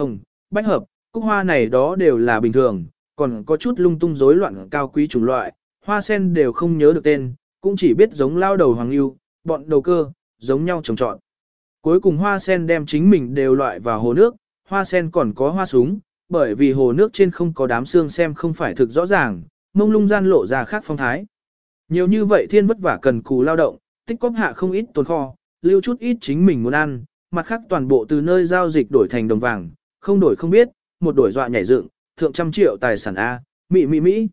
hồng, bách hợp, cúc hoa này đó đều là bình thường, còn có chút lung tung rối loạn cao quý chủng loại, hoa sen đều không nhớ được tên, cũng chỉ biết giống lao đầu hoàng lưu, bọn đầu cơ, giống nhau trồng trọn. Cuối cùng hoa sen đem chính mình đều loại vào hồ nước, hoa sen còn có hoa súng, bởi vì hồ nước trên không có đám xương xem không phải thực rõ ràng, mông lung gian lộ ra khác phong thái. Nhiều như vậy thiên vất vả cần cù lao động, tích cóp hạ không ít tồn kho, lưu chút ít chính mình muốn ăn, mặt khác toàn bộ từ nơi giao dịch đổi thành đồng vàng, không đổi không biết, một đổi dọa nhảy dựng, thượng trăm triệu tài sản A, mỹ mỹ mỹ.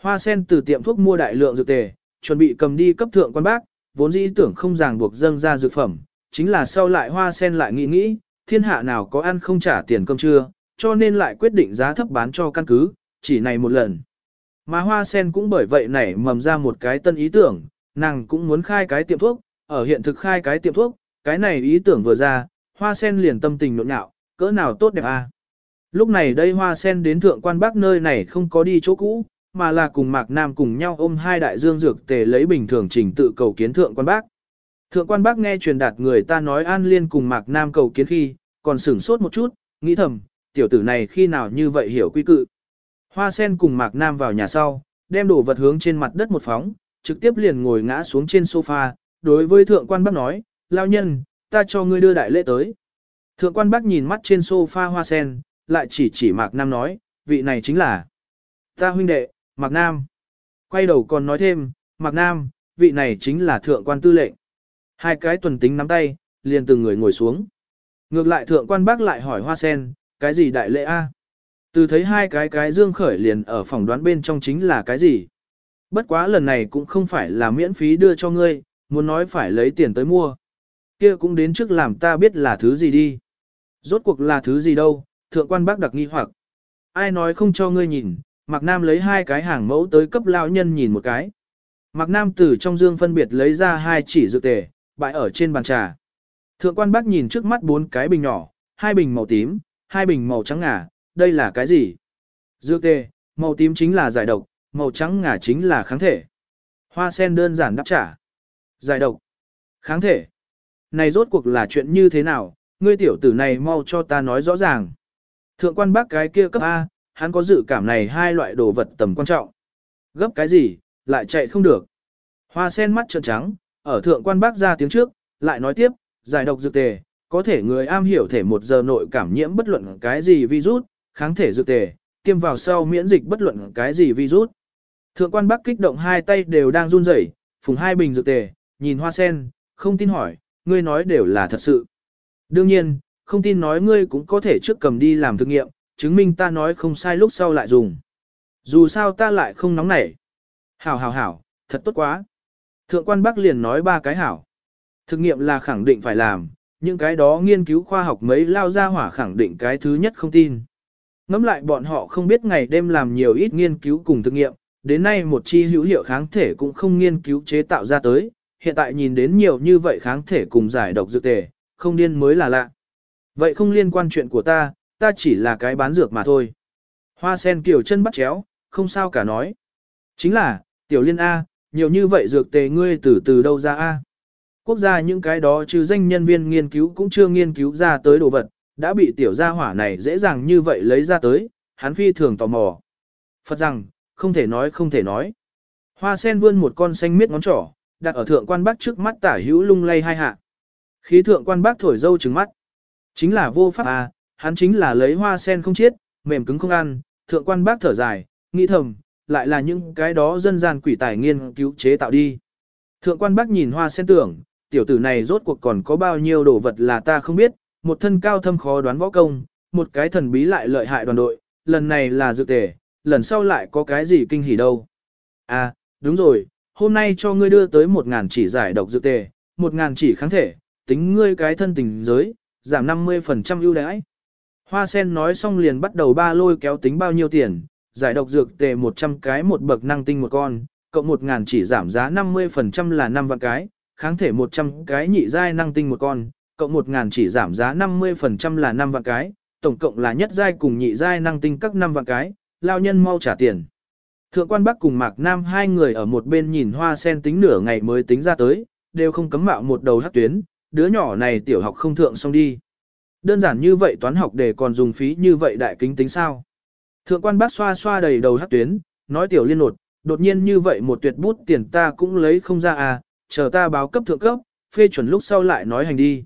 Hoa sen từ tiệm thuốc mua đại lượng dược tề, chuẩn bị cầm đi cấp thượng quan bác, vốn dĩ tưởng không ràng buộc dâng ra dược phẩm, chính là sau lại hoa sen lại nghĩ nghĩ, thiên hạ nào có ăn không trả tiền cơm trưa, cho nên lại quyết định giá thấp bán cho căn cứ, chỉ này một lần. Mà hoa sen cũng bởi vậy nảy mầm ra một cái tân ý tưởng, nàng cũng muốn khai cái tiệm thuốc, ở hiện thực khai cái tiệm thuốc, cái này ý tưởng vừa ra, hoa sen liền tâm tình nộn nhạo, cỡ nào tốt đẹp à. Lúc này đây hoa sen đến thượng quan bác nơi này không có đi chỗ cũ, mà là cùng Mạc Nam cùng nhau ôm hai đại dương dược tề lấy bình thường trình tự cầu kiến thượng quan bác. Thượng quan bác nghe truyền đạt người ta nói An Liên cùng Mạc Nam cầu kiến khi, còn sửng sốt một chút, nghĩ thầm, tiểu tử này khi nào như vậy hiểu quy cự. Hoa sen cùng Mạc Nam vào nhà sau, đem đồ vật hướng trên mặt đất một phóng, trực tiếp liền ngồi ngã xuống trên sofa, đối với thượng quan bác nói, lao nhân, ta cho ngươi đưa đại lễ tới. Thượng quan bác nhìn mắt trên sofa hoa sen, lại chỉ chỉ Mạc Nam nói, vị này chính là ta huynh đệ, Mạc Nam. Quay đầu còn nói thêm, Mạc Nam, vị này chính là thượng quan tư lệnh. Hai cái tuần tính nắm tay, liền từng người ngồi xuống. Ngược lại thượng quan bác lại hỏi hoa sen, cái gì đại lễ A? Từ thấy hai cái cái dương khởi liền ở phòng đoán bên trong chính là cái gì? Bất quá lần này cũng không phải là miễn phí đưa cho ngươi, muốn nói phải lấy tiền tới mua. kia cũng đến trước làm ta biết là thứ gì đi. Rốt cuộc là thứ gì đâu, thượng quan bác đặc nghi hoặc. Ai nói không cho ngươi nhìn, Mạc Nam lấy hai cái hàng mẫu tới cấp lao nhân nhìn một cái. Mạc Nam từ trong dương phân biệt lấy ra hai chỉ dược tề, bại ở trên bàn trà. Thượng quan bác nhìn trước mắt bốn cái bình nhỏ, hai bình màu tím, hai bình màu trắng ngà, đây là cái gì? Dược tề, màu tím chính là giải độc, màu trắng ngà chính là kháng thể. Hoa sen đơn giản đáp trả. Giải độc, kháng thể. Này rốt cuộc là chuyện như thế nào, ngươi tiểu tử này mau cho ta nói rõ ràng. Thượng quan bác cái kia cấp A, hắn có dự cảm này hai loại đồ vật tầm quan trọng. Gấp cái gì, lại chạy không được. Hoa sen mắt trợn trắng, ở thượng quan bác ra tiếng trước, lại nói tiếp, giải độc dược tề, có thể người am hiểu thể một giờ nội cảm nhiễm bất luận cái gì virus, kháng thể dược tề, tiêm vào sau miễn dịch bất luận cái gì virus. Thượng quan bác kích động hai tay đều đang run rẩy, phùng hai bình dược tề, nhìn hoa sen, không tin hỏi, ngươi nói đều là thật sự. Đương nhiên, không tin nói ngươi cũng có thể trước cầm đi làm thực nghiệm, chứng minh ta nói không sai lúc sau lại dùng. Dù sao ta lại không nóng nảy. Hảo hảo hảo, thật tốt quá. Thượng quan Bắc liền nói ba cái hảo. Thực nghiệm là khẳng định phải làm, những cái đó nghiên cứu khoa học mấy lao ra hỏa khẳng định cái thứ nhất không tin. Ngắm lại bọn họ không biết ngày đêm làm nhiều ít nghiên cứu cùng thực nghiệm, đến nay một chi hữu hiệu kháng thể cũng không nghiên cứu chế tạo ra tới, hiện tại nhìn đến nhiều như vậy kháng thể cùng giải độc dược tề, không điên mới là lạ. Vậy không liên quan chuyện của ta, ta chỉ là cái bán dược mà thôi. Hoa sen kiểu chân bắt chéo, không sao cả nói. Chính là, tiểu liên A, nhiều như vậy dược tề ngươi từ từ đâu ra A. Quốc gia những cái đó trừ danh nhân viên nghiên cứu cũng chưa nghiên cứu ra tới đồ vật, đã bị tiểu gia hỏa này dễ dàng như vậy lấy ra tới, hắn phi thường tò mò. Phật rằng, không thể nói không thể nói. Hoa sen vươn một con xanh miết ngón trỏ, đặt ở thượng quan bắc trước mắt tả hữu lung lay hai hạ. Khí thượng quan bác thổi dâu trứng mắt. Chính là vô pháp à, hắn chính là lấy hoa sen không chết, mềm cứng không ăn, thượng quan bác thở dài, nghĩ thầm, lại là những cái đó dân gian quỷ tài nghiên cứu chế tạo đi. Thượng quan bác nhìn hoa sen tưởng, tiểu tử này rốt cuộc còn có bao nhiêu đồ vật là ta không biết, một thân cao thâm khó đoán võ công, một cái thần bí lại lợi hại đoàn đội, lần này là dược tề, lần sau lại có cái gì kinh hỉ đâu. À, đúng rồi, hôm nay cho ngươi đưa tới một ngàn chỉ giải độc dược tề, một ngàn chỉ kháng thể, tính ngươi cái thân tình giới, giảm 50% ưu đãi. Hoa sen nói xong liền bắt đầu ba lôi kéo tính bao nhiêu tiền, giải độc dược tề 100 cái một bậc năng tinh một con, cộng 1.000 chỉ giảm giá 50% là 5 vạn cái, kháng thể 100 cái nhị giai năng tinh một con, cộng 1.000 chỉ giảm giá 50% là 5 vạn cái, tổng cộng là nhất giai cùng nhị giai năng tinh các 5 vạn cái, lao nhân mau trả tiền. Thượng quan Bắc cùng Mạc Nam hai người ở một bên nhìn hoa sen tính nửa ngày mới tính ra tới, đều không cấm mạo một đầu hát tuyến, đứa nhỏ này tiểu học không thượng xong đi. Đơn giản như vậy toán học để còn dùng phí như vậy đại kính tính sao. Thượng quan bác xoa xoa đầy đầu hát tuyến, nói tiểu liên nột, đột nhiên như vậy một tuyệt bút tiền ta cũng lấy không ra à, chờ ta báo cấp thượng cấp, phê chuẩn lúc sau lại nói hành đi.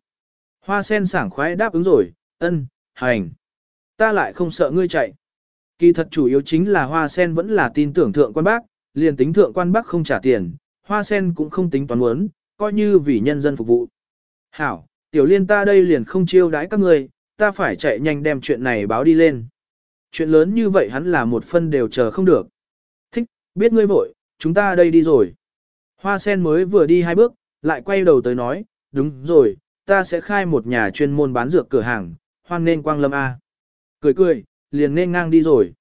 Hoa sen sảng khoái đáp ứng rồi, ân, hành. Ta lại không sợ ngươi chạy. Kỳ thật chủ yếu chính là hoa sen vẫn là tin tưởng thượng quan bác, liền tính thượng quan bác không trả tiền, hoa sen cũng không tính toán muốn, coi như vì nhân dân phục vụ. Hảo, tiểu liên ta đây liền không chiêu đãi các ngươi, ta phải chạy nhanh đem chuyện này báo đi lên. Chuyện lớn như vậy hắn là một phân đều chờ không được. Thích, biết ngươi vội, chúng ta đây đi rồi. Hoa sen mới vừa đi hai bước, lại quay đầu tới nói, đúng rồi, ta sẽ khai một nhà chuyên môn bán dược cửa hàng, hoan nên quang lâm A. Cười cười, liền nên ngang đi rồi.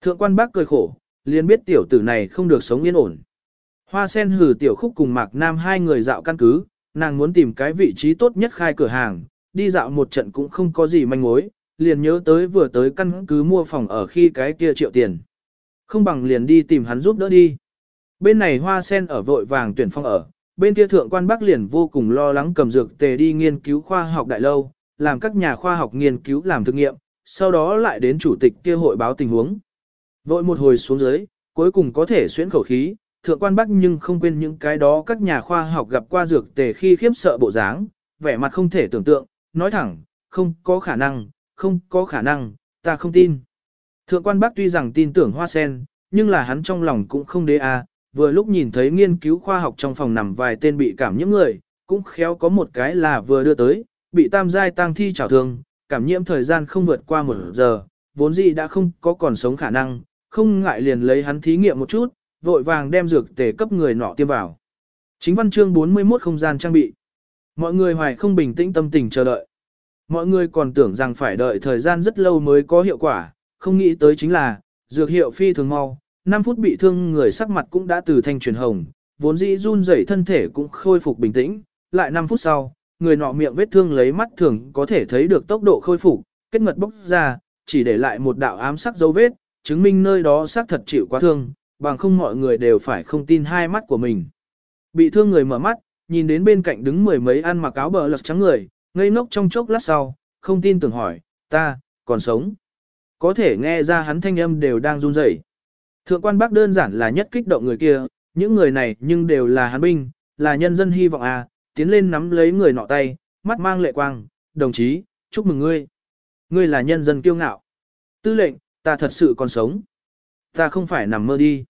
Thượng quan bác cười khổ, liền biết tiểu tử này không được sống yên ổn. Hoa sen hử tiểu khúc cùng mạc nam hai người dạo căn cứ, nàng muốn tìm cái vị trí tốt nhất khai cửa hàng, đi dạo một trận cũng không có gì manh mối, liền nhớ tới vừa tới căn cứ mua phòng ở khi cái kia triệu tiền. Không bằng liền đi tìm hắn giúp đỡ đi. Bên này hoa sen ở vội vàng tuyển phòng ở, bên kia thượng quan bắc liền vô cùng lo lắng cầm dược tề đi nghiên cứu khoa học đại lâu, làm các nhà khoa học nghiên cứu làm thực nghiệm, sau đó lại đến chủ tịch kia hội báo tình huống. Vội một hồi xuống dưới, cuối cùng có thể xuyến khẩu khí, thượng quan bắc nhưng không quên những cái đó các nhà khoa học gặp qua dược tề khi khiếp sợ bộ dáng, vẻ mặt không thể tưởng tượng, nói thẳng, không có khả năng, không có khả năng, ta không tin. Thượng quan bắc tuy rằng tin tưởng hoa sen, nhưng là hắn trong lòng cũng không đế a. vừa lúc nhìn thấy nghiên cứu khoa học trong phòng nằm vài tên bị cảm nhiễm người, cũng khéo có một cái là vừa đưa tới, bị tam giai tăng thi trào thương, cảm nhiễm thời gian không vượt qua một giờ, vốn gì đã không có còn sống khả năng, không ngại liền lấy hắn thí nghiệm một chút, vội vàng đem dược tề cấp người nọ tiêm vào. Chính văn chương 41 không gian trang bị. Mọi người hoài không bình tĩnh tâm tình chờ đợi. Mọi người còn tưởng rằng phải đợi thời gian rất lâu mới có hiệu quả, không nghĩ tới chính là, dược hiệu phi thường mau, 5 phút bị thương người sắc mặt cũng đã từ thanh chuyển hồng, vốn dĩ run rẩy thân thể cũng khôi phục bình tĩnh, lại 5 phút sau, người nọ miệng vết thương lấy mắt thường có thể thấy được tốc độ khôi phục, kết ngật bốc ra, chỉ để lại một đạo ám sắc dấu vết, chứng minh nơi đó xác thật chịu quá thương, bằng không mọi người đều phải không tin hai mắt của mình. Bị thương người mở mắt, nhìn đến bên cạnh đứng mười mấy ăn mặc áo bờ lật trắng người, ngây ngốc trong chốc lát sau, không tin tưởng hỏi, ta, còn sống. Có thể nghe ra hắn thanh âm đều đang run rẩy. Thượng quan bác đơn giản là nhất kích động người kia, những người này nhưng đều là hắn binh, là nhân dân hy vọng à, tiến lên nắm lấy người nọ tay, mắt mang lệ quang, đồng chí, chúc mừng ngươi. Ngươi là nhân dân kiêu ngạo. Tư lệnh, ta thật sự còn sống. Ta không phải nằm mơ đi.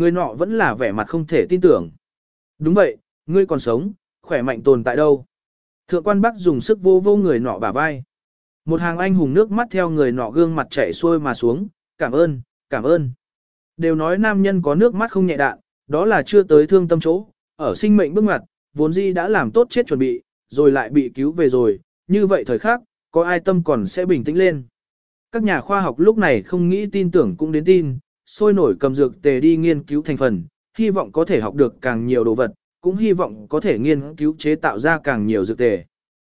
Người nọ vẫn là vẻ mặt không thể tin tưởng. Đúng vậy, ngươi còn sống, khỏe mạnh tồn tại đâu. Thượng quan Bắc dùng sức vô vô người nọ bả vai. Một hàng anh hùng nước mắt theo người nọ gương mặt chảy xuôi mà xuống, cảm ơn, cảm ơn. Đều nói nam nhân có nước mắt không nhẹ đạn, đó là chưa tới thương tâm chỗ, ở sinh mệnh bước ngoặt, vốn di đã làm tốt chết chuẩn bị, rồi lại bị cứu về rồi, như vậy thời khắc, có ai tâm còn sẽ bình tĩnh lên. Các nhà khoa học lúc này không nghĩ tin tưởng cũng đến tin, sôi nổi cầm dược tề đi nghiên cứu thành phần, hy vọng có thể học được càng nhiều đồ vật, cũng hy vọng có thể nghiên cứu chế tạo ra càng nhiều dược tề.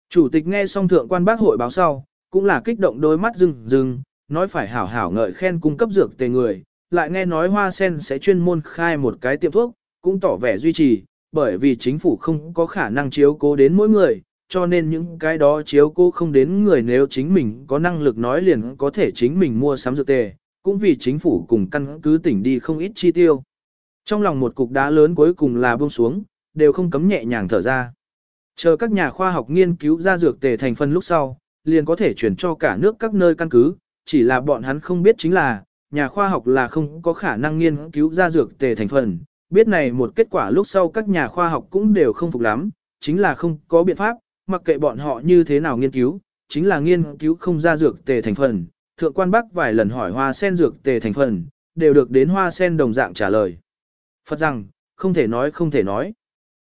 Chủ tịch nghe xong thượng quan bác hội báo sau, cũng là kích động đôi mắt rừng rừng, nói phải hảo hảo ngợi khen cung cấp dược tề người, lại nghe nói hoa sen sẽ chuyên môn khai một cái tiệm thuốc, cũng tỏ vẻ duy trì, bởi vì chính phủ không có khả năng chiếu cố đến mỗi người, cho nên những cái đó chiếu cố không đến người nếu chính mình có năng lực nói liền có thể chính mình mua sắm dược tề, cũng vì chính phủ cùng căn cứ tỉnh đi không ít chi tiêu. Trong lòng một cục đá lớn cuối cùng là buông xuống, đều không cấm nhẹ nhàng thở ra. Chờ các nhà khoa học nghiên cứu ra dược tề thành phần lúc sau, liền có thể chuyển cho cả nước các nơi căn cứ, chỉ là bọn hắn không biết chính là, nhà khoa học là không có khả năng nghiên cứu ra dược tề thành phần. Biết này một kết quả lúc sau các nhà khoa học cũng đều không phục lắm, chính là không có biện pháp, mặc kệ bọn họ như thế nào nghiên cứu, chính là nghiên cứu không ra dược tề thành phần. Thượng quan Bắc vài lần hỏi hoa sen dược tề thành phần, đều được đến hoa sen đồng dạng trả lời. Phật rằng, không thể nói không thể nói.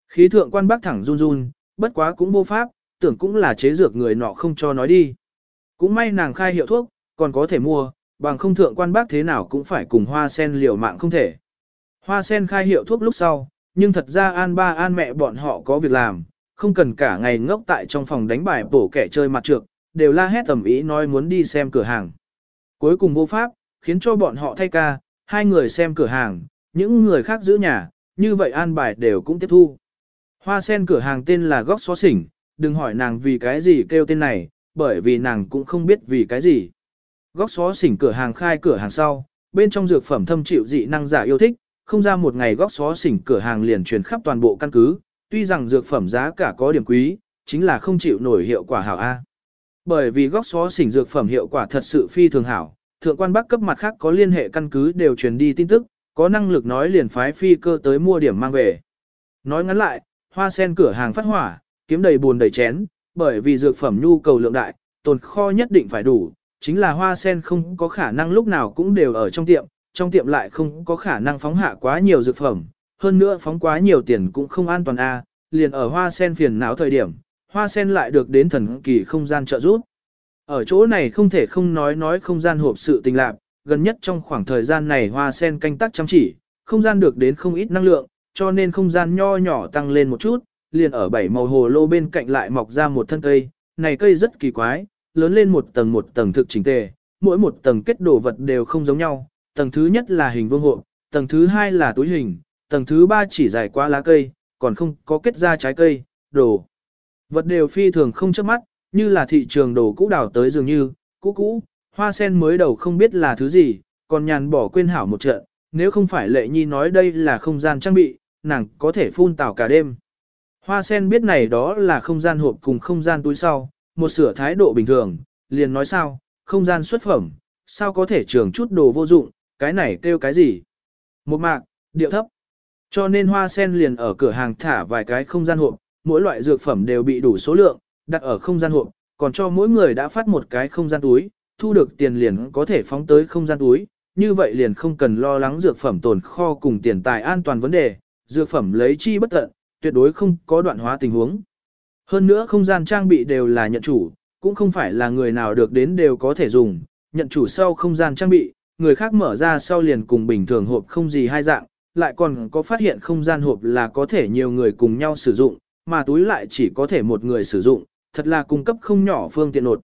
Khí thượng quan Bắc thẳng run run, bất quá cũng vô pháp, tưởng cũng là chế dược người nọ không cho nói đi. Cũng may nàng khai hiệu thuốc, còn có thể mua, bằng không thượng quan bác thế nào cũng phải cùng hoa sen liều mạng không thể. Hoa sen khai hiệu thuốc lúc sau, nhưng thật ra an ba an mẹ bọn họ có việc làm, không cần cả ngày ngốc tại trong phòng đánh bài bổ kẻ chơi mặt trược, đều la hét tầm ý nói muốn đi xem cửa hàng. Cuối cùng vô pháp, khiến cho bọn họ thay ca, hai người xem cửa hàng, những người khác giữ nhà, như vậy an bài đều cũng tiếp thu. Hoa sen cửa hàng tên là Góc Xó Xỉnh, đừng hỏi nàng vì cái gì kêu tên này, bởi vì nàng cũng không biết vì cái gì. Góc xó xỉnh cửa hàng khai cửa hàng sau, bên trong dược phẩm thâm chịu dị năng giả yêu thích, không ra một ngày góc xó xỉnh cửa hàng liền truyền khắp toàn bộ căn cứ, tuy rằng dược phẩm giá cả có điểm quý, chính là không chịu nổi hiệu quả hảo A. Bởi vì góc xó xỉnh dược phẩm hiệu quả thật sự phi thường hảo, thượng quan bắc cấp mặt khác có liên hệ căn cứ đều truyền đi tin tức, có năng lực nói liền phái phi cơ tới mua điểm mang về. Nói ngắn lại, hoa sen cửa hàng phát hỏa, kiếm đầy buồn đầy chén, bởi vì dược phẩm nhu cầu lượng đại, tồn kho nhất định phải đủ, chính là hoa sen không có khả năng lúc nào cũng đều ở trong tiệm, trong tiệm lại không có khả năng phóng hạ quá nhiều dược phẩm, hơn nữa phóng quá nhiều tiền cũng không an toàn a. liền ở hoa sen phiền não thời điểm, hoa sen lại được đến thần kỳ không gian trợ giúp. Ở chỗ này không thể không nói nói không gian hộp sự tình lạc, gần nhất trong khoảng thời gian này hoa sen canh tác chăm chỉ, không gian được đến không ít năng lượng, cho nên không gian nho nhỏ tăng lên một chút, liền ở bảy màu hồ lô bên cạnh lại mọc ra một thân cây, này cây rất kỳ quái, lớn lên một tầng một tầng thực chỉnh tề, mỗi một tầng kết đồ vật đều không giống nhau, tầng thứ nhất là hình vuông hộp tầng thứ hai là túi hình, tầng thứ ba chỉ dài qua lá cây, còn không có kết ra trái cây, đồ. Vật đều phi thường không chớp mắt, như là thị trường đồ cũ đảo tới dường như, cũ cũ, hoa sen mới đầu không biết là thứ gì, còn nhàn bỏ quên hảo một trận, nếu không phải lệ nhi nói đây là không gian trang bị, nàng có thể phun tảo cả đêm. Hoa sen biết này đó là không gian hộp cùng không gian túi sau, một sửa thái độ bình thường, liền nói sao, không gian xuất phẩm, sao có thể trường chút đồ vô dụng, cái này kêu cái gì? Một mạc, điệu thấp. Cho nên hoa sen liền ở cửa hàng thả vài cái không gian hộp, mỗi loại dược phẩm đều bị đủ số lượng, đặt ở không gian hộp, còn cho mỗi người đã phát một cái không gian túi, thu được tiền liền có thể phóng tới không gian túi, như vậy liền không cần lo lắng dược phẩm tồn kho cùng tiền tài an toàn vấn đề, dược phẩm lấy chi bất tận, tuyệt đối không có đoạn hóa tình huống. Hơn nữa không gian trang bị đều là nhận chủ, cũng không phải là người nào được đến đều có thể dùng, nhận chủ sau không gian trang bị, người khác mở ra sau liền cùng bình thường hộp không gì hai dạng, lại còn có phát hiện không gian hộp là có thể nhiều người cùng nhau sử dụng, mà túi lại chỉ có thể một người sử dụng, thật là cung cấp không nhỏ phương tiện nột.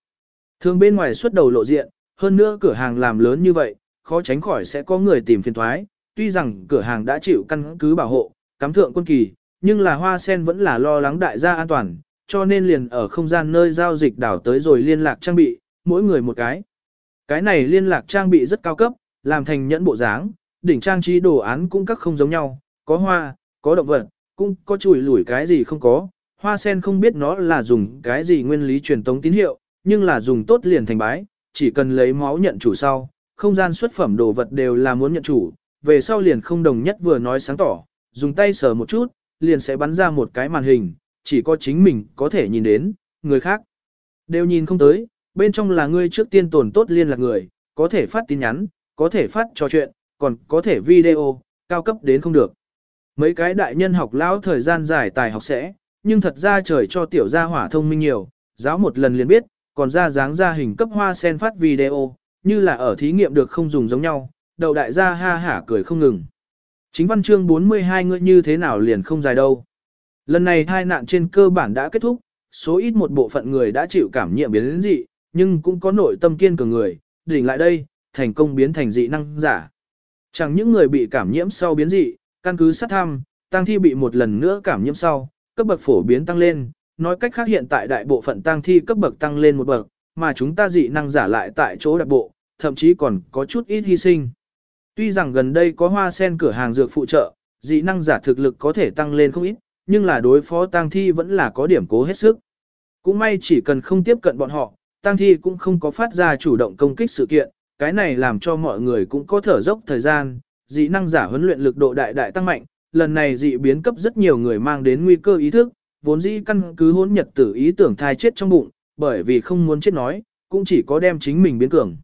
Thường bên ngoài xuất đầu lộ diện, hơn nữa cửa hàng làm lớn như vậy, khó tránh khỏi sẽ có người tìm phiền thoái, tuy rằng cửa hàng đã chịu căn cứ bảo hộ, cắm thượng quân kỳ, nhưng là hoa sen vẫn là lo lắng đại gia an toàn, cho nên liền ở không gian nơi giao dịch đảo tới rồi liên lạc trang bị, mỗi người một cái. Cái này liên lạc trang bị rất cao cấp, làm thành nhẫn bộ dáng, đỉnh trang trí đồ án cũng các không giống nhau, có hoa, có động vật, cũng có chùi lủi cái gì không có. Hoa sen không biết nó là dùng cái gì nguyên lý truyền tống tín hiệu, nhưng là dùng tốt liền thành bái, chỉ cần lấy máu nhận chủ sau, không gian xuất phẩm đồ vật đều là muốn nhận chủ, về sau liền không đồng nhất vừa nói sáng tỏ, dùng tay sờ một chút, liền sẽ bắn ra một cái màn hình, chỉ có chính mình có thể nhìn đến, người khác đều nhìn không tới, bên trong là ngươi trước tiên tồn tốt liên lạc người, có thể phát tin nhắn, có thể phát trò chuyện, còn có thể video, cao cấp đến không được. Mấy cái đại nhân học lão thời gian dài tài học sẽ, nhưng thật ra trời cho tiểu gia hỏa thông minh nhiều, giáo một lần liền biết, còn ra dáng ra hình cấp hoa sen phát video, như là ở thí nghiệm được không dùng giống nhau, đầu đại gia ha hả cười không ngừng. Chính văn chương 42 ngươi như thế nào liền không dài đâu. Lần này thai nạn trên cơ bản đã kết thúc, số ít một bộ phận người đã chịu cảm nhiễm biến dị, nhưng cũng có nội tâm kiên cường người, đỉnh lại đây, thành công biến thành dị năng giả. Chẳng những người bị cảm nhiễm sau biến dị, căn cứ sát thăm, tang thi bị một lần nữa cảm nhiễm sau, cấp bậc phổ biến tăng lên, nói cách khác hiện tại đại bộ phận tang thi cấp bậc tăng lên một bậc, mà chúng ta dị năng giả lại tại chỗ đặc bộ, thậm chí còn có chút ít hy sinh. Tuy rằng gần đây có hoa sen cửa hàng dược phụ trợ, dị năng giả thực lực có thể tăng lên không ít, nhưng là đối phó tang thi vẫn là có điểm cố hết sức. Cũng may chỉ cần không tiếp cận bọn họ, tang thi cũng không có phát ra chủ động công kích sự kiện, cái này làm cho mọi người cũng có thở dốc thời gian, dị năng giả huấn luyện lực độ đại đại tăng mạnh, lần này dị biến cấp rất nhiều người mang đến nguy cơ ý thức, vốn dĩ căn cứ hỗn nhật tử ý tưởng thai chết trong bụng, bởi vì không muốn chết nói, cũng chỉ có đem chính mình biến cường.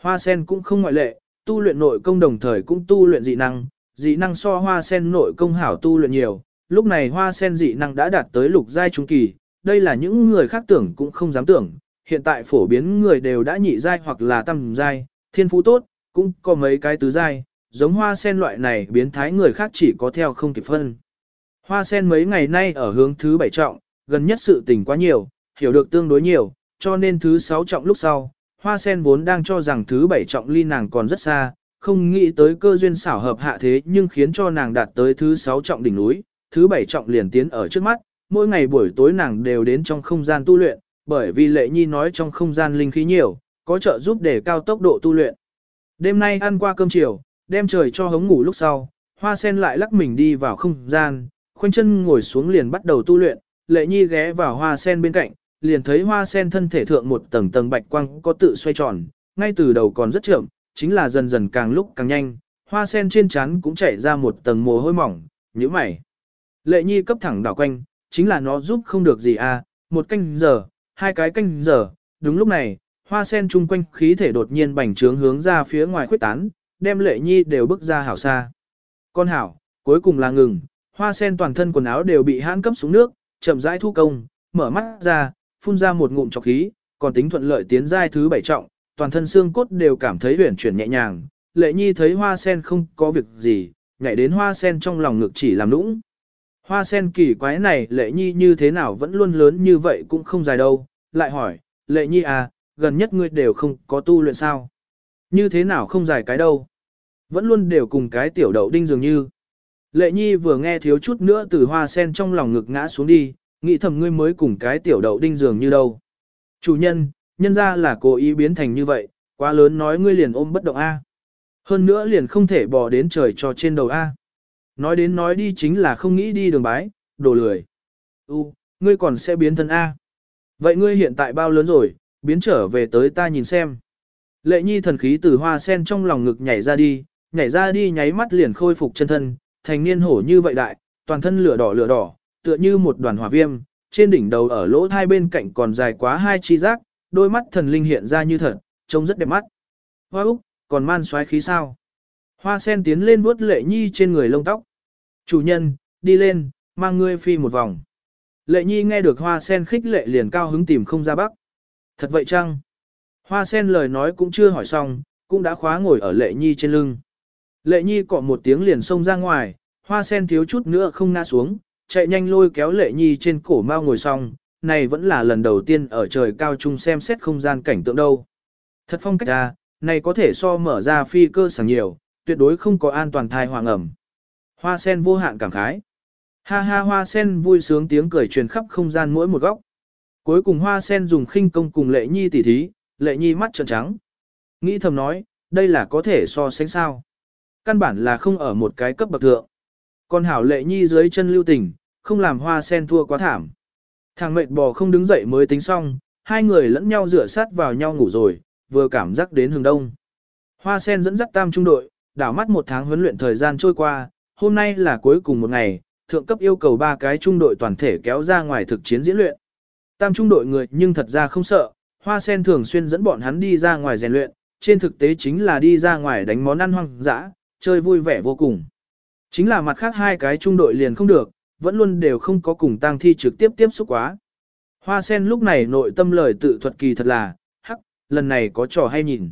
Hoa sen cũng không ngoại lệ, tu luyện nội công đồng thời cũng tu luyện dị năng, dị năng so hoa sen nội công hảo tu luyện nhiều, lúc này hoa sen dị năng đã đạt tới lục giai trung kỳ, đây là những người khác tưởng cũng không dám tưởng, hiện tại phổ biến người đều đã nhị giai hoặc là tam giai, thiên phú tốt, cũng có mấy cái tứ giai, giống hoa sen loại này biến thái người khác chỉ có theo không kịp phân. Hoa sen mấy ngày nay ở hướng thứ bảy trọng, gần nhất sự tình quá nhiều, hiểu được tương đối nhiều, cho nên thứ sáu trọng lúc sau, hoa sen vốn đang cho rằng thứ bảy trọng ly nàng còn rất xa, không nghĩ tới cơ duyên xảo hợp hạ thế nhưng khiến cho nàng đạt tới thứ sáu trọng đỉnh núi, thứ bảy trọng liền tiến ở trước mắt, mỗi ngày buổi tối nàng đều đến trong không gian tu luyện, bởi vì lệ nhi nói trong không gian linh khí nhiều, có trợ giúp để cao tốc độ tu luyện. Đêm nay ăn qua cơm chiều, đem trời cho hống ngủ lúc sau, hoa sen lại lắc mình đi vào không gian, khoanh chân ngồi xuống liền bắt đầu tu luyện, lệ nhi ghé vào hoa sen bên cạnh, liền thấy hoa sen thân thể thượng một tầng tầng bạch quang có tự xoay tròn, ngay từ đầu còn rất chậm, chính là dần dần càng lúc càng nhanh, hoa sen trên trán cũng chảy ra một tầng mồ hôi mỏng, như mày. Lệ nhi cấp thẳng đảo quanh, chính là nó giúp không được gì à, một canh giờ, hai cái canh giờ, đúng lúc này, hoa sen chung quanh khí thể đột nhiên bành trướng hướng ra phía ngoài khuếch tán, đem lệ nhi đều bước ra hảo xa. Con hảo, cuối cùng là ngừng, hoa sen toàn thân quần áo đều bị hãn cấp xuống nước, chậm rãi thu công, mở mắt ra, phun ra một ngụm trọc khí, còn tính thuận lợi tiến giai thứ bảy trọng, toàn thân xương cốt đều cảm thấy huyển chuyển nhẹ nhàng. Lệ nhi thấy hoa sen không có việc gì, nhảy đến hoa sen trong lòng ngực chỉ làm nũng. Hoa sen kỳ quái này lệ nhi như thế nào vẫn luôn lớn như vậy cũng không dài đâu, lại hỏi, lệ nhi à, gần nhất ngươi đều không có tu luyện sao? Như thế nào không dài cái đâu? Vẫn luôn đều cùng cái tiểu đậu đinh dường như. Lệ nhi vừa nghe thiếu chút nữa từ hoa sen trong lòng ngực ngã xuống đi, nghĩ thầm ngươi mới cùng cái tiểu đậu đinh dường như đâu. Chủ nhân, nhân ra là cố ý biến thành như vậy, quá lớn nói ngươi liền ôm bất động A. Hơn nữa liền không thể bò đến trời cho trên đầu A. Nói đến nói đi chính là không nghĩ đi đường bái, đồ lười. U, ngươi còn sẽ biến thân A. Vậy ngươi hiện tại bao lớn rồi, biến trở về tới ta nhìn xem. Lệ nhi thần khí từ hoa sen trong lòng ngực nhảy ra đi, nhảy ra đi nháy mắt liền khôi phục chân thân, thành niên hổ như vậy đại, toàn thân lửa đỏ lửa đỏ, tựa như một đoàn hỏa viêm, trên đỉnh đầu ở lỗ hai bên cạnh còn dài quá hai chi giác, đôi mắt thần linh hiện ra như thật, trông rất đẹp mắt. Hoa Úc, còn man xoáy khí sao? Hoa sen tiến lên vuốt lệ nhi trên người lông tóc. Chủ nhân, đi lên, mang ngươi phi một vòng. Lệ nhi nghe được hoa sen khích lệ liền cao hứng tìm không ra bắc. Thật vậy chăng? Hoa sen lời nói cũng chưa hỏi xong, cũng đã khóa ngồi ở lệ nhi trên lưng. Lệ nhi cọ một tiếng liền xông ra ngoài, hoa sen thiếu chút nữa không ngã xuống, chạy nhanh lôi kéo lệ nhi trên cổ mau ngồi xong, này vẫn là lần đầu tiên ở trời cao trung xem xét không gian cảnh tượng đâu. Thật phong cách ra, này có thể so mở ra phi cơ sảng nhiều, tuyệt đối không có an toàn thai hoàng ẩm. Hoa sen vô hạn cảm khái. Ha ha hoa sen vui sướng tiếng cười truyền khắp không gian mỗi một góc. Cuối cùng hoa sen dùng khinh công cùng lệ nhi tỉ thí, lệ nhi mắt trợn trắng. Nghĩ thầm nói, đây là có thể so sánh sao. Căn bản là không ở một cái cấp bậc thượng. Còn hảo lệ nhi dưới chân lưu tình, không làm hoa sen thua quá thảm. Thằng mệt bò không đứng dậy mới tính xong, hai người lẫn nhau rửa sát vào nhau ngủ rồi, vừa cảm giác đến hừng đông. Hoa sen dẫn dắt tam trung đội, đảo mắt một tháng huấn luyện thời gian trôi qua, hôm nay là cuối cùng một ngày, thượng cấp yêu cầu ba cái trung đội toàn thể kéo ra ngoài thực chiến diễn luyện. Tam trung đội người nhưng thật ra không sợ, hoa sen thường xuyên dẫn bọn hắn đi ra ngoài rèn luyện, trên thực tế chính là đi ra ngoài đánh món ăn hoang dã, chơi vui vẻ vô cùng. Chính là mặt khác hai cái trung đội liền không được, vẫn luôn đều không có cùng tang thi trực tiếp tiếp xúc quá. Hoa sen lúc này nội tâm lời tự thuật kỳ thật là, hắc, lần này có trò hay nhìn.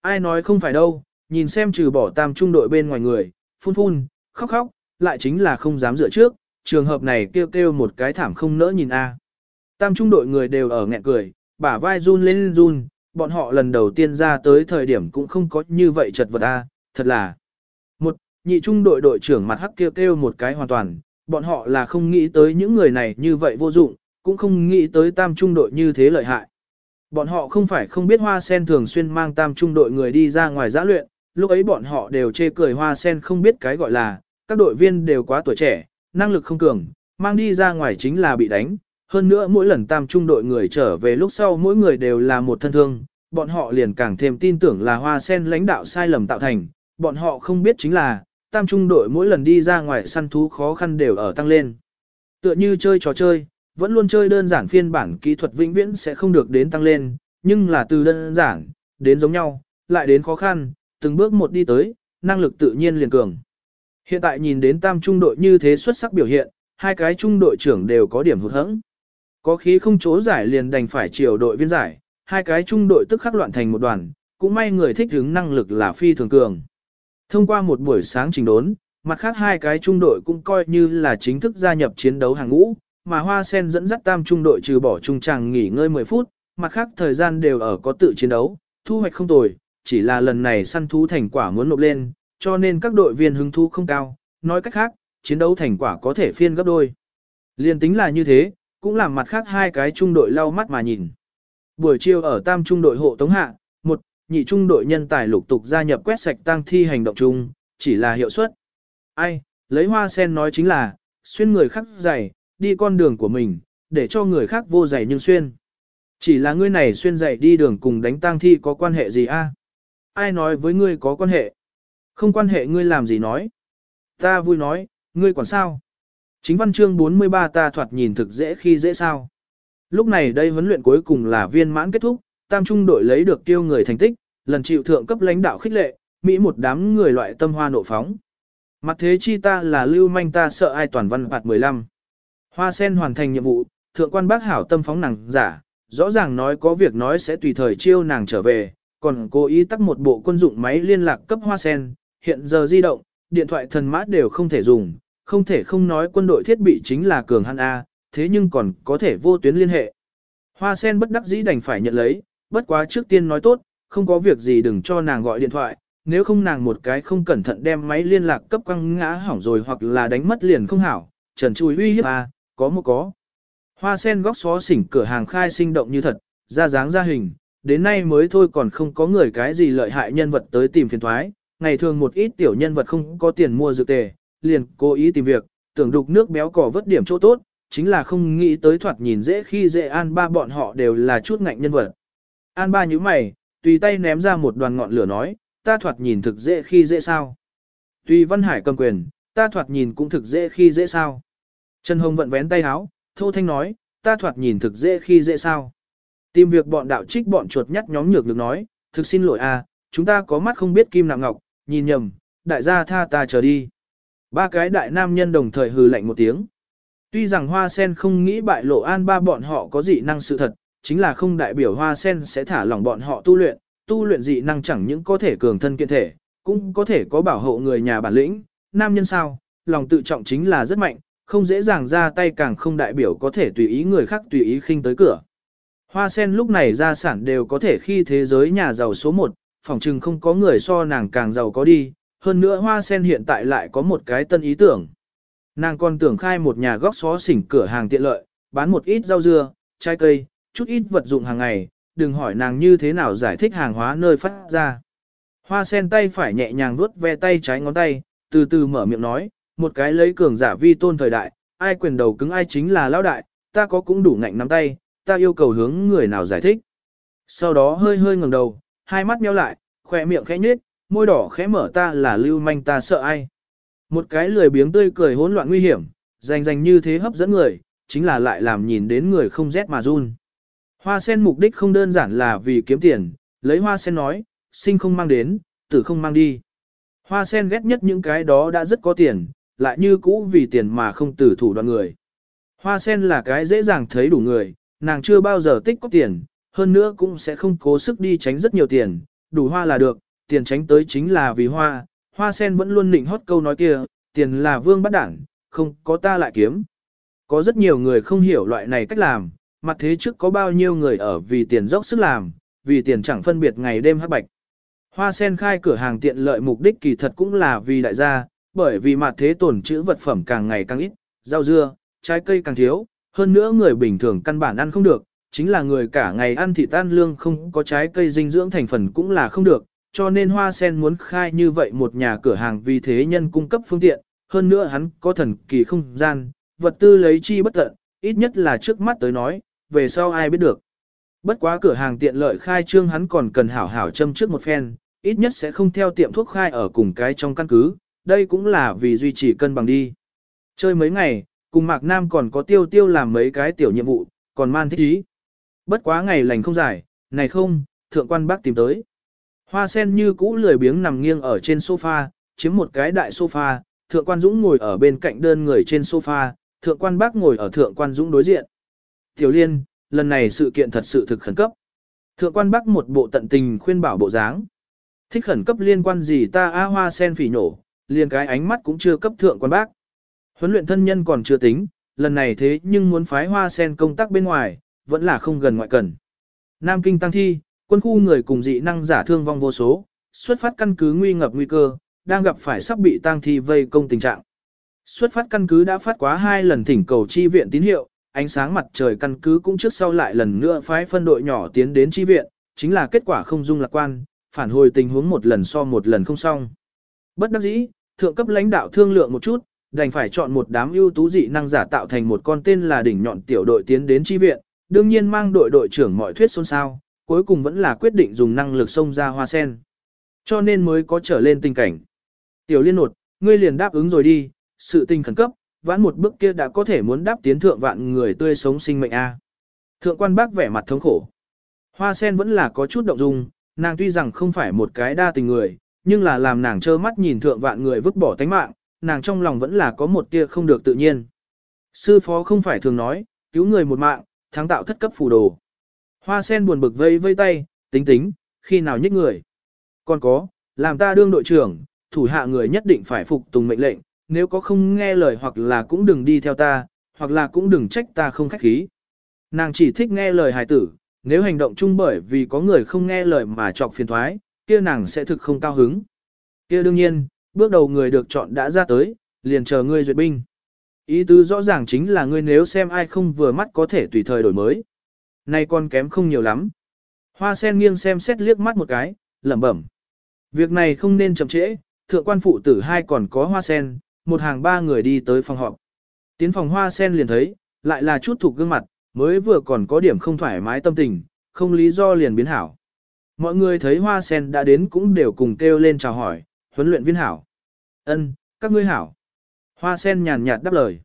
Ai nói không phải đâu, nhìn xem trừ bỏ tam trung đội bên ngoài người, phun phun, khóc khóc, lại chính là không dám dựa trước, trường hợp này kêu kêu một cái thảm không nỡ nhìn a. Tam trung đội người đều ở nghẹn cười, bả vai run lên run, bọn họ lần đầu tiên ra tới thời điểm cũng không có như vậy chật vật a, thật là. Nhị trung đội đội trưởng mặt hắc kêu kêu một cái hoàn toàn, bọn họ là không nghĩ tới những người này như vậy vô dụng, cũng không nghĩ tới tam trung đội như thế lợi hại. Bọn họ không phải không biết hoa sen thường xuyên mang tam trung đội người đi ra ngoài giã luyện, lúc ấy bọn họ đều chê cười hoa sen không biết cái gọi là, các đội viên đều quá tuổi trẻ, năng lực không cường, mang đi ra ngoài chính là bị đánh. Hơn nữa mỗi lần tam trung đội người trở về lúc sau mỗi người đều là một thân thương, bọn họ liền càng thêm tin tưởng là hoa sen lãnh đạo sai lầm tạo thành, bọn họ không biết chính là, tam trung đội mỗi lần đi ra ngoài săn thú khó khăn đều ở tăng lên. Tựa như chơi trò chơi, vẫn luôn chơi đơn giản phiên bản kỹ thuật vĩnh viễn sẽ không được đến tăng lên, nhưng là từ đơn giản, đến giống nhau, lại đến khó khăn, từng bước một đi tới, năng lực tự nhiên liền cường. Hiện tại nhìn đến tam trung đội như thế xuất sắc biểu hiện, hai cái trung đội trưởng đều có điểm hụt hẫng. Có khí không chỗ giải liền đành phải chiều đội viên giải, hai cái trung đội tức khắc loạn thành một đoàn, cũng may người thích hứng năng lực là phi thường cường. Thông qua một buổi sáng trình đốn, mặt khác hai cái trung đội cũng coi như là chính thức gia nhập chiến đấu hàng ngũ, mà Hoa Sen dẫn dắt tam trung đội trừ bỏ trung tràng nghỉ ngơi 10 phút, mặt khác thời gian đều ở có tự chiến đấu, thu hoạch không tồi, chỉ là lần này săn thú thành quả muốn nộp lên, cho nên các đội viên hứng thú không cao, nói cách khác, chiến đấu thành quả có thể phiên gấp đôi. Liên tính là như thế, cũng làm mặt khác hai cái trung đội lau mắt mà nhìn. Buổi chiều ở tam trung đội hộ tống hạ, một, nhị trung đội nhân tài lục tục gia nhập quét sạch tăng thi hành động chung, chỉ là hiệu suất. Ai, lấy hoa sen nói chính là, xuyên người khác dày, đi con đường của mình, để cho người khác vô dày nhưng xuyên. Chỉ là ngươi này xuyên dày đi đường cùng đánh tang thi có quan hệ gì a? Ai nói với ngươi có quan hệ? Không quan hệ ngươi làm gì nói? Ta vui nói, ngươi quản sao? Chính văn chương 43 ta thoạt nhìn thực dễ khi dễ sao. Lúc này đây huấn luyện cuối cùng là viên mãn kết thúc, tam trung đội lấy được tiêu người thành tích, lần chịu thượng cấp lãnh đạo khích lệ, Mỹ một đám người loại tâm hoa nộ phóng. Mặt thế chi ta là lưu manh ta sợ ai toàn văn phạt 15. Hoa sen hoàn thành nhiệm vụ, thượng quan bác hảo tâm phóng nàng giả, rõ ràng nói có việc nói sẽ tùy thời chiêu nàng trở về, còn cố ý tắt một bộ quân dụng máy liên lạc cấp hoa sen, hiện giờ di động, điện thoại thần mát đều không thể dùng, không thể không nói quân đội thiết bị chính là cường hăn A, thế nhưng còn có thể vô tuyến liên hệ. Hoa sen bất đắc dĩ đành phải nhận lấy, bất quá trước tiên nói tốt, không có việc gì đừng cho nàng gọi điện thoại, nếu không nàng một cái không cẩn thận đem máy liên lạc cấp quăng ngã hỏng rồi hoặc là đánh mất liền không hảo, trần chùi uy hiếp à? có một có. Hoa sen góc xó xỉnh cửa hàng khai sinh động như thật, ra dáng ra hình, đến nay mới thôi còn không có người cái gì lợi hại nhân vật tới tìm phiền thoái, ngày thường một ít tiểu nhân vật không có tiền mua dược tề, liền cố ý tìm việc, tưởng đục nước béo cỏ vớt điểm chỗ tốt, chính là không nghĩ tới thoạt nhìn dễ khi dễ an ba bọn họ đều là chút ngạnh nhân vật. An ba nhíu mày, tùy tay ném ra một đoàn ngọn lửa nói, ta thoạt nhìn thực dễ khi dễ sao. Tùy Văn Hải cầm quyền, ta thoạt nhìn cũng thực dễ khi dễ sao. Trần Hồng vận vén tay áo, thô thanh nói, ta thoạt nhìn thực dễ khi dễ sao. Tìm việc bọn đạo trích bọn chuột nhắt nhóm nhược được nói, thực xin lỗi à, chúng ta có mắt không biết kim nặng ngọc, nhìn nhầm, đại gia tha ta trở đi. Ba cái đại nam nhân đồng thời hừ lạnh một tiếng. Tuy rằng hoa sen không nghĩ bại lộ an ba bọn họ có dị năng sự thật, chính là không đại biểu hoa sen sẽ thả lỏng bọn họ tu luyện, tu luyện dị năng chẳng những có thể cường thân kiện thể, cũng có thể có bảo hộ người nhà bản lĩnh, nam nhân sao, lòng tự trọng chính là rất mạnh, không dễ dàng ra tay càng không đại biểu có thể tùy ý người khác tùy ý khinh tới cửa. Hoa sen lúc này gia sản đều có thể khi thế giới nhà giàu số 1, phòng trừng không có người so nàng càng giàu có đi, hơn nữa hoa sen hiện tại lại có một cái tân ý tưởng. Nàng còn tưởng khai một nhà góc xó xỉnh cửa hàng tiện lợi, bán một ít rau dưa, trái cây, chút ít vật dụng hàng ngày, đừng hỏi nàng như thế nào giải thích hàng hóa nơi phát ra. Hoa sen tay phải nhẹ nhàng vuốt ve tay trái ngón tay, từ từ mở miệng nói, một cái lấy cường giả vi tôn thời đại, ai quyền đầu cứng ai chính là lão đại, ta có cũng đủ ngạnh nắm tay, ta yêu cầu hướng người nào giải thích. Sau đó hơi hơi ngẩng đầu, hai mắt nheo lại, khỏe miệng khẽ nhếch, môi đỏ khẽ mở ta là lưu manh ta sợ ai. Một cái lười biếng tươi cười hỗn loạn nguy hiểm, rành rành như thế hấp dẫn người, chính là lại làm nhìn đến người không rét mà run. Hoa sen mục đích không đơn giản là vì kiếm tiền, lấy hoa sen nói, sinh không mang đến, tử không mang đi. Hoa sen ghét nhất những cái đó đã rất có tiền, lại như cũ vì tiền mà không tử thủ đoạn người. Hoa sen là cái dễ dàng thấy đủ người, nàng chưa bao giờ tích có tiền, hơn nữa cũng sẽ không cố sức đi tránh rất nhiều tiền, đủ hoa là được, tiền tránh tới chính là vì hoa, hoa sen vẫn luôn nịnh hót câu nói kia, tiền là vương bắt đảng, không có ta lại kiếm. Có rất nhiều người không hiểu loại này cách làm, mặt thế trước có bao nhiêu người ở vì tiền dốc sức làm, vì tiền chẳng phân biệt ngày đêm hắc bạch. Hoa sen khai cửa hàng tiện lợi mục đích kỳ thật cũng là vì đại gia, bởi vì mặt thế tổn trữ vật phẩm càng ngày càng ít, rau dưa, trái cây càng thiếu, hơn nữa người bình thường căn bản ăn không được, chính là người cả ngày ăn thịt tan lương không có trái cây dinh dưỡng thành phần cũng là không được, cho nên hoa sen muốn khai như vậy một nhà cửa hàng vì thế nhân cung cấp phương tiện, hơn nữa hắn có thần kỳ không gian, vật tư lấy chi bất tận, ít nhất là trước mắt tới nói, về sau ai biết được. Bất quá cửa hàng tiện lợi khai trương hắn còn cần hảo hảo châm trước một phen, ít nhất sẽ không theo tiệm thuốc khai ở cùng cái trong căn cứ, đây cũng là vì duy trì cân bằng đi. Chơi mấy ngày, cùng Mạc Nam còn có tiêu tiêu làm mấy cái tiểu nhiệm vụ, còn man thích ý. Bất quá ngày lành không dài, này không, thượng quan bác tìm tới. Hoa sen như cũ lười biếng nằm nghiêng ở trên sofa, chiếm một cái đại sofa, thượng quan dũng ngồi ở bên cạnh đơn người trên sofa, thượng quan bác ngồi ở thượng quan dũng đối diện. Tiểu liên, lần này sự kiện thật sự thực khẩn cấp. Thượng quan Bắc một bộ tận tình khuyên bảo bộ dáng. Thích khẩn cấp liên quan gì ta a hoa sen phỉ nổ, liền cái ánh mắt cũng chưa cấp thượng quan Bắc. Huấn luyện thân nhân còn chưa tính, lần này thế nhưng muốn phái hoa sen công tác bên ngoài, vẫn là không gần ngoại cần. Nam Kinh tăng thi, quân khu người cùng dị năng giả thương vong vô số, xuất phát căn cứ nguy ngập nguy cơ, đang gặp phải sắp bị tăng thi vây công tình trạng. Xuất phát căn cứ đã phát quá hai lần thỉnh cầu chi viện tín hiệu, ánh sáng mặt trời căn cứ cũng trước sau lại lần nữa phái phân đội nhỏ tiến đến chi viện, chính là kết quả không dung lạc quan, phản hồi tình huống một lần so một lần không xong. Bất đắc dĩ, thượng cấp lãnh đạo thương lượng một chút, đành phải chọn một đám ưu tú dị năng giả tạo thành một con tên là đỉnh nhọn tiểu đội tiến đến chi viện, đương nhiên mang đội đội trưởng mọi thuyết xôn xao, cuối cùng vẫn là quyết định dùng năng lực xông ra hoa sen. Cho nên mới có trở lên tình cảnh. Tiểu liên nột, ngươi liền đáp ứng rồi đi, sự tình khẩn cấp, vãn một bước kia đã có thể muốn đáp tiến thượng vạn người tươi sống sinh mệnh a. Thượng quan bác vẻ mặt thống khổ. Hoa sen vẫn là có chút động dung, nàng tuy rằng không phải một cái đa tình người, nhưng là làm nàng trơ mắt nhìn thượng vạn người vứt bỏ tánh mạng, nàng trong lòng vẫn là có một tia không được tự nhiên. Sư phó không phải thường nói, cứu người một mạng, thắng tạo thất cấp phù đồ. Hoa sen buồn bực vây vây tay, tính tính, khi nào nhích người. Còn có, làm ta đương đội trưởng, thủ hạ người nhất định phải phục tùng mệnh lệnh, nếu có không nghe lời hoặc là cũng đừng đi theo ta, hoặc là cũng đừng trách ta không khách khí. Nàng chỉ thích nghe lời hài tử, nếu hành động chung bởi vì có người không nghe lời mà chọc phiền thoái, kia nàng sẽ thực không cao hứng. Kia đương nhiên, bước đầu người được chọn đã ra tới, liền chờ ngươi duyệt binh. Ý tứ rõ ràng chính là ngươi nếu xem ai không vừa mắt có thể tùy thời đổi mới. Nay con kém không nhiều lắm. Hoa sen nghiêng xem xét liếc mắt một cái, lẩm bẩm. Việc này không nên chậm trễ, thượng quan phụ tử hai còn có hoa sen, một hàng ba người đi tới phòng họp. Tiến phòng hoa sen liền thấy, lại là chút thuộc gương mặt, mới vừa còn có điểm không thoải mái tâm tình, không lý do liền biến hảo. Mọi người thấy hoa sen đã đến cũng đều cùng kêu lên chào hỏi, huấn luyện viên hảo. ân các ngươi hảo. Hoa sen nhàn nhạt đáp lời.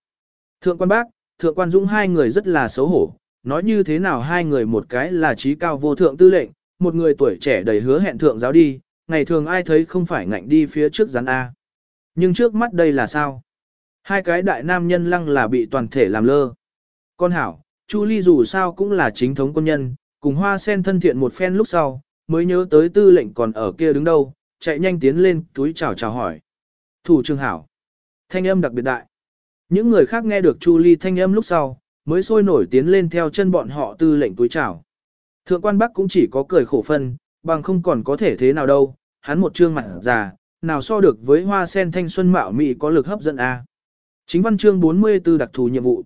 Thượng quan bác, thượng quan dũng hai người rất là xấu hổ, nói như thế nào hai người một cái là trí cao vô thượng tư lệnh, một người tuổi trẻ đầy hứa hẹn thượng giáo đi, ngày thường ai thấy không phải ngạnh đi phía trước rắn A. Nhưng trước mắt đây là sao? Hai cái đại nam nhân lăng là bị toàn thể làm lơ. Con hảo, Chu Ly dù sao cũng là chính thống quân nhân, cùng hoa sen thân thiện một phen lúc sau, mới nhớ tới tư lệnh còn ở kia đứng đâu, chạy nhanh tiến lên, túi chào chào hỏi. Thủ trương hảo. Thanh âm đặc biệt đại. Những người khác nghe được Chu Ly thanh âm lúc sau, mới sôi nổi tiến lên theo chân bọn họ tư lệnh túi chào. Thượng quan Bắc cũng chỉ có cười khổ phân, bằng không còn có thể thế nào đâu, hắn một trương mặt già, nào so được với hoa sen thanh xuân mạo mị có lực hấp dẫn a. Chính văn chương 44 đặc thù nhiệm vụ.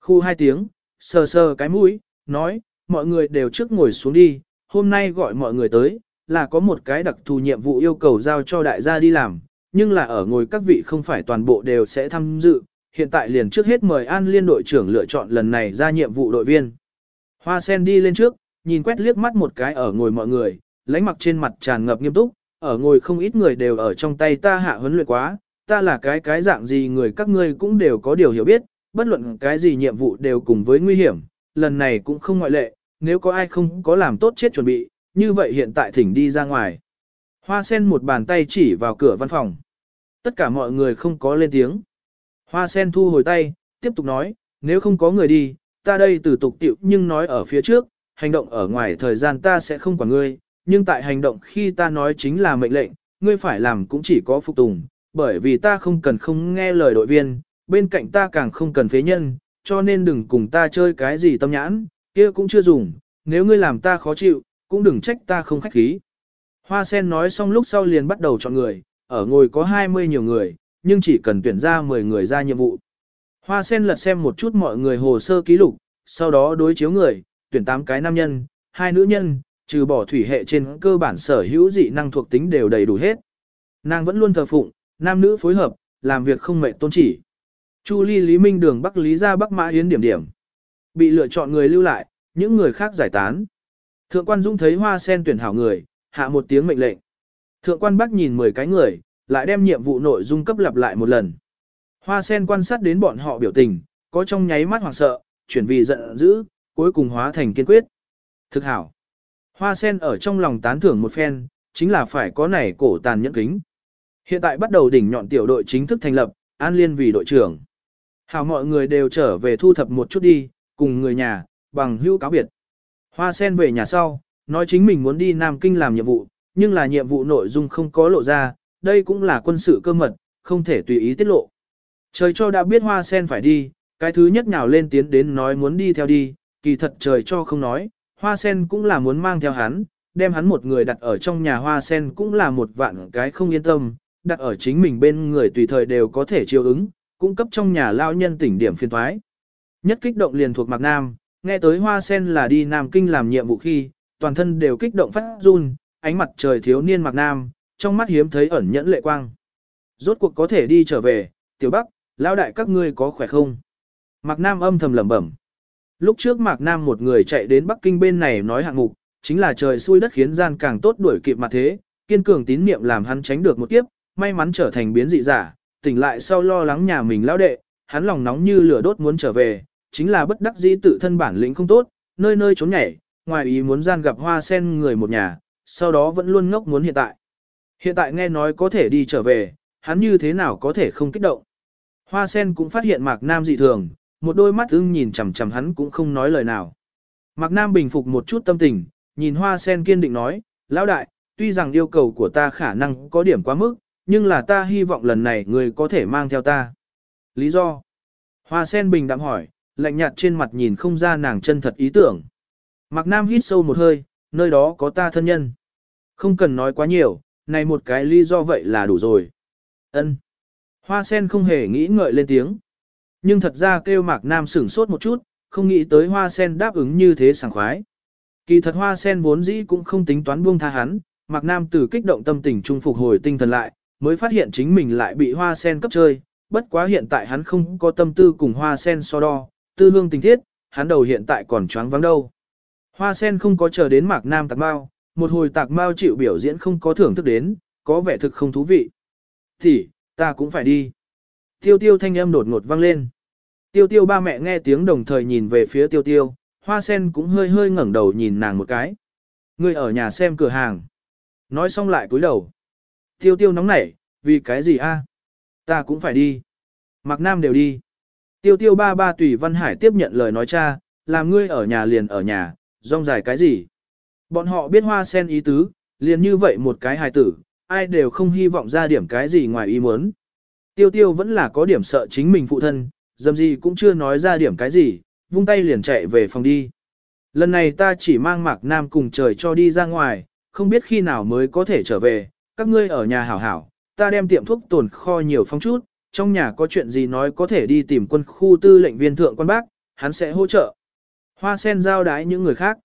Khu hai tiếng, sờ sờ cái mũi, nói, mọi người đều trước ngồi xuống đi, hôm nay gọi mọi người tới, là có một cái đặc thù nhiệm vụ yêu cầu giao cho đại gia đi làm, nhưng là ở ngồi các vị không phải toàn bộ đều sẽ tham dự, hiện tại liền trước hết mời An Liên đội trưởng lựa chọn lần này ra nhiệm vụ đội viên. Hoa sen đi lên trước, nhìn quét liếc mắt một cái ở ngồi mọi người, lánh mặc trên mặt tràn ngập nghiêm túc, ở ngồi không ít người đều ở trong tay ta hạ huấn luyện quá, ta là cái cái dạng gì người các ngươi cũng đều có điều hiểu biết, bất luận cái gì nhiệm vụ đều cùng với nguy hiểm, lần này cũng không ngoại lệ, nếu có ai không có làm tốt chết chuẩn bị, như vậy hiện tại thỉnh đi ra ngoài. Hoa sen một bàn tay chỉ vào cửa văn phòng. Tất cả mọi người không có lên tiếng. Hoa sen thu hồi tay, tiếp tục nói, nếu không có người đi, ta đây từ tục tiệu nhưng nói ở phía trước, hành động ở ngoài thời gian ta sẽ không quản ngươi, nhưng tại hành động khi ta nói chính là mệnh lệnh, ngươi phải làm cũng chỉ có phục tùng, bởi vì ta không cần không nghe lời đội viên, bên cạnh ta càng không cần phế nhân, cho nên đừng cùng ta chơi cái gì tâm nhãn, kia cũng chưa dùng, nếu ngươi làm ta khó chịu, cũng đừng trách ta không khách khí. Hoa sen nói xong lúc sau liền bắt đầu chọn người, ở ngồi có 20 nhiều người, nhưng chỉ cần tuyển ra 10 người ra nhiệm vụ. Hoa sen lật xem một chút mọi người hồ sơ ký lục, sau đó đối chiếu người, tuyển 8 cái nam nhân, hai nữ nhân, trừ bỏ thủy hệ trên cơ bản sở hữu dị năng thuộc tính đều đầy đủ hết. Nàng vẫn luôn thờ phụng, nam nữ phối hợp, làm việc không mệt tôn chỉ. Chu Ly Lý Minh đường Bắc Lý ra Bắc Mã Yến điểm điểm. Bị lựa chọn người lưu lại, những người khác giải tán. Thượng quan Dung thấy hoa sen tuyển hảo người, hạ một tiếng mệnh lệnh. Thượng quan Bắc nhìn 10 cái người, lại đem nhiệm vụ nội dung cấp lặp lại một lần. Hoa sen quan sát đến bọn họ biểu tình, có trong nháy mắt hoảng sợ, chuyển vì giận dữ, cuối cùng hóa thành kiên quyết. Thực hảo. Hoa sen ở trong lòng tán thưởng một phen, chính là phải có này cổ tàn nhẫn kính. Hiện tại bắt đầu đỉnh nhọn tiểu đội chính thức thành lập, An Liên vì đội trưởng. Hảo mọi người đều trở về thu thập một chút đi, cùng người nhà, bằng hữu cáo biệt. Hoa sen về nhà sau, nói chính mình muốn đi Nam Kinh làm nhiệm vụ, nhưng là nhiệm vụ nội dung không có lộ ra, đây cũng là quân sự cơ mật, không thể tùy ý tiết lộ. Trời cho đã biết hoa sen phải đi, cái thứ nhất nhào lên tiến đến nói muốn đi theo đi, kỳ thật trời cho không nói, hoa sen cũng là muốn mang theo hắn, đem hắn một người đặt ở trong nhà hoa sen cũng là một vạn cái không yên tâm, đặt ở chính mình bên người tùy thời đều có thể chiêu ứng, cung cấp trong nhà lao nhân tỉnh điểm phiên thoái. Nhất kích động liền thuộc Mạc Nam, nghe tới Hoa Sen là đi Nam Kinh làm nhiệm vụ khi, toàn thân đều kích động phát run, ánh mặt trời thiếu niên Mạc Nam, trong mắt hiếm thấy ẩn nhẫn lệ quang. Rốt cuộc có thể đi trở về, tiểu bắc, lão đại các ngươi có khỏe không? Mạc Nam âm thầm lẩm bẩm. Lúc trước Mạc Nam một người chạy đến Bắc Kinh bên này nói hạng mục, chính là trời xui đất khiến gian càng tốt đuổi kịp mặt thế, kiên cường tín niệm làm hắn tránh được một kiếp, may mắn trở thành biến dị giả, tỉnh lại sau lo lắng nhà mình lão đệ, hắn lòng nóng như lửa đốt muốn trở về, chính là bất đắc dĩ tự thân bản lĩnh không tốt, nơi nơi trốn nhảy, ngoài ý muốn gian gặp hoa sen người một nhà, sau đó vẫn luôn ngốc muốn hiện tại. Hiện tại nghe nói có thể đi trở về, hắn như thế nào có thể không kích động. Hoa sen cũng phát hiện Mạc Nam dị thường, một đôi mắt ưng nhìn chằm chằm hắn cũng không nói lời nào. Mạc Nam bình phục một chút tâm tình, nhìn hoa sen kiên định nói, lão đại, tuy rằng yêu cầu của ta khả năng có điểm quá mức, nhưng là ta hy vọng lần này người có thể mang theo ta. Lý do? Hoa sen bình đạm hỏi, lạnh nhạt trên mặt nhìn không ra nàng chân thật ý tưởng. Mạc Nam hít sâu một hơi, nơi đó có ta thân nhân. Không cần nói quá nhiều, này một cái lý do vậy là đủ rồi. Ân. Hoa sen không hề nghĩ ngợi lên tiếng. Nhưng thật ra kêu Mạc Nam sửng sốt một chút, không nghĩ tới hoa sen đáp ứng như thế sảng khoái. Kỳ thật hoa sen vốn dĩ cũng không tính toán buông tha hắn, Mạc Nam từ kích động tâm tình trung phục hồi tinh thần lại, mới phát hiện chính mình lại bị hoa sen cấp chơi, bất quá hiện tại hắn không có tâm tư cùng hoa sen so đo, tư hương tình thiết, hắn đầu hiện tại còn choáng vắng đâu. Hoa sen không có chờ đến Mạc Nam tạc bao, một hồi tạc bao chịu biểu diễn không có thưởng thức đến, có vẻ thực không thú vị. Thì, ta cũng phải đi. Tiêu tiêu thanh âm đột ngột vang lên. Tiêu tiêu ba mẹ nghe tiếng đồng thời nhìn về phía tiêu tiêu, hoa sen cũng hơi hơi ngẩng đầu nhìn nàng một cái. Ngươi ở nhà xem cửa hàng. Nói xong lại cúi đầu. Tiêu tiêu nóng nảy, vì cái gì a? Ta cũng phải đi. Mạc Nam đều đi. Tiêu tiêu ba ba tùy Văn Hải tiếp nhận lời nói cha, làm ngươi ở nhà liền ở nhà, rong dài cái gì. Bọn họ biết hoa sen ý tứ, liền như vậy một cái hài tử, ai đều không hy vọng ra điểm cái gì ngoài ý muốn. Tiêu tiêu vẫn là có điểm sợ chính mình phụ thân, dầm gì cũng chưa nói ra điểm cái gì, vung tay liền chạy về phòng đi. Lần này ta chỉ mang Mạc Nam cùng trời cho đi ra ngoài, không biết khi nào mới có thể trở về, các ngươi ở nhà hảo hảo, ta đem tiệm thuốc tồn kho nhiều phong chút, trong nhà có chuyện gì nói có thể đi tìm quân khu tư lệnh viên thượng quan bác, hắn sẽ hỗ trợ. Hoa sen giao đái những người khác.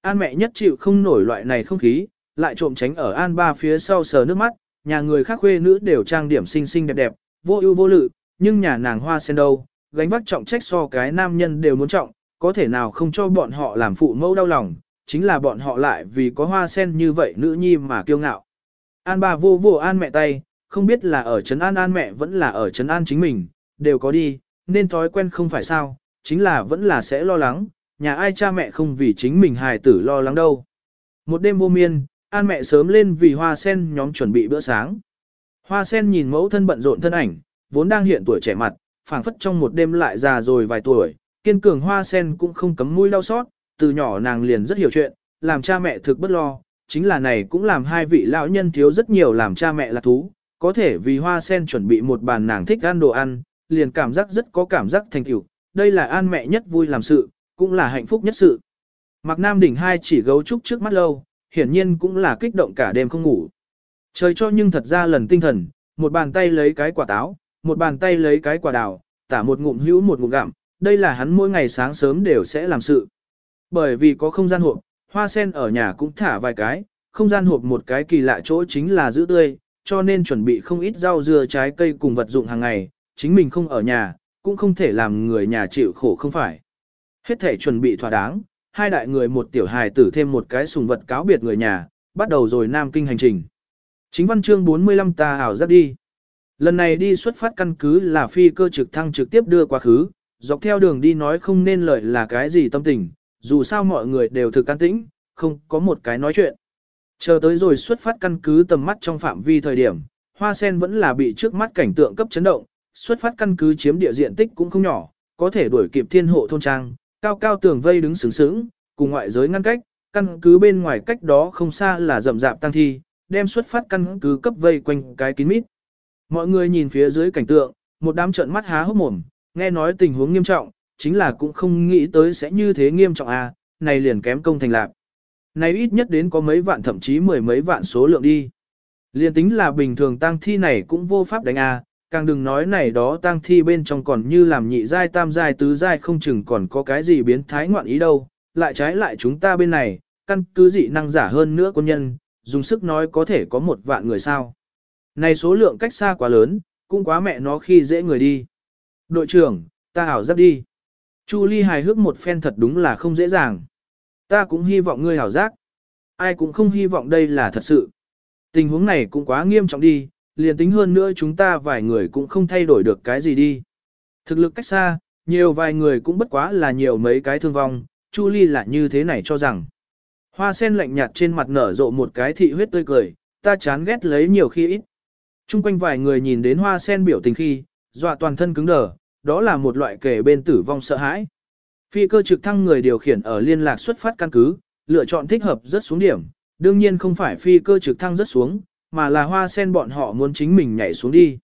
An mẹ nhất chịu không nổi loại này không khí, lại trộm tránh ở an ba phía sau sờ nước mắt, nhà người khác khuê nữ đều trang điểm xinh xinh đẹp đẹp, vô ưu vô lự, nhưng nhà nàng hoa sen đâu, gánh vác trọng trách so cái nam nhân đều muốn trọng, có thể nào không cho bọn họ làm phụ mẫu đau lòng, chính là bọn họ lại vì có hoa sen như vậy nữ nhi mà kiêu ngạo. An ba vô vô an mẹ tay, không biết là ở trấn an an mẹ vẫn là ở trấn an chính mình, đều có đi, nên thói quen không phải sao, chính là vẫn là sẽ lo lắng, nhà ai cha mẹ không vì chính mình hài tử lo lắng đâu. Một đêm vô miên, an mẹ sớm lên vì hoa sen nhóm chuẩn bị bữa sáng. Hoa sen nhìn mẫu thân bận rộn thân ảnh, vốn đang hiện tuổi trẻ mặt, phảng phất trong một đêm lại già rồi vài tuổi, kiên cường hoa sen cũng không cấm mũi đau xót, từ nhỏ nàng liền rất hiểu chuyện, làm cha mẹ thực bất lo, chính là này cũng làm hai vị lão nhân thiếu rất nhiều làm cha mẹ là thú, có thể vì hoa sen chuẩn bị một bàn nàng thích ăn đồ ăn, liền cảm giác rất có cảm giác thành tựu, đây là an mẹ nhất vui làm sự, cũng là hạnh phúc nhất sự. Mạc Nam đỉnh hai chỉ gấu trúc trước mắt lâu, hiển nhiên cũng là kích động cả đêm không ngủ. Trời cho nhưng thật ra lần tinh thần, một bàn tay lấy cái quả táo, một bàn tay lấy cái quả đào, tả một ngụm hữu một ngụm gặm, đây là hắn mỗi ngày sáng sớm đều sẽ làm sự. Bởi vì có không gian hộp, hoa sen ở nhà cũng thả vài cái, không gian hộp một cái kỳ lạ chỗ chính là giữ tươi, cho nên chuẩn bị không ít rau dưa trái cây cùng vật dụng hàng ngày, chính mình không ở nhà, cũng không thể làm người nhà chịu khổ không phải. Hết thể chuẩn bị thỏa đáng, hai đại người một tiểu hài tử thêm một cái sùng vật cáo biệt người nhà, bắt đầu rồi Nam Kinh hành trình. Chính văn chương 45 ta ảo giáp đi. Lần này đi xuất phát căn cứ là phi cơ trực thăng trực tiếp đưa quá khứ, dọc theo đường đi nói không nên lợi là cái gì tâm tình, dù sao mọi người đều thực can tĩnh, không có một cái nói chuyện. Chờ tới rồi xuất phát căn cứ tầm mắt trong phạm vi thời điểm, hoa sen vẫn là bị trước mắt cảnh tượng cấp chấn động, xuất phát căn cứ chiếm địa diện tích cũng không nhỏ, có thể đuổi kịp thiên hộ thôn trang, cao cao tường vây đứng sướng sướng, cùng ngoại giới ngăn cách, căn cứ bên ngoài cách đó không xa là rậm rạp tăng thi, đem xuất phát căn cứ cấp vây quanh cái kín mít. Mọi người nhìn phía dưới cảnh tượng, một đám trợn mắt há hốc mồm, nghe nói tình huống nghiêm trọng, chính là cũng không nghĩ tới sẽ như thế nghiêm trọng à, này liền kém công thành lạc. Này ít nhất đến có mấy vạn thậm chí mười mấy vạn số lượng đi. Liên tính là bình thường tăng thi này cũng vô pháp đánh à, càng đừng nói này đó tang thi bên trong còn như làm nhị giai tam giai tứ giai không chừng còn có cái gì biến thái ngoạn ý đâu, lại trái lại chúng ta bên này, căn cứ dị năng giả hơn nữa quân nhân, dùng sức nói có thể có một vạn người sao. Này số lượng cách xa quá lớn, cũng quá mẹ nó khi dễ người đi. Đội trưởng, ta hảo giáp đi. Chu Ly hài hước một phen thật đúng là không dễ dàng. Ta cũng hy vọng ngươi hảo giác. Ai cũng không hy vọng đây là thật sự. Tình huống này cũng quá nghiêm trọng đi, liền tính hơn nữa chúng ta vài người cũng không thay đổi được cái gì đi. Thực lực cách xa, nhiều vài người cũng bất quá là nhiều mấy cái thương vong, Chu Ly là như thế này cho rằng. Hoa sen lạnh nhạt trên mặt nở rộ một cái thị huyết tươi cười, ta chán ghét lấy nhiều khi ít. Trung quanh vài người nhìn đến hoa sen biểu tình khi, dọa toàn thân cứng đờ, đó là một loại kể bên tử vong sợ hãi. Phi cơ trực thăng người điều khiển ở liên lạc xuất phát căn cứ, lựa chọn thích hợp rất xuống điểm, đương nhiên không phải phi cơ trực thăng rất xuống, mà là hoa sen bọn họ muốn chính mình nhảy xuống đi.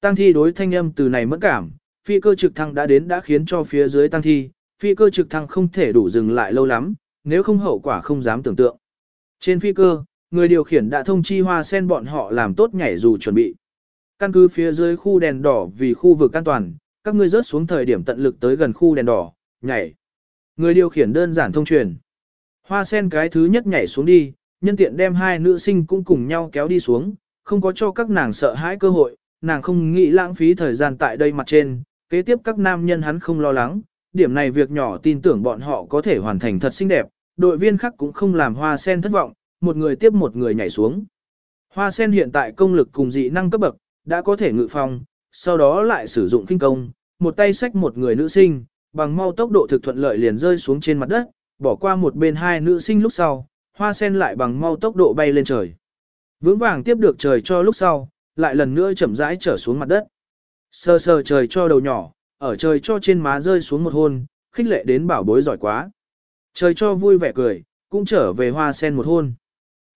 Tăng thi đối thanh âm từ này mất cảm, phi cơ trực thăng đã đến đã khiến cho phía dưới tăng thi, phi cơ trực thăng không thể đủ dừng lại lâu lắm, nếu không hậu quả không dám tưởng tượng. Trên phi cơ, người điều khiển đã thông chi hoa sen bọn họ làm tốt nhảy dù chuẩn bị. Căn cứ phía dưới khu đèn đỏ vì khu vực an toàn, các ngươi rớt xuống thời điểm tận lực tới gần khu đèn đỏ, nhảy. Người điều khiển đơn giản thông truyền. Hoa sen cái thứ nhất nhảy xuống đi, nhân tiện đem hai nữ sinh cũng cùng nhau kéo đi xuống, không có cho các nàng sợ hãi cơ hội, nàng không nghĩ lãng phí thời gian tại đây mặt trên, kế tiếp các nam nhân hắn không lo lắng, điểm này việc nhỏ tin tưởng bọn họ có thể hoàn thành thật xinh đẹp, đội viên khác cũng không làm hoa sen thất vọng, một người tiếp một người nhảy xuống. Hoa sen hiện tại công lực cùng dị năng cấp bậc, đã có thể ngự phong, sau đó lại sử dụng kinh công, một tay xách một người nữ sinh, bằng mau tốc độ thực thuận lợi liền rơi xuống trên mặt đất, bỏ qua một bên hai nữ sinh lúc sau, hoa sen lại bằng mau tốc độ bay lên trời. Vững vàng tiếp được trời cho lúc sau, lại lần nữa chậm rãi trở xuống mặt đất. Sơ sơ trời cho đầu nhỏ, ở trời cho trên má rơi xuống một hôn, khích lệ đến bảo bối giỏi quá. Trời cho vui vẻ cười, cũng trở về hoa sen một hôn.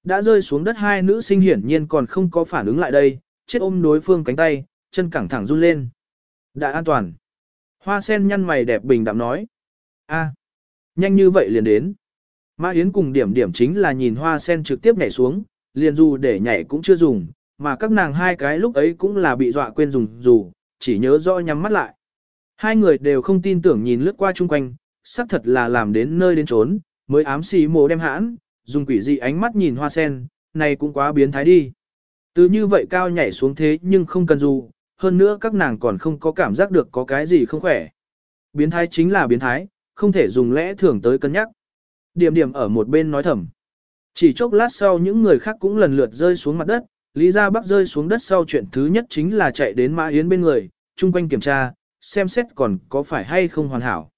Đã rơi xuống đất hai nữ sinh hiển nhiên còn không có phản ứng lại đây, chết ôm đối phương cánh tay, chân cẳng thẳng run lên. Đã an toàn. Hoa sen nhăn mày đẹp bình đạm nói. a nhanh như vậy liền đến. Mã Yến cùng điểm điểm chính là nhìn hoa sen trực tiếp nhảy xuống, liền dù để nhảy cũng chưa dùng, mà các nàng hai cái lúc ấy cũng là bị dọa quên dùng dù, chỉ nhớ rõ nhắm mắt lại. Hai người đều không tin tưởng nhìn lướt qua chung quanh, xác thật là làm đến nơi đến trốn, mới ám xì mồ đem hãn, dùng quỷ dị ánh mắt nhìn hoa sen, này cũng quá biến thái đi. Từ như vậy cao nhảy xuống thế nhưng không cần dù, hơn nữa các nàng còn không có cảm giác được có cái gì không khỏe. Biến thái chính là biến thái, không thể dùng lẽ thường tới cân nhắc. Điểm điểm ở một bên nói thầm. Chỉ chốc lát sau những người khác cũng lần lượt rơi xuống mặt đất, Lý Gia Bắc rơi xuống đất sau chuyện thứ nhất chính là chạy đến Mã Yến bên người, chung quanh kiểm tra, xem xét còn có phải hay không hoàn hảo.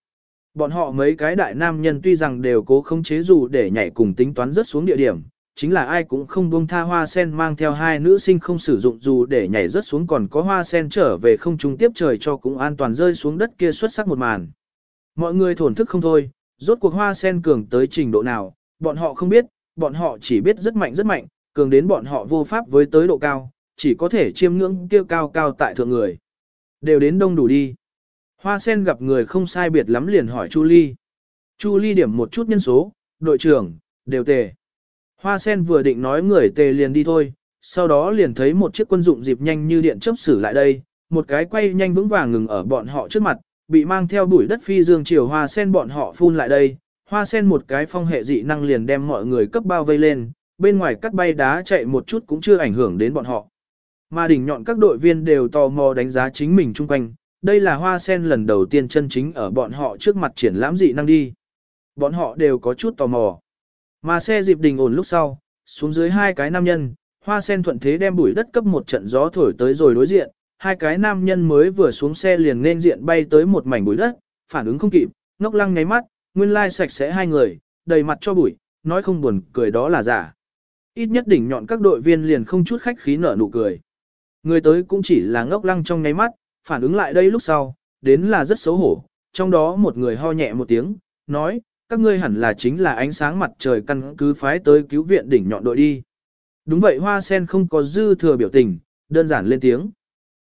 Bọn họ mấy cái đại nam nhân tuy rằng đều cố không chế dù để nhảy cùng tính toán rất xuống địa điểm, chính là ai cũng không buông tha hoa sen mang theo hai nữ sinh không sử dụng dù để nhảy rất xuống còn có hoa sen trở về không trung tiếp trời cho cũng an toàn rơi xuống đất kia xuất sắc một màn. Mọi người thổn thức không thôi, rốt cuộc hoa sen cường tới trình độ nào, bọn họ không biết, bọn họ chỉ biết rất mạnh rất mạnh, cường đến bọn họ vô pháp với tới độ cao, chỉ có thể chiêm ngưỡng kia cao cao tại thượng người. Đều đến đông đủ đi. Hoa sen gặp người không sai biệt lắm liền hỏi Chu Ly. Chu Ly điểm một chút nhân số, đội trưởng, đều tề. Hoa sen vừa định nói người tề liền đi thôi, sau đó liền thấy một chiếc quân dụng dịp nhanh như điện chớp xử lại đây, một cái quay nhanh vững vàng ngừng ở bọn họ trước mặt, bị mang theo bụi đất phi dương chiều hoa sen bọn họ phun lại đây, hoa sen một cái phong hệ dị năng liền đem mọi người cấp bao vây lên, bên ngoài cắt bay đá chạy một chút cũng chưa ảnh hưởng đến bọn họ. Mà đỉnh nhọn các đội viên đều tò mò đánh giá chính mình chung quanh, đây là hoa sen lần đầu tiên chân chính ở bọn họ trước mặt triển lãm dị năng đi. Bọn họ đều có chút tò mò. Mà xe dịp đình ổn lúc sau, xuống dưới hai cái nam nhân, hoa sen thuận thế đem bụi đất cấp một trận gió thổi tới rồi đối diện, hai cái nam nhân mới vừa xuống xe liền nên diện bay tới một mảnh bụi đất, phản ứng không kịp, ngốc lăng nháy mắt, nguyên lai sạch sẽ hai người, đầy mặt cho bụi, nói không buồn cười đó là giả. Ít nhất đỉnh nhọn các đội viên liền không chút khách khí nở nụ cười. Người tới cũng chỉ là ngốc lăng trong nháy mắt, phản ứng lại đây lúc sau, đến là rất xấu hổ, trong đó một người ho nhẹ một tiếng, nói, các ngươi hẳn là chính là ánh sáng mặt trời căn cứ phái tới cứu viện đỉnh nhọn đội đi. Đúng vậy hoa sen không có dư thừa biểu tình, đơn giản lên tiếng.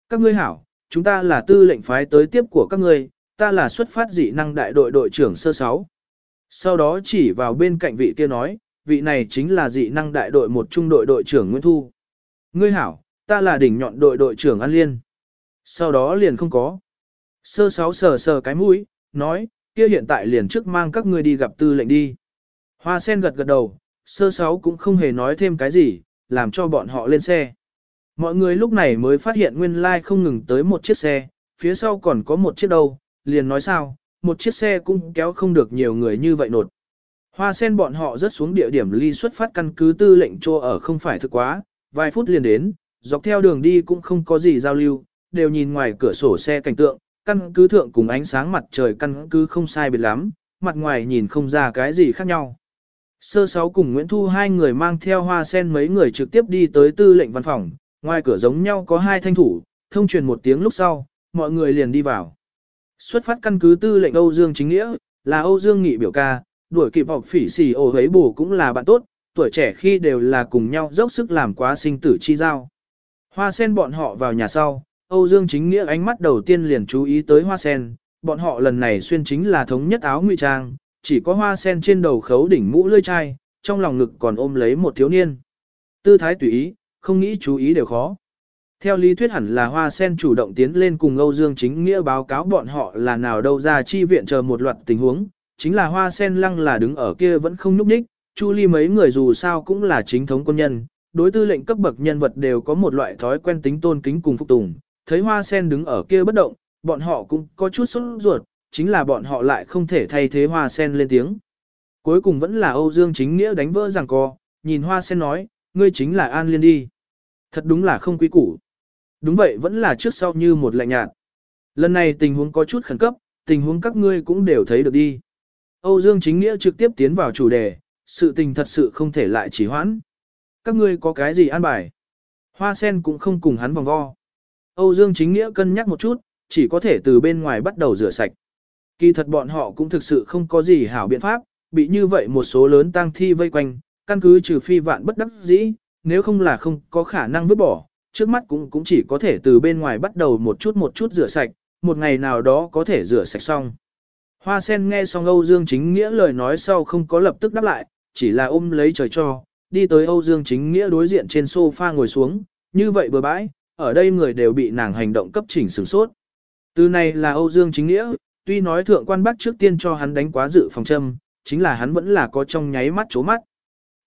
Các ngươi hảo, chúng ta là tư lệnh phái tới tiếp của các ngươi, ta là xuất phát dị năng đại đội đội trưởng sơ sáu. Sau đó chỉ vào bên cạnh vị kia nói, vị này chính là dị năng đại đội một trung đội đội trưởng Nguyễn Thu. Ngươi hảo, ta là đỉnh nhọn đội đội trưởng An Liên. Sau đó liền không có. Sơ sáu sờ sờ cái mũi, nói, kia hiện tại liền trước mang các ngươi đi gặp tư lệnh đi. Hoa sen gật gật đầu, sơ sáu cũng không hề nói thêm cái gì, làm cho bọn họ lên xe. Mọi người lúc này mới phát hiện nguyên lai like không ngừng tới một chiếc xe, phía sau còn có một chiếc đâu, liền nói sao, một chiếc xe cũng kéo không được nhiều người như vậy nột. Hoa sen bọn họ rớt xuống địa điểm ly xuất phát căn cứ tư lệnh cho ở không phải thực quá, vài phút liền đến, dọc theo đường đi cũng không có gì giao lưu, đều nhìn ngoài cửa sổ xe cảnh tượng, căn cứ thượng cùng ánh sáng mặt trời căn cứ không sai biệt lắm, mặt ngoài nhìn không ra cái gì khác nhau. Sơ sáu cùng Nguyễn Thu hai người mang theo hoa sen mấy người trực tiếp đi tới tư lệnh văn phòng, ngoài cửa giống nhau có hai thanh thủ, thông truyền một tiếng lúc sau, mọi người liền đi vào. Xuất phát căn cứ tư lệnh Âu Dương chính nghĩa, là Âu Dương nghị biểu ca, đuổi kịp học phỉ xì ổ hấy bù cũng là bạn tốt, tuổi trẻ khi đều là cùng nhau dốc sức làm quá sinh tử chi giao. Hoa sen bọn họ vào nhà sau, Âu Dương chính nghĩa ánh mắt đầu tiên liền chú ý tới hoa sen, bọn họ lần này xuyên chính là thống nhất áo ngụy trang, chỉ có hoa sen trên đầu khấu đỉnh mũ lưỡi chai, trong lòng ngực còn ôm lấy một thiếu niên. Tư thái tùy ý, không nghĩ chú ý đều khó. Theo lý thuyết hẳn là hoa sen chủ động tiến lên cùng Âu Dương chính nghĩa báo cáo bọn họ là nào đâu ra chi viện chờ một loạt tình huống, chính là hoa sen lăng là đứng ở kia vẫn không nhúc nhích, Chu Ly mấy người dù sao cũng là chính thống quân nhân, đối tư lệnh cấp bậc nhân vật đều có một loại thói quen tính tôn kính cùng phục tùng, thấy hoa sen đứng ở kia bất động, bọn họ cũng có chút sốt ruột, chính là bọn họ lại không thể thay thế hoa sen lên tiếng. Cuối cùng vẫn là Âu Dương chính nghĩa đánh vỡ rằng co, nhìn hoa sen nói, ngươi chính là An Liên đi. Thật đúng là không quý củ. Đúng vậy vẫn là trước sau như một lạnh nhạt. Lần này tình huống có chút khẩn cấp, tình huống các ngươi cũng đều thấy được đi. Âu Dương chính nghĩa trực tiếp tiến vào chủ đề, sự tình thật sự không thể lại chỉ hoãn. Các ngươi có cái gì an bài? Hoa sen cũng không cùng hắn vòng vo. Âu Dương chính nghĩa cân nhắc một chút, chỉ có thể từ bên ngoài bắt đầu rửa sạch. Kỳ thật bọn họ cũng thực sự không có gì hảo biện pháp, bị như vậy một số lớn tang thi vây quanh, căn cứ trừ phi vạn bất đắc dĩ, nếu không là không có khả năng vứt bỏ, trước mắt cũng cũng chỉ có thể từ bên ngoài bắt đầu một chút một chút rửa sạch, một ngày nào đó có thể rửa sạch xong. Hoa sen nghe xong Âu Dương chính nghĩa lời nói sau không có lập tức đáp lại, chỉ là ôm lấy trời cho, đi tới Âu Dương chính nghĩa đối diện trên sofa ngồi xuống, như vậy bừa bãi, ở đây người đều bị nàng hành động cấp chỉnh sửng sốt. Từ này là Âu Dương chính nghĩa, tuy nói thượng quan bác trước tiên cho hắn đánh quá dự phòng châm, chính là hắn vẫn là có trong nháy mắt chố mắt.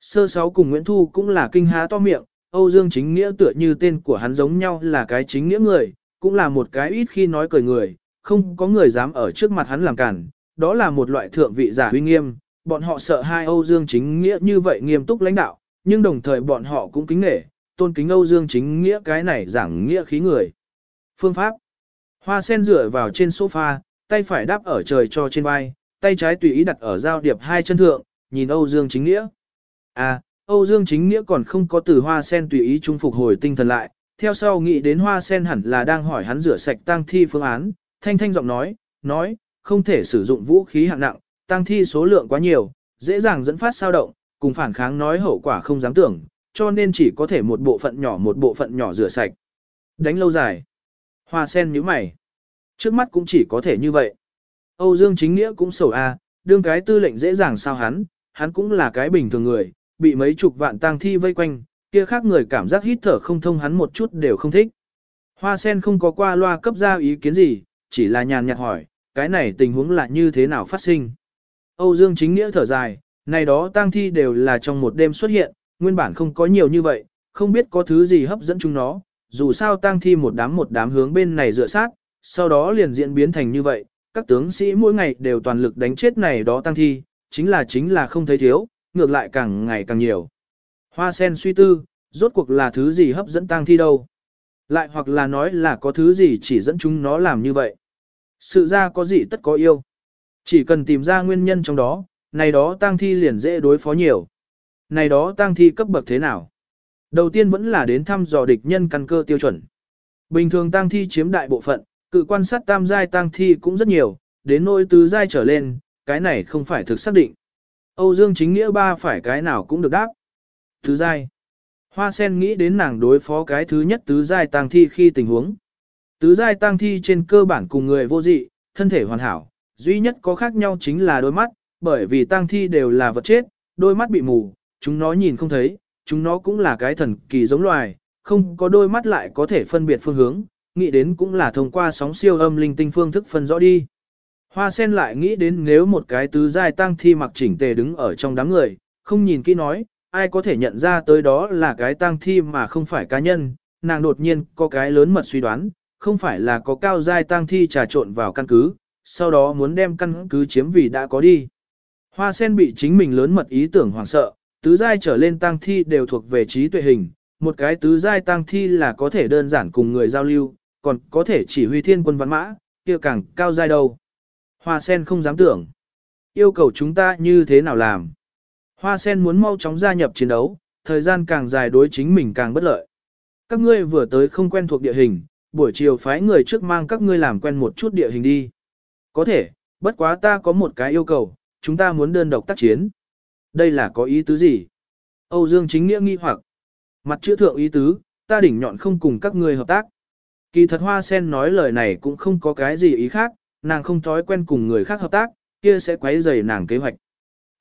Sơ sáu cùng Nguyễn Thu cũng là kinh há to miệng, Âu Dương chính nghĩa tựa như tên của hắn giống nhau là cái chính nghĩa người, cũng là một cái ít khi nói cười người, không có người dám ở trước mặt hắn làm cản, đó là một loại thượng vị giả uy nghiêm, bọn họ sợ hai Âu Dương chính nghĩa như vậy nghiêm túc lãnh đạo, nhưng đồng thời bọn họ cũng kính nể, tôn kính Âu Dương chính nghĩa cái này giảng nghĩa khí người. Phương pháp Hoa sen dựa vào trên sofa, tay phải đáp ở trời cho trên vai, tay trái tùy ý đặt ở giao điệp hai chân thượng, nhìn Âu Dương chính nghĩa. À, Âu Dương chính nghĩa còn không có từ hoa sen tùy ý trung phục hồi tinh thần lại, theo sau nghĩ đến hoa sen hẳn là đang hỏi hắn rửa sạch tang thi phương án, thanh thanh giọng nói, nói, không thể sử dụng vũ khí hạng nặng, tang thi số lượng quá nhiều, dễ dàng dẫn phát sao động, cùng phản kháng nói hậu quả không dám tưởng, cho nên chỉ có thể một bộ phận nhỏ một bộ phận nhỏ rửa sạch. Đánh lâu dài. Hoa sen nhíu mày. Trước mắt cũng chỉ có thể như vậy. Âu Dương chính nghĩa cũng sầu a, đương cái tư lệnh dễ dàng sao hắn, hắn cũng là cái bình thường người, bị mấy chục vạn tang thi vây quanh, kia khác người cảm giác hít thở không thông hắn một chút đều không thích. Hoa sen không có qua loa cấp ra ý kiến gì, chỉ là nhàn nhạt hỏi, cái này tình huống là như thế nào phát sinh. Âu Dương chính nghĩa thở dài, này đó tang thi đều là trong một đêm xuất hiện, nguyên bản không có nhiều như vậy, không biết có thứ gì hấp dẫn chúng nó, dù sao tang thi một đám một đám hướng bên này dựa sát, sau đó liền diễn biến thành như vậy, các tướng sĩ mỗi ngày đều toàn lực đánh chết này đó tang thi, chính là chính là không thấy thiếu, ngược lại càng ngày càng nhiều. Hoa sen suy tư, rốt cuộc là thứ gì hấp dẫn tang thi đâu? Lại hoặc là nói là có thứ gì chỉ dẫn chúng nó làm như vậy? Sự ra có gì tất có yêu. Chỉ cần tìm ra nguyên nhân trong đó, này đó tang thi liền dễ đối phó nhiều. Này đó tang thi cấp bậc thế nào? Đầu tiên vẫn là đến thăm dò địch nhân căn cơ tiêu chuẩn. Bình thường tang thi chiếm đại bộ phận, cự quan sát tam giai tang thi cũng rất nhiều, đến nỗi tứ giai trở lên, cái này không phải thực xác định. Âu Dương chính nghĩa ba phải cái nào cũng được đáp. Tứ giai. Hoa sen nghĩ đến nàng đối phó cái thứ nhất tứ giai tang thi khi tình huống. Tứ giai tang thi trên cơ bản cùng người vô dị, thân thể hoàn hảo, duy nhất có khác nhau chính là đôi mắt, bởi vì tang thi đều là vật chết, đôi mắt bị mù, chúng nó nhìn không thấy, chúng nó cũng là cái thần kỳ giống loài, không có đôi mắt lại có thể phân biệt phương hướng, nghĩ đến cũng là thông qua sóng siêu âm linh tinh phương thức phân rõ đi. Hoa sen lại nghĩ đến nếu một cái tứ giai tăng thi mặc chỉnh tề đứng ở trong đám người, không nhìn kỹ nói, ai có thể nhận ra tới đó là cái tăng thi mà không phải cá nhân, nàng đột nhiên có cái lớn mật suy đoán, không phải là có cao giai tăng thi trà trộn vào căn cứ, sau đó muốn đem căn cứ chiếm vì đã có đi. Hoa sen bị chính mình lớn mật ý tưởng hoảng sợ, tứ giai trở lên tăng thi đều thuộc về trí tuệ hình, một cái tứ giai tăng thi là có thể đơn giản cùng người giao lưu, còn có thể chỉ huy thiên quân văn mã, kia càng cao giai đâu. Hoa sen không dám tưởng. Yêu cầu chúng ta như thế nào làm? Hoa sen muốn mau chóng gia nhập chiến đấu, thời gian càng dài đối chính mình càng bất lợi. Các ngươi vừa tới không quen thuộc địa hình, buổi chiều phái người trước mang các ngươi làm quen một chút địa hình đi. Có thể, bất quá ta có một cái yêu cầu, chúng ta muốn đơn độc tác chiến. Đây là có ý tứ gì? Âu Dương chính nghĩa nghi hoặc. Mặt chữ thượng ý tứ, ta đỉnh nhọn không cùng các ngươi hợp tác. Kỳ thật hoa sen nói lời này cũng không có cái gì ý khác, nàng không thói quen cùng người khác hợp tác, kia sẽ quấy rầy nàng kế hoạch.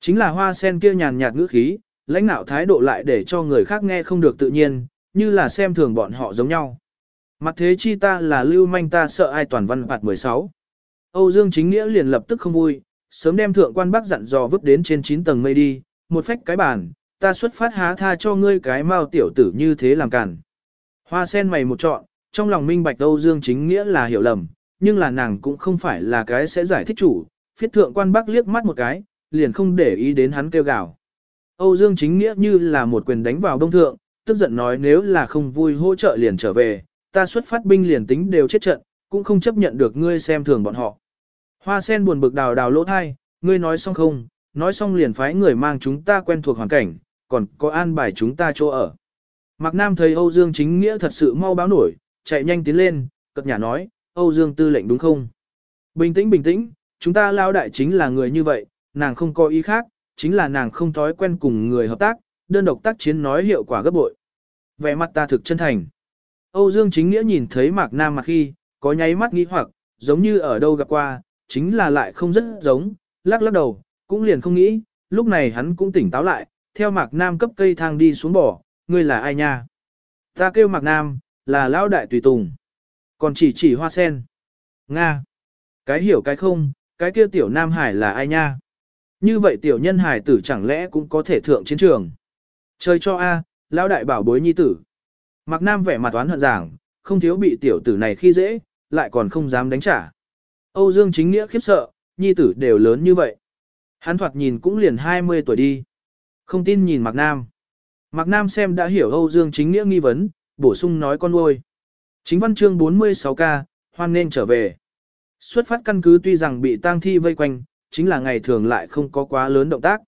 Chính là hoa sen kia nhàn nhạt ngữ khí, lãnh nạo thái độ lại để cho người khác nghe không được tự nhiên, như là xem thường bọn họ giống nhau. Mặt thế chi ta là lưu manh ta sợ ai toàn văn phạt 16. Âu Dương chính nghĩa liền lập tức không vui, sớm đem thượng quan bác dặn dò vứt đến trên 9 tầng mây đi, một phách cái bàn, ta xuất phát há tha cho ngươi cái mao tiểu tử như thế làm cản. Hoa sen mày một chọn, trong lòng minh bạch Âu Dương chính nghĩa là hiểu lầm, nhưng là nàng cũng không phải là cái sẽ giải thích chủ, phiết thượng quan bác liếc mắt một cái, liền không để ý đến hắn kêu gào. Âu Dương chính nghĩa như là một quyền đánh vào đông thượng, tức giận nói nếu là không vui hỗ trợ liền trở về, ta xuất phát binh liền tính đều chết trận, cũng không chấp nhận được ngươi xem thường bọn họ. Hoa sen buồn bực đào đào lỗ thai, ngươi nói xong không, nói xong liền phái người mang chúng ta quen thuộc hoàn cảnh, còn có an bài chúng ta chỗ ở. Mạc Nam thấy Âu Dương chính nghĩa thật sự mau báo nổi, chạy nhanh tiến lên, cật nhà nói, Âu Dương tư lệnh đúng không? Bình tĩnh bình tĩnh, chúng ta lao đại chính là người như vậy, nàng không có ý khác, chính là nàng không thói quen cùng người hợp tác, đơn độc tác chiến nói hiệu quả gấp bội. Vẻ mặt ta thực chân thành. Âu Dương chính nghĩa nhìn thấy Mạc Nam mặt khi, có nháy mắt nghi hoặc, giống như ở đâu gặp qua, chính là lại không rất giống, lắc lắc đầu, cũng liền không nghĩ, lúc này hắn cũng tỉnh táo lại, theo Mạc Nam cấp cây thang đi xuống bỏ, ngươi là ai nha? Ta kêu Mạc Nam, là lão đại tùy tùng. Còn chỉ chỉ hoa sen. Nga. Cái hiểu cái không, cái kia tiểu Nam Hải là ai nha? Như vậy tiểu nhân hải tử chẳng lẽ cũng có thể thượng chiến trường? Chơi cho A, lão đại bảo bối nhi tử. Mạc Nam vẻ mặt oán hận giảng, không thiếu bị tiểu tử này khi dễ, lại còn không dám đánh trả. Âu Dương chính nghĩa khiếp sợ, nhi tử đều lớn như vậy. Hắn thoạt nhìn cũng liền 20 tuổi đi. Không tin nhìn Mạc Nam. Mạc Nam xem đã hiểu Âu Dương chính nghĩa nghi vấn, bổ sung nói con nuôi. Chính văn chương 46K, hoan nên trở về. Xuất phát căn cứ tuy rằng bị tang thi vây quanh, chính là ngày thường lại không có quá lớn động tác.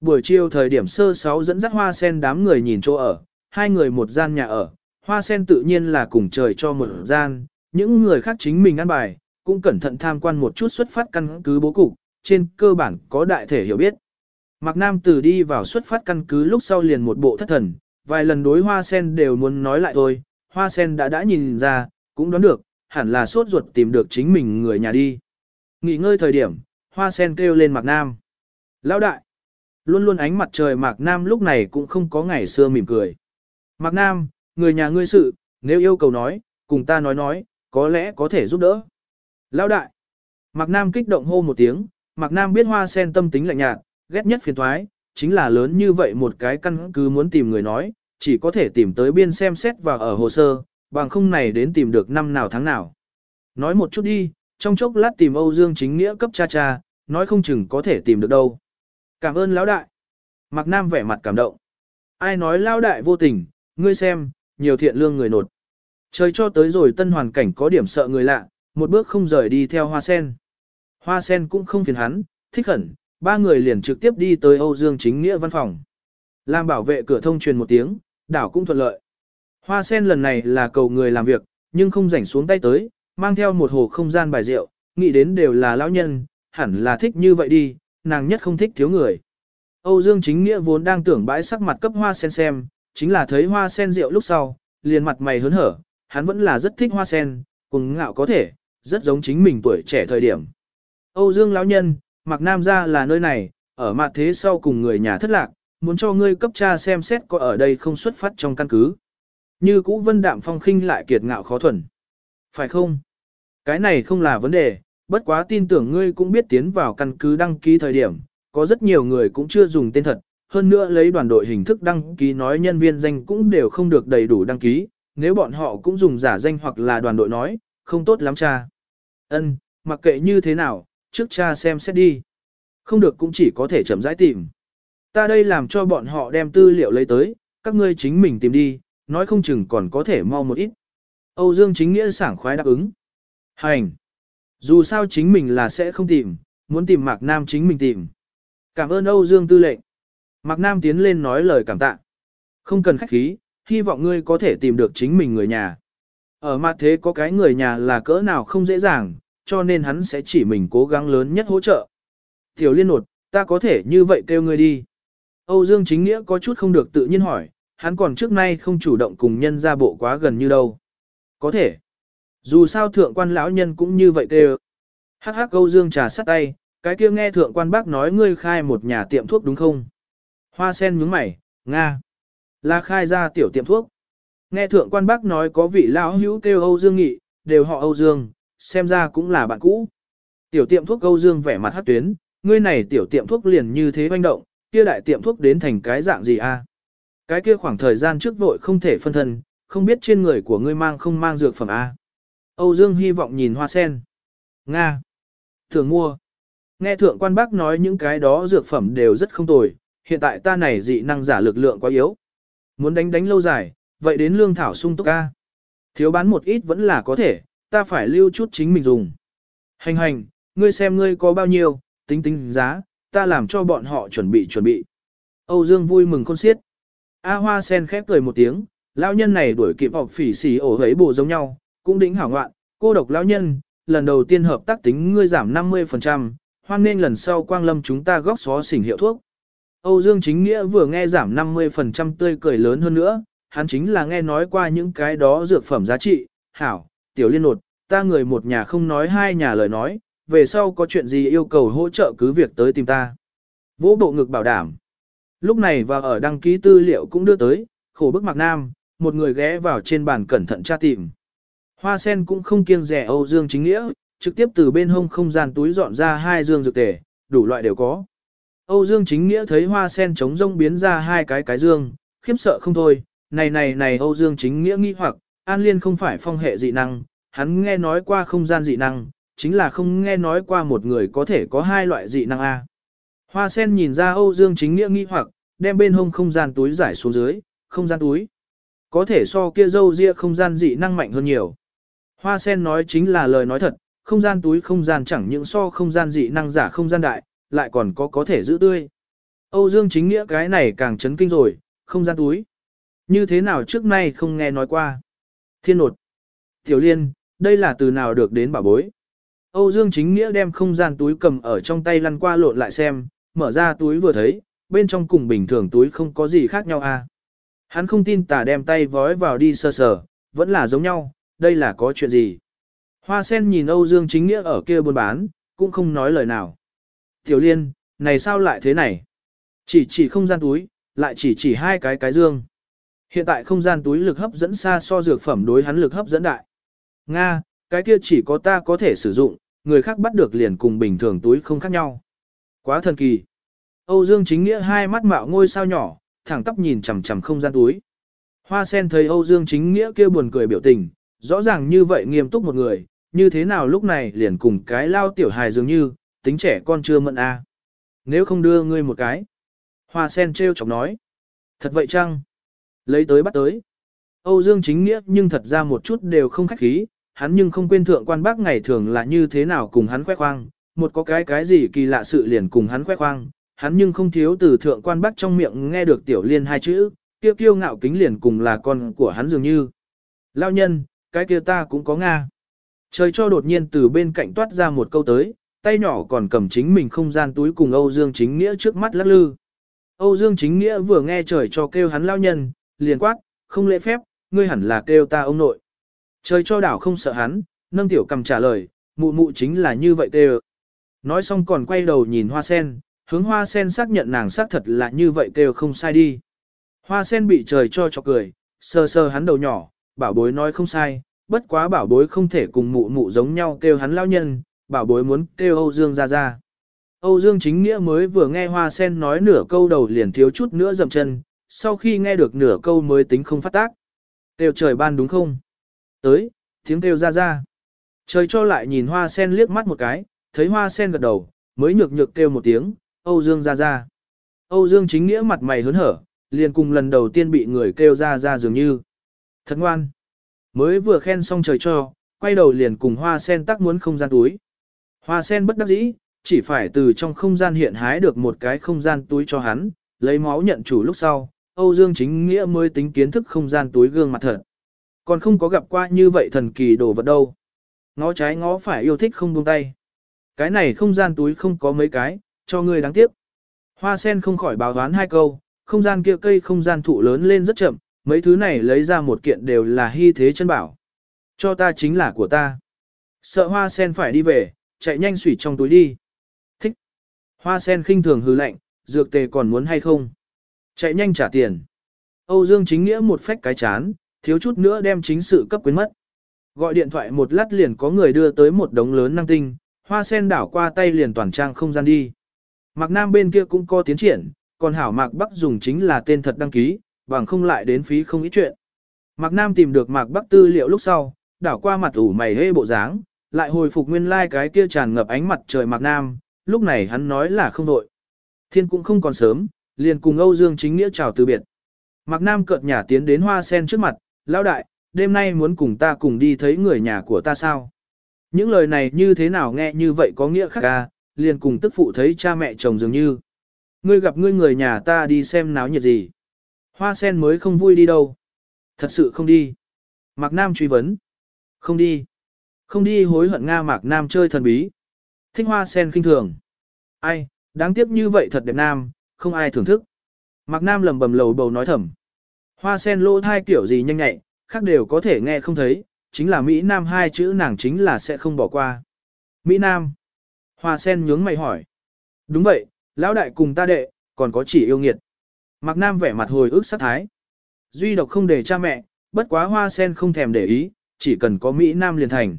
Buổi chiều thời điểm sơ sáu dẫn dắt hoa sen đám người nhìn chỗ ở, hai người một gian nhà ở, hoa sen tự nhiên là cùng trời cho một gian, những người khác chính mình ăn bài, cũng cẩn thận tham quan một chút xuất phát căn cứ bố cục, trên cơ bản có đại thể hiểu biết. Mạc Nam từ đi vào xuất phát căn cứ lúc sau liền một bộ thất thần, vài lần đối hoa sen đều muốn nói lại thôi, hoa sen đã đã nhìn ra, cũng đoán được, hẳn là sốt ruột tìm được chính mình người nhà đi. Nghỉ ngơi thời điểm, hoa sen kêu lên Mạc Nam. Lão đại! Luôn luôn ánh mặt trời Mạc Nam lúc này cũng không có ngày xưa mỉm cười. Mạc Nam, người nhà ngươi sự, nếu yêu cầu nói, cùng ta nói nói, có lẽ có thể giúp đỡ. Lão đại! Mạc Nam kích động hô một tiếng, Mạc Nam biết hoa sen tâm tính lạnh nhạt, ghét nhất phiền thoái, chính là lớn như vậy một cái căn cứ muốn tìm người nói, chỉ có thể tìm tới biên xem xét và ở hồ sơ, bằng không này đến tìm được năm nào tháng nào. Nói một chút đi, trong chốc lát tìm Âu Dương chính nghĩa cấp cha cha, nói không chừng có thể tìm được đâu. Cảm ơn lão đại. Mạc Nam vẻ mặt cảm động. Ai nói lão đại vô tình, ngươi xem, nhiều thiện lương người nột. Trời cho tới rồi tân hoàn cảnh có điểm sợ người lạ, một bước không rời đi theo hoa sen. Hoa sen cũng không phiền hắn, thích hẳn, ba người liền trực tiếp đi tới Âu Dương chính nghĩa văn phòng. Làm bảo vệ cửa thông truyền một tiếng, đảo cũng thuận lợi. Hoa sen lần này là cầu người làm việc, nhưng không rảnh xuống tay tới, mang theo một hồ không gian bài rượu, nghĩ đến đều là lão nhân, hẳn là thích như vậy đi, nàng nhất không thích thiếu người. Âu Dương chính nghĩa vốn đang tưởng bãi sắc mặt cấp hoa sen xem, chính là thấy hoa sen rượu lúc sau, liền mặt mày hớn hở, hắn vẫn là rất thích hoa sen, cùng ngạo có thể, rất giống chính mình tuổi trẻ thời điểm. Âu Dương lão nhân, Mạc Nam Gia là nơi này, ở mặt thế sau cùng người nhà thất lạc, muốn cho ngươi cấp cha xem xét có ở đây không xuất phát trong căn cứ. Như cũ vân đạm phong khinh lại kiệt ngạo khó thuần. Phải không? Cái này không là vấn đề, bất quá tin tưởng ngươi cũng biết tiến vào căn cứ đăng ký thời điểm, có rất nhiều người cũng chưa dùng tên thật, hơn nữa lấy đoàn đội hình thức đăng ký nói nhân viên danh cũng đều không được đầy đủ đăng ký, nếu bọn họ cũng dùng giả danh hoặc là đoàn đội nói, không tốt lắm cha. Ân, mặc kệ như thế nào, trước cha xem xét đi. Không được cũng chỉ có thể chậm rãi tìm. Ta đây làm cho bọn họ đem tư liệu lấy tới, các ngươi chính mình tìm đi, nói không chừng còn có thể mau một ít. Âu Dương chính nghĩa sảng khoái đáp ứng. Hành! Dù sao chính mình là sẽ không tìm, muốn tìm Mạc Nam chính mình tìm. Cảm ơn Âu Dương tư lệnh. Mạc Nam tiến lên nói lời cảm tạ. Không cần khách khí, hy vọng ngươi có thể tìm được chính mình người nhà. Ở mặt thế có cái người nhà là cỡ nào không dễ dàng, cho nên hắn sẽ chỉ mình cố gắng lớn nhất hỗ trợ. Tiểu liên nột, ta có thể như vậy kêu ngươi đi. Âu Dương chính nghĩa có chút không được tự nhiên hỏi, hắn còn trước nay không chủ động cùng nhân ra bộ quá gần như đâu. Có thể. Dù sao thượng quan lão nhân cũng như vậy kêu. Hắc hắc Âu Dương trà sắt tay, cái kia nghe thượng quan bác nói ngươi khai một nhà tiệm thuốc đúng không? Hoa sen nhướng mày, Nga. Là khai ra tiểu tiệm thuốc. Nghe thượng quan bác nói có vị lão hữu kêu Âu Dương Nghị, đều họ Âu Dương, xem ra cũng là bạn cũ. Tiểu tiệm thuốc Âu Dương vẻ mặt hát tuyến, ngươi này tiểu tiệm thuốc liền như thế hoành động, kia đại tiệm thuốc đến thành cái dạng gì a? Cái kia khoảng thời gian trước vội không thể phân thân, không biết trên người của ngươi mang không mang dược phẩm a? Âu Dương hy vọng nhìn hoa sen. Nga. Thường mua. Nghe thượng quan bác nói những cái đó dược phẩm đều rất không tồi, hiện tại ta này dị năng giả lực lượng quá yếu. Muốn đánh đánh lâu dài, vậy đến lương thảo sung túc ca. Thiếu bán một ít vẫn là có thể, ta phải lưu chút chính mình dùng. Hành hành, ngươi xem ngươi có bao nhiêu, tính tính giá, ta làm cho bọn họ chuẩn bị chuẩn bị. Âu Dương vui mừng khôn xiết. A Hoa sen khép cười một tiếng, lão nhân này đuổi kịp học phỉ xỉ ổ hấy bù giống nhau, cũng đỉnh hảo ngoạn, cô độc lão nhân, lần đầu tiên hợp tác tính ngươi giảm 50%, hoan nên lần sau quang lâm chúng ta góc xó xỉnh hiệu thuốc. Âu Dương chính nghĩa vừa nghe giảm 50% tươi cười lớn hơn nữa, hắn chính là nghe nói qua những cái đó dược phẩm giá trị, hảo, tiểu liên nột, ta người một nhà không nói hai nhà lời nói, về sau có chuyện gì yêu cầu hỗ trợ cứ việc tới tìm ta. Vỗ bộ ngực bảo đảm. Lúc này và ở đăng ký tư liệu cũng đưa tới, khổ bức mặc nam, một người ghé vào trên bàn cẩn thận tra tìm. Hoa sen cũng không kiêng rẻ Âu Dương chính nghĩa, trực tiếp từ bên hông không gian túi dọn ra hai dương dược tề, đủ loại đều có. Âu Dương chính nghĩa thấy hoa sen trống rông biến ra hai cái cái dương, khiếp sợ không thôi, này này này Âu Dương chính nghĩa nghi hoặc, An Liên không phải phong hệ dị năng, hắn nghe nói qua không gian dị năng, chính là không nghe nói qua một người có thể có hai loại dị năng A. Hoa sen nhìn ra Âu Dương chính nghĩa nghi hoặc, đem bên hông không gian túi giải xuống dưới, không gian túi. Có thể so kia dâu ria không gian dị năng mạnh hơn nhiều. Hoa sen nói chính là lời nói thật, không gian túi không gian chẳng những so không gian dị năng giả không gian đại, lại còn có có thể giữ tươi. Âu Dương chính nghĩa cái này càng chấn kinh rồi, không gian túi. Như thế nào trước nay không nghe nói qua. Thiên nột. Tiểu liên, đây là từ nào được đến bảo bối. Âu Dương chính nghĩa đem không gian túi cầm ở trong tay lăn qua lộn lại xem, mở ra túi vừa thấy, bên trong cùng bình thường túi không có gì khác nhau à. Hắn không tin tà đem tay vói vào đi sơ sờ, vẫn là giống nhau, đây là có chuyện gì. Hoa sen nhìn Âu Dương chính nghĩa ở kia buôn bán, cũng không nói lời nào. Tiểu liên, này sao lại thế này? Chỉ chỉ không gian túi, lại chỉ chỉ hai cái cái dương. Hiện tại không gian túi lực hấp dẫn xa so dược phẩm đối hắn lực hấp dẫn đại. Nga, cái kia chỉ có ta có thể sử dụng, người khác bắt được liền cùng bình thường túi không khác nhau. Quá thần kỳ. Âu Dương chính nghĩa hai mắt mạo ngôi sao nhỏ, thẳng tắp nhìn chằm chằm không gian túi. Hoa sen thấy Âu Dương chính nghĩa kia buồn cười biểu tình, rõ ràng như vậy nghiêm túc một người, như thế nào lúc này liền cùng cái lao tiểu hài dường như, tính trẻ con chưa mận a. Nếu không đưa ngươi một cái. Hoa sen treo chọc nói. Thật vậy chăng? Lấy tới bắt tới. Âu Dương chính nghĩa nhưng thật ra một chút đều không khách khí, hắn nhưng không quên thượng quan bác ngày thường là như thế nào cùng hắn khoe khoang, một có cái cái gì kỳ lạ sự liền cùng hắn khoe khoang, hắn nhưng không thiếu từ thượng quan bác trong miệng nghe được tiểu liên hai chữ, kia kiêu ngạo kính liền cùng là con của hắn dường như. Lao nhân, cái kia ta cũng có Nga. Trời cho đột nhiên từ bên cạnh toát ra một câu tới, tay nhỏ còn cầm chính mình không gian túi cùng Âu Dương Chính Nghĩa trước mắt lắc lư. Âu Dương Chính Nghĩa vừa nghe trời cho kêu hắn lao nhân, liền quát, không lễ phép, ngươi hẳn là kêu ta ông nội. Trời cho đảo không sợ hắn, nâng tiểu cầm trả lời, mụ mụ chính là như vậy kêu. Nói xong còn quay đầu nhìn hoa sen, hướng hoa sen xác nhận nàng xác thật là như vậy kêu không sai đi. Hoa sen bị trời cho cho cười, sờ sờ hắn đầu nhỏ, bảo bối nói không sai, bất quá bảo bối không thể cùng mụ mụ giống nhau kêu hắn lao nhân, bảo bối muốn kêu Âu Dương ra ra. Âu Dương chính nghĩa mới vừa nghe hoa sen nói nửa câu đầu liền thiếu chút nữa dầm chân, sau khi nghe được nửa câu mới tính không phát tác. tiêu trời ban đúng không? Tới, tiếng kêu ra ra. Trời cho lại nhìn hoa sen liếc mắt một cái, thấy hoa sen gật đầu, mới nhược nhược kêu một tiếng, Âu Dương ra ra. Âu Dương chính nghĩa mặt mày hớn hở, liền cùng lần đầu tiên bị người kêu ra ra dường như. Thật ngoan. Mới vừa khen xong trời cho, quay đầu liền cùng hoa sen tắc muốn không gian túi. Hoa sen bất đắc dĩ, chỉ phải từ trong không gian hiện hái được một cái không gian túi cho hắn, lấy máu nhận chủ lúc sau, Âu Dương chính nghĩa mới tính kiến thức không gian túi gương mặt thật. Còn không có gặp qua như vậy thần kỳ đồ vật đâu. Ngó trái ngó phải yêu thích không buông tay. Cái này không gian túi không có mấy cái, cho ngươi đáng tiếc. Hoa sen không khỏi báo đoán hai câu, không gian kia cây không gian thụ lớn lên rất chậm, mấy thứ này lấy ra một kiện đều là hy thế chân bảo. Cho ta chính là của ta. Sợ hoa sen phải đi về, chạy nhanh sủy trong túi đi. Thích. Hoa sen khinh thường hư lạnh, dược tề còn muốn hay không? Chạy nhanh trả tiền. Âu Dương chính nghĩa một phách cái chán, thiếu chút nữa đem chính sự cấp quyến mất. Gọi điện thoại một lát liền có người đưa tới một đống lớn năng tinh, hoa sen đảo qua tay liền toàn trang không gian đi. Mạc Nam bên kia cũng có tiến triển, còn hảo Mạc Bắc dùng chính là tên thật đăng ký, bằng không lại đến phí không ít chuyện. Mạc Nam tìm được Mạc Bắc tư liệu lúc sau, đảo qua mặt ủ mày hê bộ dáng, lại hồi phục nguyên lai like cái kia tràn ngập ánh mặt trời Mạc Nam, lúc này hắn nói là không đội. Thiên cũng không còn sớm, liền cùng Âu Dương chính nghĩa chào từ biệt. Mạc Nam cợt nhả tiến đến hoa sen trước mặt, lão đại, đêm nay muốn cùng ta cùng đi thấy người nhà của ta sao? Những lời này như thế nào nghe như vậy có nghĩa khác ca, liền cùng tức phụ thấy cha mẹ chồng dường như. Ngươi gặp ngươi người nhà ta đi xem náo nhiệt gì. Hoa sen mới không vui đi đâu. Thật sự không đi. Mạc Nam truy vấn. Không đi. Không đi hối hận Nga Mạc Nam chơi thần bí. Thích hoa sen kinh thường. Ai, đáng tiếc như vậy thật đẹp Nam, không ai thưởng thức. Mạc Nam lầm bầm lầu bầu nói thầm. Hoa sen lỗ thai kiểu gì nhanh nhạy, khác đều có thể nghe không thấy, chính là Mỹ Nam hai chữ nàng chính là sẽ không bỏ qua. Mỹ Nam. Hoa sen nhướng mày hỏi. Đúng vậy, lão đại cùng ta đệ, còn có chỉ yêu nghiệt. Mạc Nam vẻ mặt hồi ức sát thái. Duy độc không để cha mẹ, bất quá hoa sen không thèm để ý, chỉ cần có Mỹ Nam liền thành.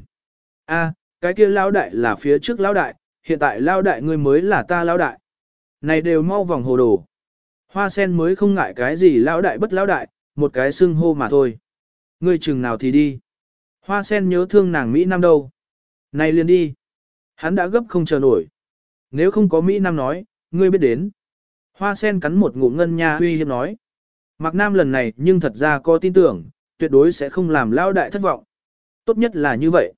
A, cái kia lão đại là phía trước lão đại, hiện tại lão đại ngươi mới là ta lão đại. Này đều mau vòng hồ đồ. Hoa sen mới không ngại cái gì lão đại bất lão đại, một cái xưng hô mà thôi. Ngươi chừng nào thì đi. Hoa sen nhớ thương nàng Mỹ Nam đâu. Này liền đi. Hắn đã gấp không chờ nổi. Nếu không có Mỹ Nam nói, ngươi biết đến. Hoa sen cắn một ngụm ngân nha huy hiếp nói. Mạc Nam lần này nhưng thật ra có tin tưởng, tuyệt đối sẽ không làm lão đại thất vọng. Tốt nhất là như vậy.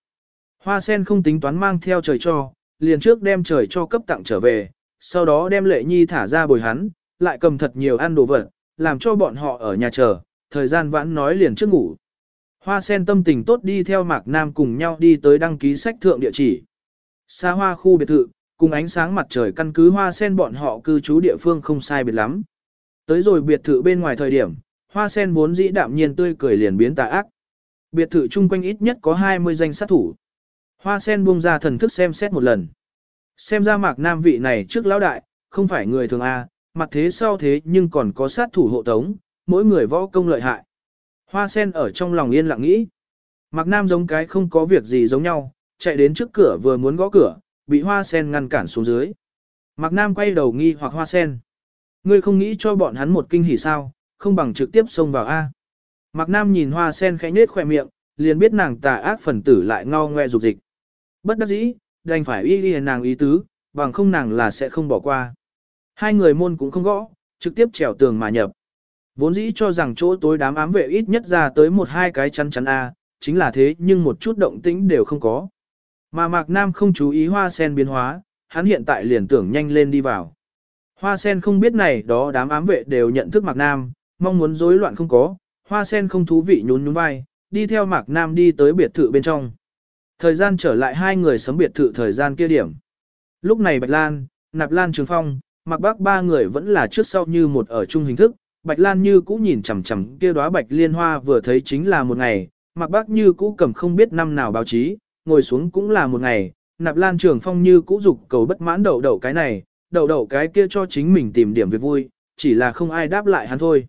Hoa sen không tính toán mang theo trời cho, liền trước đem trời cho cấp tặng trở về, sau đó đem lệ nhi thả ra bồi hắn, lại cầm thật nhiều ăn đồ vật, làm cho bọn họ ở nhà chờ, thời gian vãn nói liền trước ngủ. Hoa sen tâm tình tốt đi theo Mạc Nam cùng nhau đi tới đăng ký sách thượng địa chỉ. Xa hoa khu biệt thự, cùng ánh sáng mặt trời căn cứ hoa sen bọn họ cư trú địa phương không sai biệt lắm. Tới rồi biệt thự bên ngoài thời điểm, hoa sen vốn dĩ đạm nhiên tươi cười liền biến tà ác. Biệt thự chung quanh ít nhất có 20 danh sát thủ. Hoa sen buông ra thần thức xem xét một lần. Xem ra mạc nam vị này trước lão đại, không phải người thường A, mặt thế sau thế nhưng còn có sát thủ hộ tống, mỗi người võ công lợi hại. Hoa sen ở trong lòng yên lặng nghĩ. Mạc nam giống cái không có việc gì giống nhau, chạy đến trước cửa vừa muốn gõ cửa, bị hoa sen ngăn cản xuống dưới. Mạc Nam quay đầu nghi hoặc hoa sen. Ngươi không nghĩ cho bọn hắn một kinh hỉ sao, không bằng trực tiếp xông vào A. Mạc Nam nhìn hoa sen khẽ nết khỏe miệng, liền biết nàng tà ác phần tử lại ngao ngoe dục dịch. Bất đắc dĩ, đành phải y y nàng ý tứ, bằng không nàng là sẽ không bỏ qua. Hai người môn cũng không gõ, trực tiếp trèo tường mà nhập. Vốn dĩ cho rằng chỗ tối đám ám vệ ít nhất ra tới một hai cái chắn chắn A, chính là thế nhưng một chút động tĩnh đều không có. Mà Mạc Nam không chú ý hoa sen biến hóa, hắn hiện tại liền tưởng nhanh lên đi vào. Hoa sen không biết này đó đám ám vệ đều nhận thức Mạc Nam, mong muốn rối loạn không có, hoa sen không thú vị nhún nhún vai, đi theo Mạc Nam đi tới biệt thự bên trong. Thời gian trở lại hai người sớm biệt thự thời gian kia điểm. Lúc này Bạch Lan, Nạp Lan Trường Phong, Mạc Bác ba người vẫn là trước sau như một ở chung hình thức, Bạch Lan như cũ nhìn chằm chằm kia đóa bạch liên hoa vừa thấy chính là một ngày, Mạc Bác như cũ cầm không biết năm nào báo chí, ngồi xuống cũng là một ngày, nạp lan trường phong như cũ dục cầu bất mãn đậu đậu cái này, đậu đậu cái kia cho chính mình tìm điểm việc vui, chỉ là không ai đáp lại hắn thôi.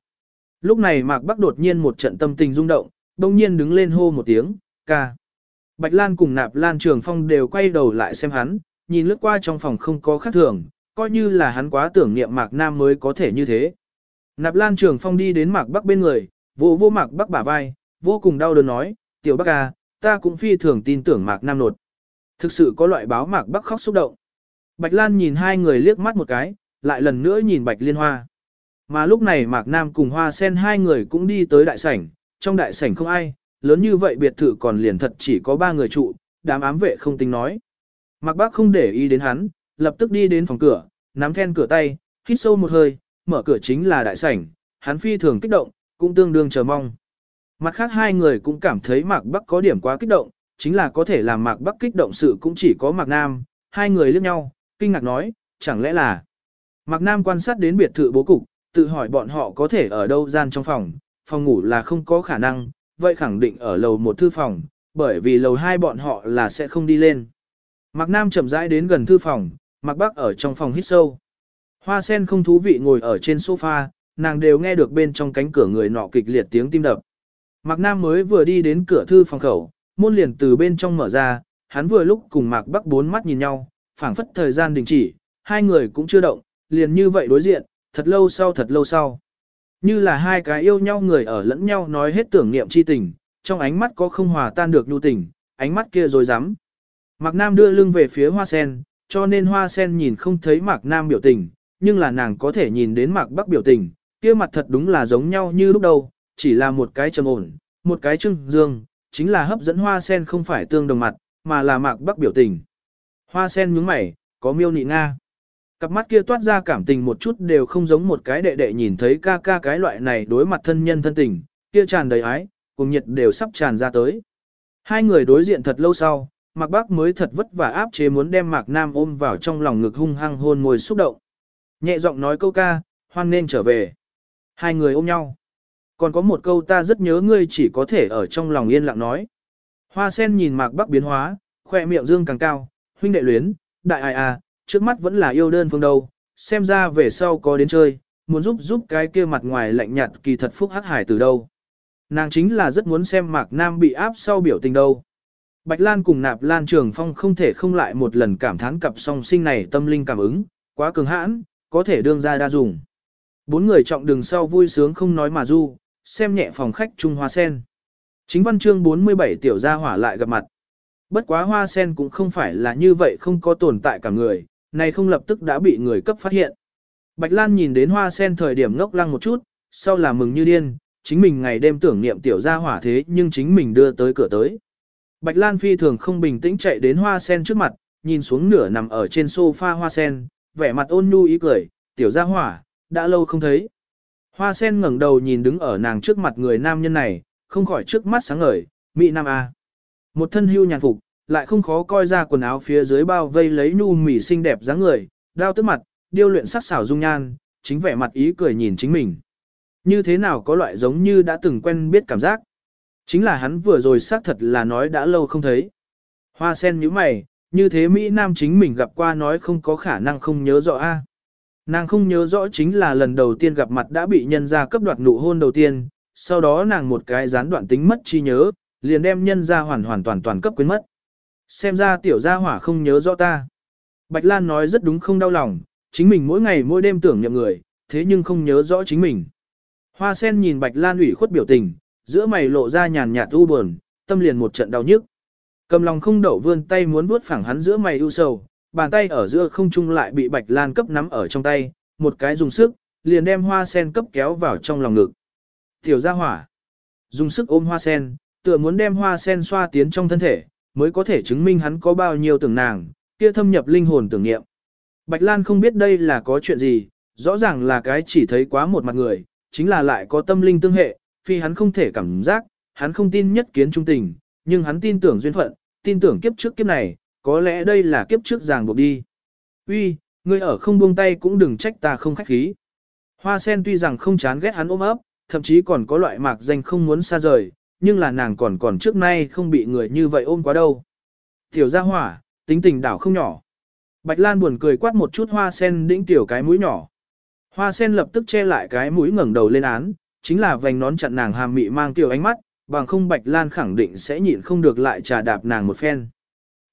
Lúc này Mạc Bắc đột nhiên một trận tâm tình rung động, đông nhiên đứng lên hô một tiếng, ca. Bạch Lan cùng Nạp Lan Trường Phong đều quay đầu lại xem hắn, nhìn lướt qua trong phòng không có khác thường, coi như là hắn quá tưởng niệm Mạc Nam mới có thể như thế. Nạp Lan Trường Phong đi đến Mạc Bắc bên người, vô vô Mạc Bắc bả vai, vô cùng đau đớn nói, tiểu Bắc à, ta cũng phi thường tin tưởng Mạc Nam nột. Thực sự có loại báo Mạc Bắc khóc xúc động. Bạch Lan nhìn hai người liếc mắt một cái, lại lần nữa nhìn Bạch Liên Hoa. Mà lúc này Mạc Nam cùng Hoa Sen hai người cũng đi tới đại sảnh, trong đại sảnh không ai, lớn như vậy biệt thự còn liền thật chỉ có ba người trụ, đám ám vệ không tính nói. Mạc Bác không để ý đến hắn, lập tức đi đến phòng cửa, nắm then cửa tay, hít sâu một hơi, mở cửa chính là đại sảnh, hắn phi thường kích động, cũng tương đương chờ mong. Mặt khác hai người cũng cảm thấy Mạc Bắc có điểm quá kích động, chính là có thể làm Mạc Bắc kích động sự cũng chỉ có Mạc Nam, hai người liếc nhau, kinh ngạc nói, chẳng lẽ là... Mạc Nam quan sát đến biệt thự bố cục, tự hỏi bọn họ có thể ở đâu gian trong phòng, phòng ngủ là không có khả năng, vậy khẳng định ở lầu một thư phòng, bởi vì lầu hai bọn họ là sẽ không đi lên. Mạc Nam chậm rãi đến gần thư phòng, Mạc Bắc ở trong phòng hít sâu. Hoa sen không thú vị ngồi ở trên sofa, nàng đều nghe được bên trong cánh cửa người nọ kịch liệt tiếng tim đập. Mạc Nam mới vừa đi đến cửa thư phòng khẩu, môn liền từ bên trong mở ra, hắn vừa lúc cùng Mạc Bắc bốn mắt nhìn nhau, phảng phất thời gian đình chỉ, hai người cũng chưa động, liền như vậy đối diện, thật lâu sau thật lâu sau. Như là hai cái yêu nhau người ở lẫn nhau nói hết tưởng niệm chi tình, trong ánh mắt có không hòa tan được nhu tình, ánh mắt kia rồi dám. Mạc Nam đưa lưng về phía hoa sen, cho nên hoa sen nhìn không thấy Mạc Nam biểu tình, nhưng là nàng có thể nhìn đến Mạc Bắc biểu tình, kia mặt thật đúng là giống nhau như lúc đầu, chỉ là một cái trầm ổn, một cái trưng dương, chính là hấp dẫn hoa sen không phải tương đồng mặt, mà là Mạc Bắc biểu tình. Hoa sen nhướng mày, có miêu nị Nga. Cặp mắt kia toát ra cảm tình một chút đều không giống một cái đệ đệ nhìn thấy ca ca cái loại này đối mặt thân nhân thân tình, kia tràn đầy ái, cùng nhiệt đều sắp tràn ra tới. Hai người đối diện thật lâu sau, Mạc Bác mới thật vất vả áp chế muốn đem Mạc Nam ôm vào trong lòng ngực hung hăng hôn môi xúc động. Nhẹ giọng nói câu ca, hoan nên trở về. Hai người ôm nhau. Còn có một câu ta rất nhớ ngươi chỉ có thể ở trong lòng yên lặng nói. Hoa sen nhìn Mạc Bắc biến hóa, khoe miệng dương càng cao, huynh đệ luyến, đại ai à, trước mắt vẫn là yêu đơn phương đâu, xem ra về sau có đến chơi, muốn giúp giúp cái kia mặt ngoài lạnh nhạt kỳ thật phúc hắc hải từ đâu. Nàng chính là rất muốn xem Mạc Nam bị áp sau biểu tình đâu. Bạch Lan cùng Nạp Lan Trường Phong không thể không lại một lần cảm thán cặp song sinh này tâm linh cảm ứng, quá cường hãn, có thể đương ra đa dùng. Bốn người trọng đường sau vui sướng không nói mà du, xem nhẹ phòng khách Trung Hoa Sen. Chính văn chương 47 tiểu gia hỏa lại gặp mặt. Bất quá Hoa Sen cũng không phải là như vậy không có tồn tại cả người, này không lập tức đã bị người cấp phát hiện. Bạch Lan nhìn đến Hoa Sen thời điểm ngốc lăng một chút, sau là mừng như điên, chính mình ngày đêm tưởng niệm tiểu gia hỏa thế nhưng chính mình đưa tới cửa tới. Bạch Lan phi thường không bình tĩnh chạy đến hoa sen trước mặt, nhìn xuống nửa nằm ở trên sofa hoa sen, vẻ mặt ôn nhu ý cười, tiểu gia hỏa, đã lâu không thấy. Hoa sen ngẩng đầu nhìn đứng ở nàng trước mặt người nam nhân này, không khỏi trước mắt sáng ngời, mỹ nam a. Một thân hưu nhàn phục, lại không khó coi ra quần áo phía dưới bao vây lấy nhu mỉ xinh đẹp dáng người, đao tức mặt, điêu luyện sắc xảo dung nhan, chính vẻ mặt ý cười nhìn chính mình. Như thế nào có loại giống như đã từng quen biết cảm giác. Chính là hắn vừa rồi xác thật là nói đã lâu không thấy. Hoa sen như mày, như thế Mỹ Nam chính mình gặp qua nói không có khả năng không nhớ rõ a. Nàng không nhớ rõ chính là lần đầu tiên gặp mặt đã bị nhân ra cấp đoạt nụ hôn đầu tiên, sau đó nàng một cái gián đoạn tính mất chi nhớ, liền đem nhân ra hoàn hoàn toàn toàn cấp quên mất. Xem ra tiểu gia hỏa không nhớ rõ ta. Bạch Lan nói rất đúng không đau lòng, chính mình mỗi ngày mỗi đêm tưởng nhậm người, thế nhưng không nhớ rõ chính mình. Hoa sen nhìn Bạch Lan ủy khuất biểu tình, giữa mày lộ ra nhàn nhạt u buồn, tâm liền một trận đau nhức. Cầm lòng không đậu vươn tay muốn vuốt phẳng hắn giữa mày ưu sầu, bàn tay ở giữa không trung lại bị Bạch Lan cấp nắm ở trong tay, một cái dùng sức, liền đem hoa sen cấp kéo vào trong lòng ngực. Tiểu gia hỏa, dùng sức ôm hoa sen, tựa muốn đem hoa sen xoa tiến trong thân thể, mới có thể chứng minh hắn có bao nhiêu tưởng nàng, kia thâm nhập linh hồn tưởng niệm. Bạch Lan không biết đây là có chuyện gì, rõ ràng là cái chỉ thấy quá một mặt người, chính là lại có tâm linh tương hệ, phi hắn không thể cảm giác, hắn không tin nhất kiến trung tình, nhưng hắn tin tưởng duyên phận, tin tưởng kiếp trước kiếp này, có lẽ đây là kiếp trước ràng buộc đi. Uy, ngươi ở không buông tay cũng đừng trách ta không khách khí. Hoa sen tuy rằng không chán ghét hắn ôm ấp, thậm chí còn có loại mạc danh không muốn xa rời, nhưng là nàng còn còn trước nay không bị người như vậy ôm quá đâu. Tiểu gia hỏa, tính tình đảo không nhỏ. Bạch Lan buồn cười quát một chút hoa sen đĩnh tiểu cái mũi nhỏ. Hoa sen lập tức che lại cái mũi ngẩng đầu lên án, chính là vành nón chặn nàng hàm mị mang tiểu ánh mắt, bằng không Bạch Lan khẳng định sẽ nhịn không được lại trà đạp nàng một phen.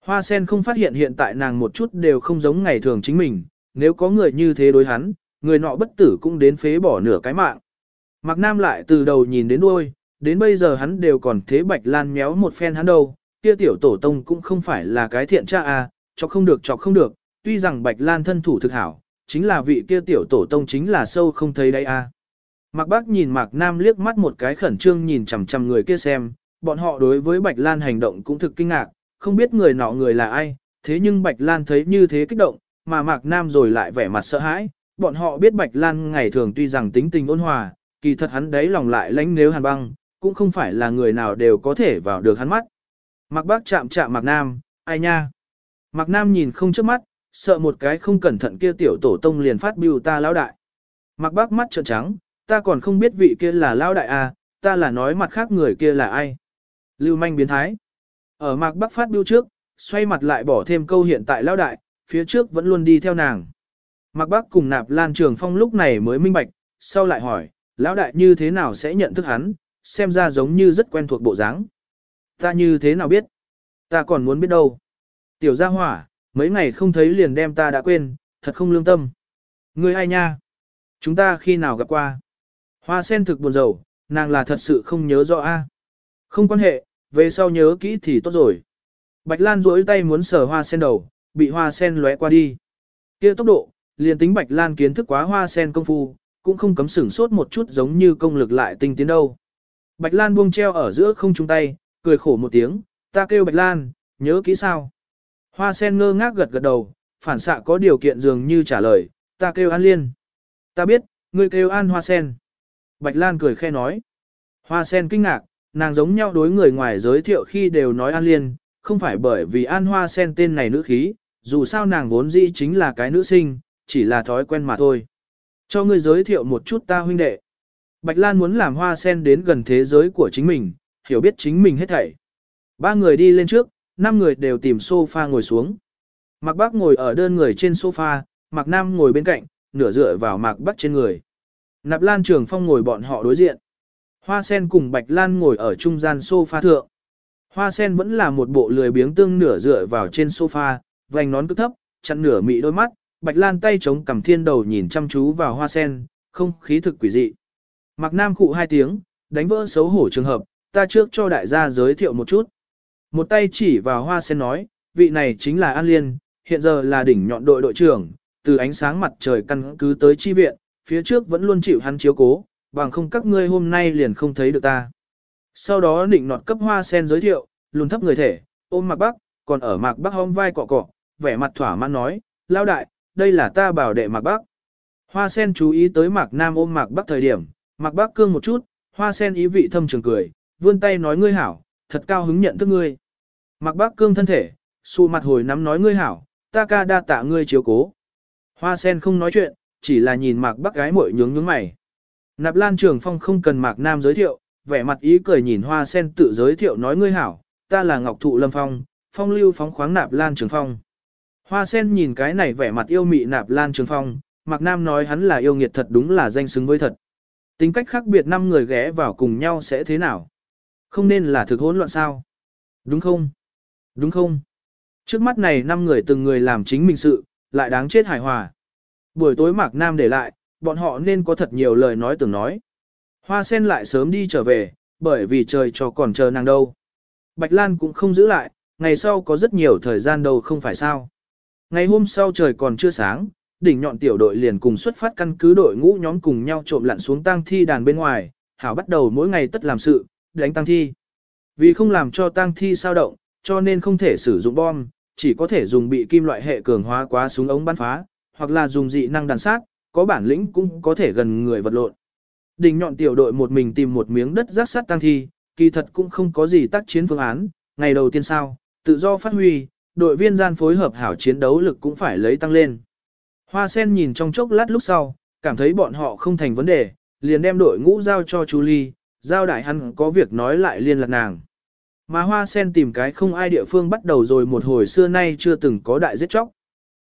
Hoa sen không phát hiện hiện tại nàng một chút đều không giống ngày thường chính mình, nếu có người như thế đối hắn, người nọ bất tử cũng đến phế bỏ nửa cái mạng. Mạc Nam lại từ đầu nhìn đến đuôi, đến bây giờ hắn đều còn thế Bạch Lan méo một phen hắn đâu, kia tiểu tổ tông cũng không phải là cái thiện cha à, cho không được cho không được, tuy rằng Bạch Lan thân thủ thực hảo, chính là vị kia tiểu tổ tông chính là sâu không thấy đây à. Mạc Bác nhìn Mạc Nam liếc mắt một cái khẩn trương nhìn chằm chằm người kia xem, bọn họ đối với Bạch Lan hành động cũng thực kinh ngạc, không biết người nọ người là ai, thế nhưng Bạch Lan thấy như thế kích động, mà Mạc Nam rồi lại vẻ mặt sợ hãi, bọn họ biết Bạch Lan ngày thường tuy rằng tính tình ôn hòa, kỳ thật hắn đấy lòng lại lãnh nếu hàn băng, cũng không phải là người nào đều có thể vào được hắn mắt. Mạc Bác chạm chạm Mạc Nam, ai nha? Mạc Nam nhìn không chớp mắt, sợ một cái không cẩn thận kia tiểu tổ tông liền phát biểu ta lão đại. Mạc Bác mắt trợn trắng, ta còn không biết vị kia là lão đại à, ta là nói mặt khác người kia là ai. Lưu manh biến thái. Ở Mạc Bác phát biểu trước, xoay mặt lại bỏ thêm câu hiện tại lão đại, phía trước vẫn luôn đi theo nàng. Mạc Bác cùng nạp lan trường phong lúc này mới minh bạch, sau lại hỏi, lão đại như thế nào sẽ nhận thức hắn, xem ra giống như rất quen thuộc bộ dáng. Ta như thế nào biết? Ta còn muốn biết đâu. Tiểu gia hỏa, mấy ngày không thấy liền đem ta đã quên, thật không lương tâm. Ngươi ai nha? Chúng ta khi nào gặp qua? Hoa sen thực buồn rầu, nàng là thật sự không nhớ rõ a. À? Không quan hệ, về sau nhớ kỹ thì tốt rồi. Bạch Lan duỗi tay muốn sờ hoa sen đầu, bị hoa sen lóe qua đi. Kia tốc độ, liền tính Bạch Lan kiến thức quá hoa sen công phu, cũng không cấm sửng sốt một chút giống như công lực lại tinh tiến đâu. Bạch Lan buông treo ở giữa không trung tay, cười khổ một tiếng, ta kêu Bạch Lan, nhớ kỹ sao? Hoa sen ngơ ngác gật gật đầu, phản xạ có điều kiện dường như trả lời, ta kêu An Liên. Ta biết, ngươi kêu An Hoa sen. Bạch Lan cười khe nói. Hoa sen kinh ngạc, nàng giống nhau đối người ngoài giới thiệu khi đều nói An Liên, không phải bởi vì An Hoa sen tên này nữ khí, dù sao nàng vốn dĩ chính là cái nữ sinh, chỉ là thói quen mà thôi. Cho ngươi giới thiệu một chút ta huynh đệ. Bạch Lan muốn làm hoa sen đến gần thế giới của chính mình, hiểu biết chính mình hết thảy. Ba người đi lên trước, năm người đều tìm sofa ngồi xuống. Mạc Bắc ngồi ở đơn người trên sofa, Mạc Nam ngồi bên cạnh, nửa dựa vào Mạc Bắc trên người. Nạp Lan Trường Phong ngồi bọn họ đối diện. Hoa sen cùng Bạch Lan ngồi ở trung gian sofa thượng. Hoa sen vẫn là một bộ lười biếng tương nửa dựa vào trên sofa, vành nón cứ thấp, chặn nửa mị đôi mắt, Bạch Lan tay chống cầm thiên đầu nhìn chăm chú vào hoa sen, không khí thực quỷ dị. Mạc Nam khụ hai tiếng, đánh vỡ xấu hổ trường hợp, ta trước cho đại gia giới thiệu một chút. Một tay chỉ vào hoa sen nói, vị này chính là An Liên, hiện giờ là đỉnh nhọn đội đội trưởng, từ ánh sáng mặt trời căn cứ tới chi viện, phía trước vẫn luôn chịu hắn chiếu cố, bằng không các ngươi hôm nay liền không thấy được ta. Sau đó định nọt cấp hoa sen giới thiệu, lùn thấp người thể, ôm Mạc Bắc, còn ở Mạc Bắc hôm vai cọ cọ, vẻ mặt thỏa mãn nói, lao đại, đây là ta bảo đệ Mạc Bắc. Hoa sen chú ý tới Mạc Nam ôm Mạc Bắc thời điểm, Mạc Bắc cương một chút, hoa sen ý vị thâm trường cười, vươn tay nói ngươi hảo, thật cao hứng nhận thức ngươi. Mạc Bắc cương thân thể, xù mặt hồi nắm nói ngươi hảo, ta ca đa tạ ngươi chiếu cố. Hoa sen không nói chuyện, chỉ là nhìn Mạc Bắc gái muội nhướng nhướng mày. Nạp Lan Trường Phong không cần Mạc Nam giới thiệu, vẻ mặt ý cười nhìn Hoa sen tự giới thiệu nói ngươi hảo, ta là Ngọc Thụ Lâm Phong, phong lưu phóng khoáng Nạp Lan Trường Phong. Hoa sen nhìn cái này vẻ mặt yêu mị Nạp Lan Trường Phong, Mạc Nam nói hắn là yêu nghiệt thật đúng là danh xứng với thật. Tính cách khác biệt năm người ghé vào cùng nhau sẽ thế nào? Không nên là thực hỗn loạn sao? Đúng không? Đúng không? Trước mắt này năm người từng người làm chính mình sự, lại đáng chết hài hòa. Buổi tối Mạc Nam để lại, bọn họ nên có thật nhiều lời nói tưởng nói. Hoa sen lại sớm đi trở về, bởi vì trời cho còn chờ nàng đâu. Bạch Lan cũng không giữ lại, ngày sau có rất nhiều thời gian đâu không phải sao. Ngày hôm sau trời còn chưa sáng, đỉnh nhọn tiểu đội liền cùng xuất phát căn cứ đội ngũ nhóm cùng nhau trộm lặn xuống tang thi đàn bên ngoài, hảo bắt đầu mỗi ngày tất làm sự, đánh tang thi. Vì không làm cho tang thi sao động, cho nên không thể sử dụng bom, chỉ có thể dùng bị kim loại hệ cường hóa quá súng ống bắn phá, hoặc là dùng dị năng đàn sát, có bản lĩnh cũng có thể gần người vật lộn. Đỉnh nhọn tiểu đội một mình tìm một miếng đất rác sát tang thi, kỳ thật cũng không có gì tác chiến phương án, ngày đầu tiên sao, tự do phát huy, đội viên gian phối hợp hảo chiến đấu lực cũng phải lấy tăng lên. Hoa sen nhìn trong chốc lát lúc sau, cảm thấy bọn họ không thành vấn đề, liền đem đội ngũ giao cho chú Ly, giao đại hắn có việc nói lại liên lạc nàng. Mà hoa sen tìm cái không ai địa phương bắt đầu rồi một hồi xưa nay chưa từng có đại giết chóc.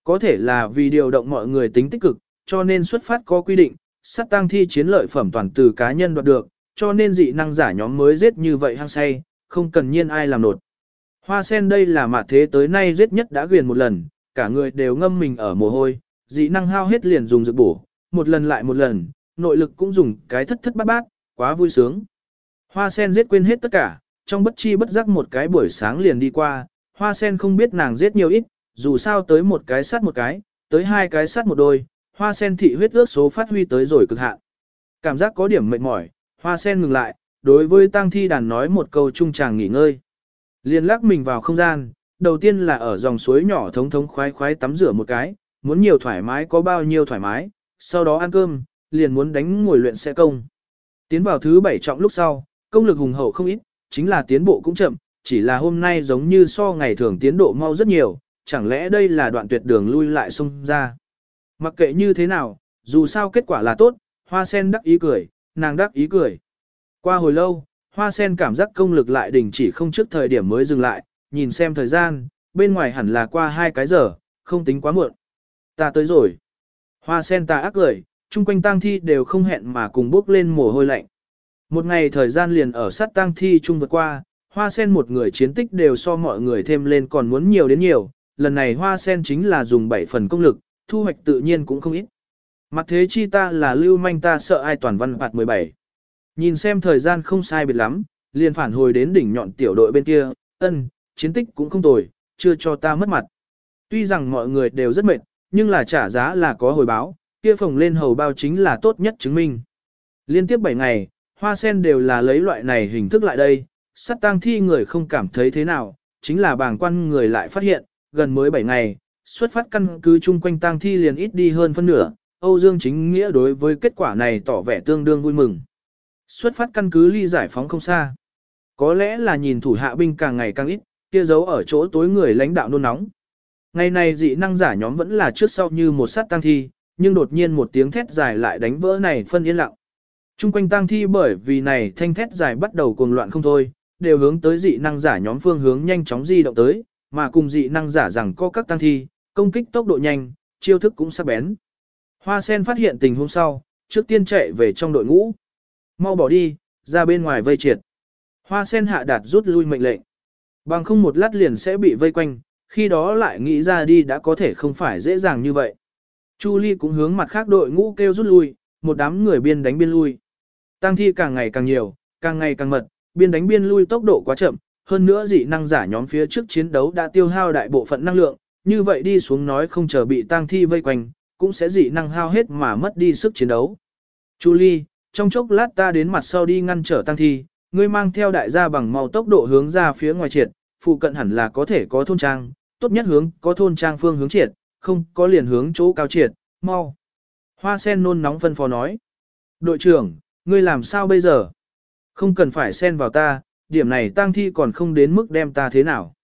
Có thể là vì điều động mọi người tính tích cực, cho nên xuất phát có quy định, sát tăng thi chiến lợi phẩm toàn từ cá nhân đoạt được, cho nên dị năng giả nhóm mới giết như vậy hăng say, không cần nhiên ai làm nột. Hoa sen đây là mặt thế tới nay giết nhất đã ghiền một lần, cả người đều ngâm mình ở mồ hôi, dị năng hao hết liền dùng dược bổ, một lần lại một lần, nội lực cũng dùng cái thất thất bát bát, quá vui sướng. Hoa sen giết quên hết tất cả, trong bất chi bất giác một cái buổi sáng liền đi qua, hoa sen không biết nàng giết nhiều ít, dù sao tới một cái sát một cái, tới hai cái sát một đôi, hoa sen thị huyết ước số phát huy tới rồi cực hạn. Cảm giác có điểm mệt mỏi, hoa sen ngừng lại, đối với tang thi đàn nói một câu trung tràng nghỉ ngơi. Liên lắc mình vào không gian, đầu tiên là ở dòng suối nhỏ thống thống khoái khoái tắm rửa một cái, muốn nhiều thoải mái có bao nhiêu thoải mái, sau đó ăn cơm, liền muốn đánh ngồi luyện xe công. Tiến vào thứ bảy trọng lúc sau, công lực hùng hậu không ít, chính là tiến bộ cũng chậm, chỉ là hôm nay giống như so ngày thường tiến độ mau rất nhiều, chẳng lẽ đây là đoạn tuyệt đường lui lại xông ra. Mặc kệ như thế nào, dù sao kết quả là tốt, hoa sen đắc ý cười, nàng đắc ý cười. Qua hồi lâu, hoa sen cảm giác công lực lại đình chỉ không trước thời điểm mới dừng lại, nhìn xem thời gian, bên ngoài hẳn là qua hai cái giờ, không tính quá muộn. Ta tới rồi. Hoa sen ta ác cười, chung quanh tang thi đều không hẹn mà cùng bước lên mồ hôi lạnh. Một ngày thời gian liền ở sát tang thi chung vượt qua, hoa sen một người chiến tích đều so mọi người thêm lên còn muốn nhiều đến nhiều, lần này hoa sen chính là dùng 7 phần công lực, thu hoạch tự nhiên cũng không ít. Mặt thế chi ta là lưu manh ta sợ ai toàn văn phạt 17. Nhìn xem thời gian không sai biệt lắm, liền phản hồi đến đỉnh nhọn tiểu đội bên kia, ân, chiến tích cũng không tồi, chưa cho ta mất mặt. Tuy rằng mọi người đều rất mệt, nhưng là trả giá là có hồi báo, kia phồng lên hầu bao chính là tốt nhất chứng minh. Liên tiếp 7 ngày, hoa sen đều là lấy loại này hình thức lại đây, sát tang thi người không cảm thấy thế nào, chính là bàng quan người lại phát hiện, gần mới 7 ngày, xuất phát căn cứ chung quanh tang thi liền ít đi hơn phân nửa, Âu Dương chính nghĩa đối với kết quả này tỏ vẻ tương đương vui mừng. Xuất phát căn cứ ly giải phóng không xa. Có lẽ là nhìn thủ hạ binh càng ngày càng ít, kia giấu ở chỗ tối người lãnh đạo nôn nóng. Ngày này dị năng giả nhóm vẫn là trước sau như một sát tăng thi, nhưng đột nhiên một tiếng thét dài lại đánh vỡ này phân yên lặng. Trung quanh tăng thi bởi vì này thanh thét dài bắt đầu cuồng loạn không thôi, đều hướng tới dị năng giả nhóm phương hướng nhanh chóng di động tới, mà cùng dị năng giả rằng có các tăng thi, công kích tốc độ nhanh, chiêu thức cũng sắc bén. Hoa sen phát hiện tình huống sau, trước tiên chạy về trong đội ngũ. Mau bỏ đi, ra bên ngoài vây triệt. Hoa sen hạ đạt rút lui mệnh lệnh. Bằng không một lát liền sẽ bị vây quanh, khi đó lại nghĩ ra đi đã có thể không phải dễ dàng như vậy. Chu Ly cũng hướng mặt khác đội ngũ kêu rút lui, một đám người biên đánh biên lui. Tăng thi càng ngày càng nhiều, càng ngày càng mật, biên đánh biên lui tốc độ quá chậm, hơn nữa dị năng giả nhóm phía trước chiến đấu đã tiêu hao đại bộ phận năng lượng, như vậy đi xuống nói không chờ bị tăng thi vây quanh, cũng sẽ dị năng hao hết mà mất đi sức chiến đấu. Chu Ly, trong chốc lát ta đến mặt sau đi ngăn trở tăng thi, ngươi mang theo đại gia bằng màu tốc độ hướng ra phía ngoài triệt, phụ cận hẳn là có thể có thôn trang, tốt nhất hướng có thôn trang phương hướng triệt, không có liền hướng chỗ cao triệt, mau. Hoa sen nôn nóng phân phó nói. Đội trưởng, ngươi làm sao bây giờ? Không cần phải xen vào ta, điểm này tang thi còn không đến mức đem ta thế nào.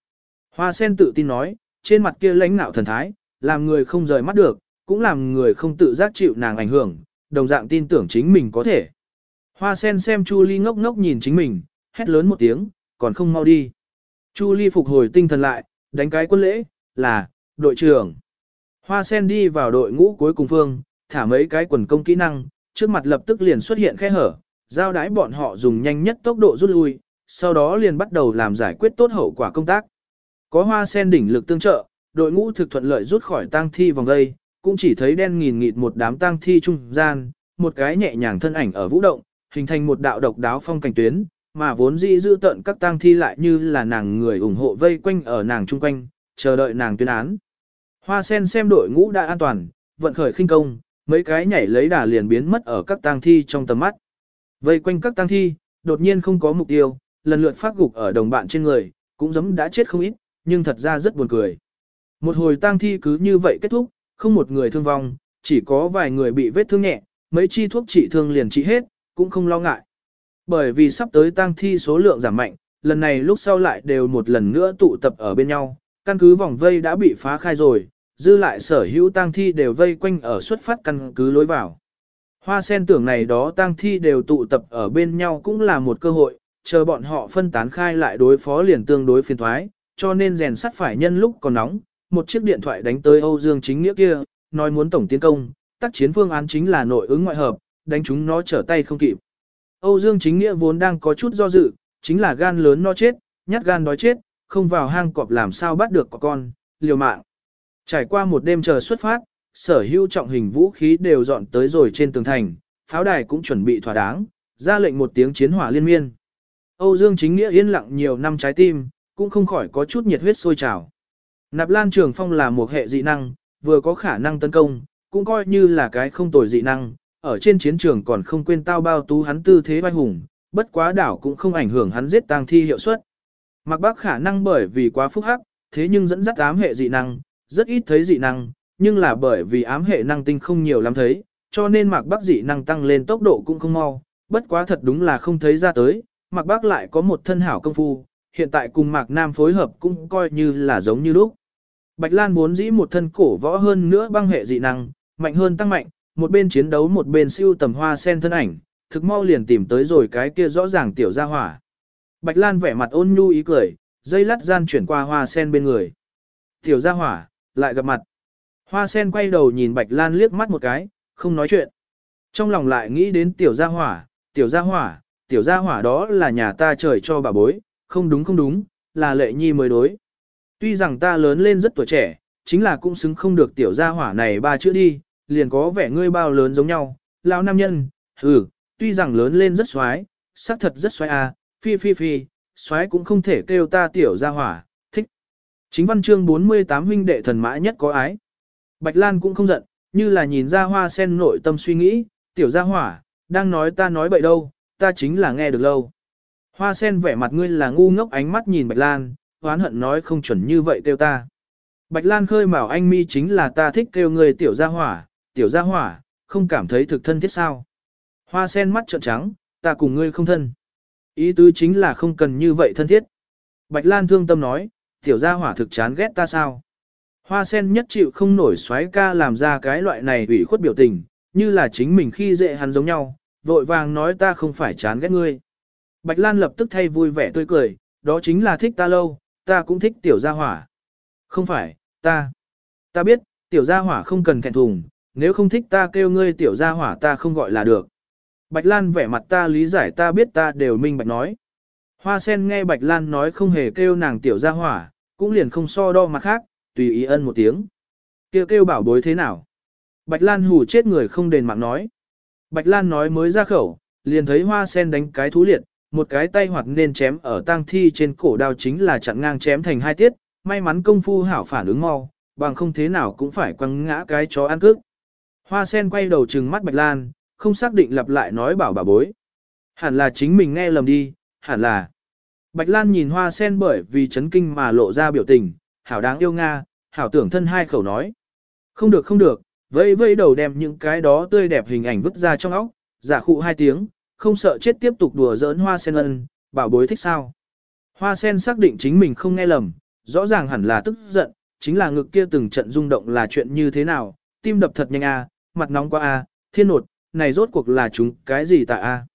Hoa sen tự tin nói, trên mặt kia lãnh nạo thần thái, làm người không rời mắt được, cũng làm người không tự giác chịu nàng ảnh hưởng, đồng dạng tin tưởng chính mình có thể. Hoa sen xem Chu Ly ngốc ngốc nhìn chính mình, hét lớn một tiếng, còn không mau đi. Chu Ly phục hồi tinh thần lại, đánh cái quân lễ, là, đội trưởng. Hoa sen đi vào đội ngũ cuối cùng phương, thả mấy cái quần công kỹ năng, trước mặt lập tức liền xuất hiện khe hở, giao đái bọn họ dùng nhanh nhất tốc độ rút lui, sau đó liền bắt đầu làm giải quyết tốt hậu quả công tác. Có hoa sen đỉnh lực tương trợ, đội ngũ thực thuận lợi rút khỏi tang thi vòng đây cũng chỉ thấy đen nghìn nghịt một đám tang thi trung gian, một cái nhẹ nhàng thân ảnh ở vũ động, hình thành một đạo độc đáo phong cảnh tuyến, mà vốn dĩ giữ tận các tang thi lại như là nàng người ủng hộ vây quanh ở nàng chung quanh, chờ đợi nàng tuyên án. Hoa sen xem đội ngũ đã an toàn, vận khởi khinh công, mấy cái nhảy lấy đà liền biến mất ở các tang thi trong tầm mắt. Vây quanh các tang thi, đột nhiên không có mục tiêu, lần lượt phát gục ở đồng bạn trên người, cũng giống đã chết không ít, nhưng thật ra rất buồn cười. Một hồi tang thi cứ như vậy kết thúc, không một người thương vong, chỉ có vài người bị vết thương nhẹ, mấy chi thuốc trị thương liền trị hết, cũng không lo ngại. Bởi vì sắp tới tang thi số lượng giảm mạnh, lần này lúc sau lại đều một lần nữa tụ tập ở bên nhau, căn cứ vòng vây đã bị phá khai rồi, dư lại sở hữu tang thi đều vây quanh ở xuất phát căn cứ lối vào. Hoa sen tưởng này đó tang thi đều tụ tập ở bên nhau cũng là một cơ hội, chờ bọn họ phân tán khai lại đối phó liền tương đối phiền thoái, cho nên rèn sắt phải nhân lúc còn nóng, một chiếc điện thoại đánh tới Âu Dương chính nghĩa kia, nói muốn tổng tiến công, tác chiến phương án chính là nội ứng ngoại hợp, đánh chúng nó trở tay không kịp. Âu Dương chính nghĩa vốn đang có chút do dự, chính là gan lớn no chết, nhát gan đói chết, không vào hang cọp làm sao bắt được có con, liều mạng. Trải qua một đêm chờ xuất phát, sở hữu trọng hình vũ khí đều dọn tới rồi trên tường thành, pháo đài cũng chuẩn bị thỏa đáng, ra lệnh một tiếng chiến hỏa liên miên. Âu Dương chính nghĩa yên lặng nhiều năm trái tim, cũng không khỏi có chút nhiệt huyết sôi trào. Nạp Lan Trường Phong là một hệ dị năng, vừa có khả năng tấn công, cũng coi như là cái không tồi dị năng, ở trên chiến trường còn không quên tao bao tú hắn tư thế vai hùng, bất quá đảo cũng không ảnh hưởng hắn giết tang thi hiệu suất. Mạc Bắc khả năng bởi vì quá phúc hắc, thế nhưng dẫn dắt ám hệ dị năng, rất ít thấy dị năng, nhưng là bởi vì ám hệ năng tinh không nhiều lắm thấy, cho nên Mạc Bắc dị năng tăng lên tốc độ cũng không mau, bất quá thật đúng là không thấy ra tới, Mạc Bắc lại có một thân hảo công phu, hiện tại cùng Mạc Nam phối hợp cũng coi như là giống như lúc. Bạch Lan muốn dĩ một thân cổ võ hơn nữa băng hệ dị năng, mạnh hơn tăng mạnh, một bên chiến đấu một bên siêu tầm hoa sen thân ảnh, thực mau liền tìm tới rồi cái kia rõ ràng tiểu gia hỏa. Bạch Lan vẻ mặt ôn nhu ý cười, dây lát gian chuyển qua hoa sen bên người. Tiểu gia hỏa, lại gặp mặt. Hoa sen quay đầu nhìn Bạch Lan liếc mắt một cái, không nói chuyện. Trong lòng lại nghĩ đến tiểu gia hỏa, tiểu gia hỏa, tiểu gia hỏa đó là nhà ta trời cho bà bối, không đúng không đúng, là lệ nhi mới đối. Tuy rằng ta lớn lên rất tuổi trẻ, chính là cũng xứng không được tiểu gia hỏa này ba chữ đi, liền có vẻ ngươi bao lớn giống nhau, lão nam nhân, ừ, tuy rằng lớn lên rất xoái, xác thật rất xoái à, phi phi phi, xoái cũng không thể kêu ta tiểu gia hỏa, thích. Chính văn chương 48 huynh đệ thần mã nhất có ái. Bạch Lan cũng không giận, như là nhìn ra hoa sen nội tâm suy nghĩ, tiểu gia hỏa, đang nói ta nói bậy đâu, ta chính là nghe được lâu. Hoa sen vẻ mặt ngươi là ngu ngốc ánh mắt nhìn Bạch Lan, hoán hận nói không chuẩn như vậy kêu ta. Bạch Lan khơi mào anh mi chính là ta thích kêu người tiểu gia hỏa, tiểu gia hỏa, không cảm thấy thực thân thiết sao. Hoa sen mắt trợn trắng, ta cùng ngươi không thân. Ý tứ chính là không cần như vậy thân thiết. Bạch Lan thương tâm nói, tiểu gia hỏa thực chán ghét ta sao. Hoa sen nhất chịu không nổi xoáy ca làm ra cái loại này ủy khuất biểu tình, như là chính mình khi dễ hắn giống nhau, vội vàng nói ta không phải chán ghét ngươi. Bạch Lan lập tức thay vui vẻ tươi cười, đó chính là thích ta lâu, ta cũng thích tiểu gia hỏa. Không phải, ta. Ta biết, tiểu gia hỏa không cần thẹn thùng, nếu không thích ta kêu ngươi tiểu gia hỏa ta không gọi là được. Bạch Lan vẻ mặt ta lý giải ta biết ta đều minh bạch nói. Hoa sen nghe Bạch Lan nói không hề kêu nàng tiểu gia hỏa, cũng liền không so đo mặt khác, tùy ý ân một tiếng. Kêu kêu bảo bối thế nào? Bạch Lan hù chết người không đền mạng nói. Bạch Lan nói mới ra khẩu, liền thấy hoa sen đánh cái thú liệt, một cái tay hoặc nên chém ở tang thi trên cổ đao chính là chặn ngang chém thành hai tiết, may mắn công phu hảo phản ứng mau, bằng không thế nào cũng phải quăng ngã cái chó ăn cước. Hoa sen quay đầu trừng mắt Bạch Lan, không xác định lặp lại nói bảo bà bối. Hẳn là chính mình nghe lầm đi, hẳn là. Bạch Lan nhìn hoa sen bởi vì chấn kinh mà lộ ra biểu tình, hảo đáng yêu Nga, hảo tưởng thân hai khẩu nói. Không được không được, vây vây đầu đem những cái đó tươi đẹp hình ảnh vứt ra trong óc, giả khụ hai tiếng, không sợ chết tiếp tục đùa giỡn hoa sen ân, bảo bối thích sao. Hoa sen xác định chính mình không nghe lầm, rõ ràng hẳn là tức giận, chính là ngực kia từng trận rung động là chuyện như thế nào, tim đập thật nhanh a, mặt nóng quá a, thiên nột, này rốt cuộc là chúng cái gì tại a?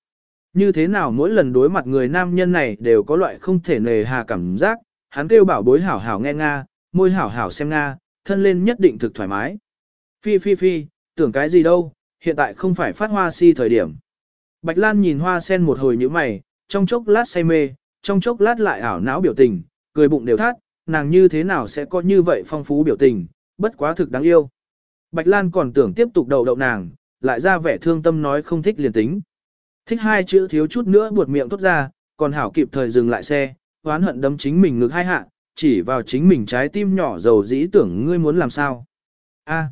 Như thế nào mỗi lần đối mặt người nam nhân này đều có loại không thể nề hà cảm giác, hắn kêu bảo bối hảo hảo nghe nga, môi hảo hảo xem nga, thân lên nhất định thực thoải mái. Phi phi phi, tưởng cái gì đâu, hiện tại không phải phát hoa si thời điểm. Bạch Lan nhìn hoa sen một hồi như mày, trong chốc lát say mê, trong chốc lát lại ảo não biểu tình, cười bụng đều thắt, nàng như thế nào sẽ có như vậy phong phú biểu tình, bất quá thực đáng yêu. Bạch Lan còn tưởng tiếp tục đầu đậu nàng, lại ra vẻ thương tâm nói không thích liền tính. Thích hai chữ thiếu chút nữa buột miệng tốt ra, còn hảo kịp thời dừng lại xe, oán hận đấm chính mình ngực hai hạ, chỉ vào chính mình trái tim nhỏ dầu dĩ tưởng ngươi muốn làm sao. A,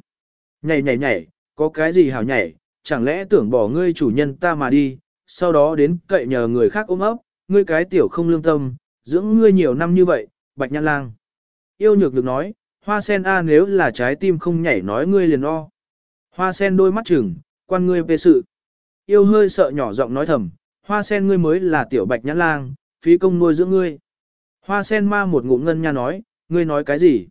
nhảy nhảy nhảy, có cái gì hảo nhảy, chẳng lẽ tưởng bỏ ngươi chủ nhân ta mà đi, sau đó đến cậy nhờ người khác ôm ấp, ngươi cái tiểu không lương tâm, dưỡng ngươi nhiều năm như vậy, bạch nhăn lang. Yêu nhược được nói, hoa sen A nếu là trái tim không nhảy nói ngươi liền o. Hoa sen đôi mắt chừng, quan ngươi về sự. Yêu hơi sợ nhỏ giọng nói thầm, hoa sen ngươi mới là tiểu bạch nhãn lang, phí công nuôi dưỡng ngươi. Hoa sen ma một ngụm ngân nha nói, ngươi nói cái gì?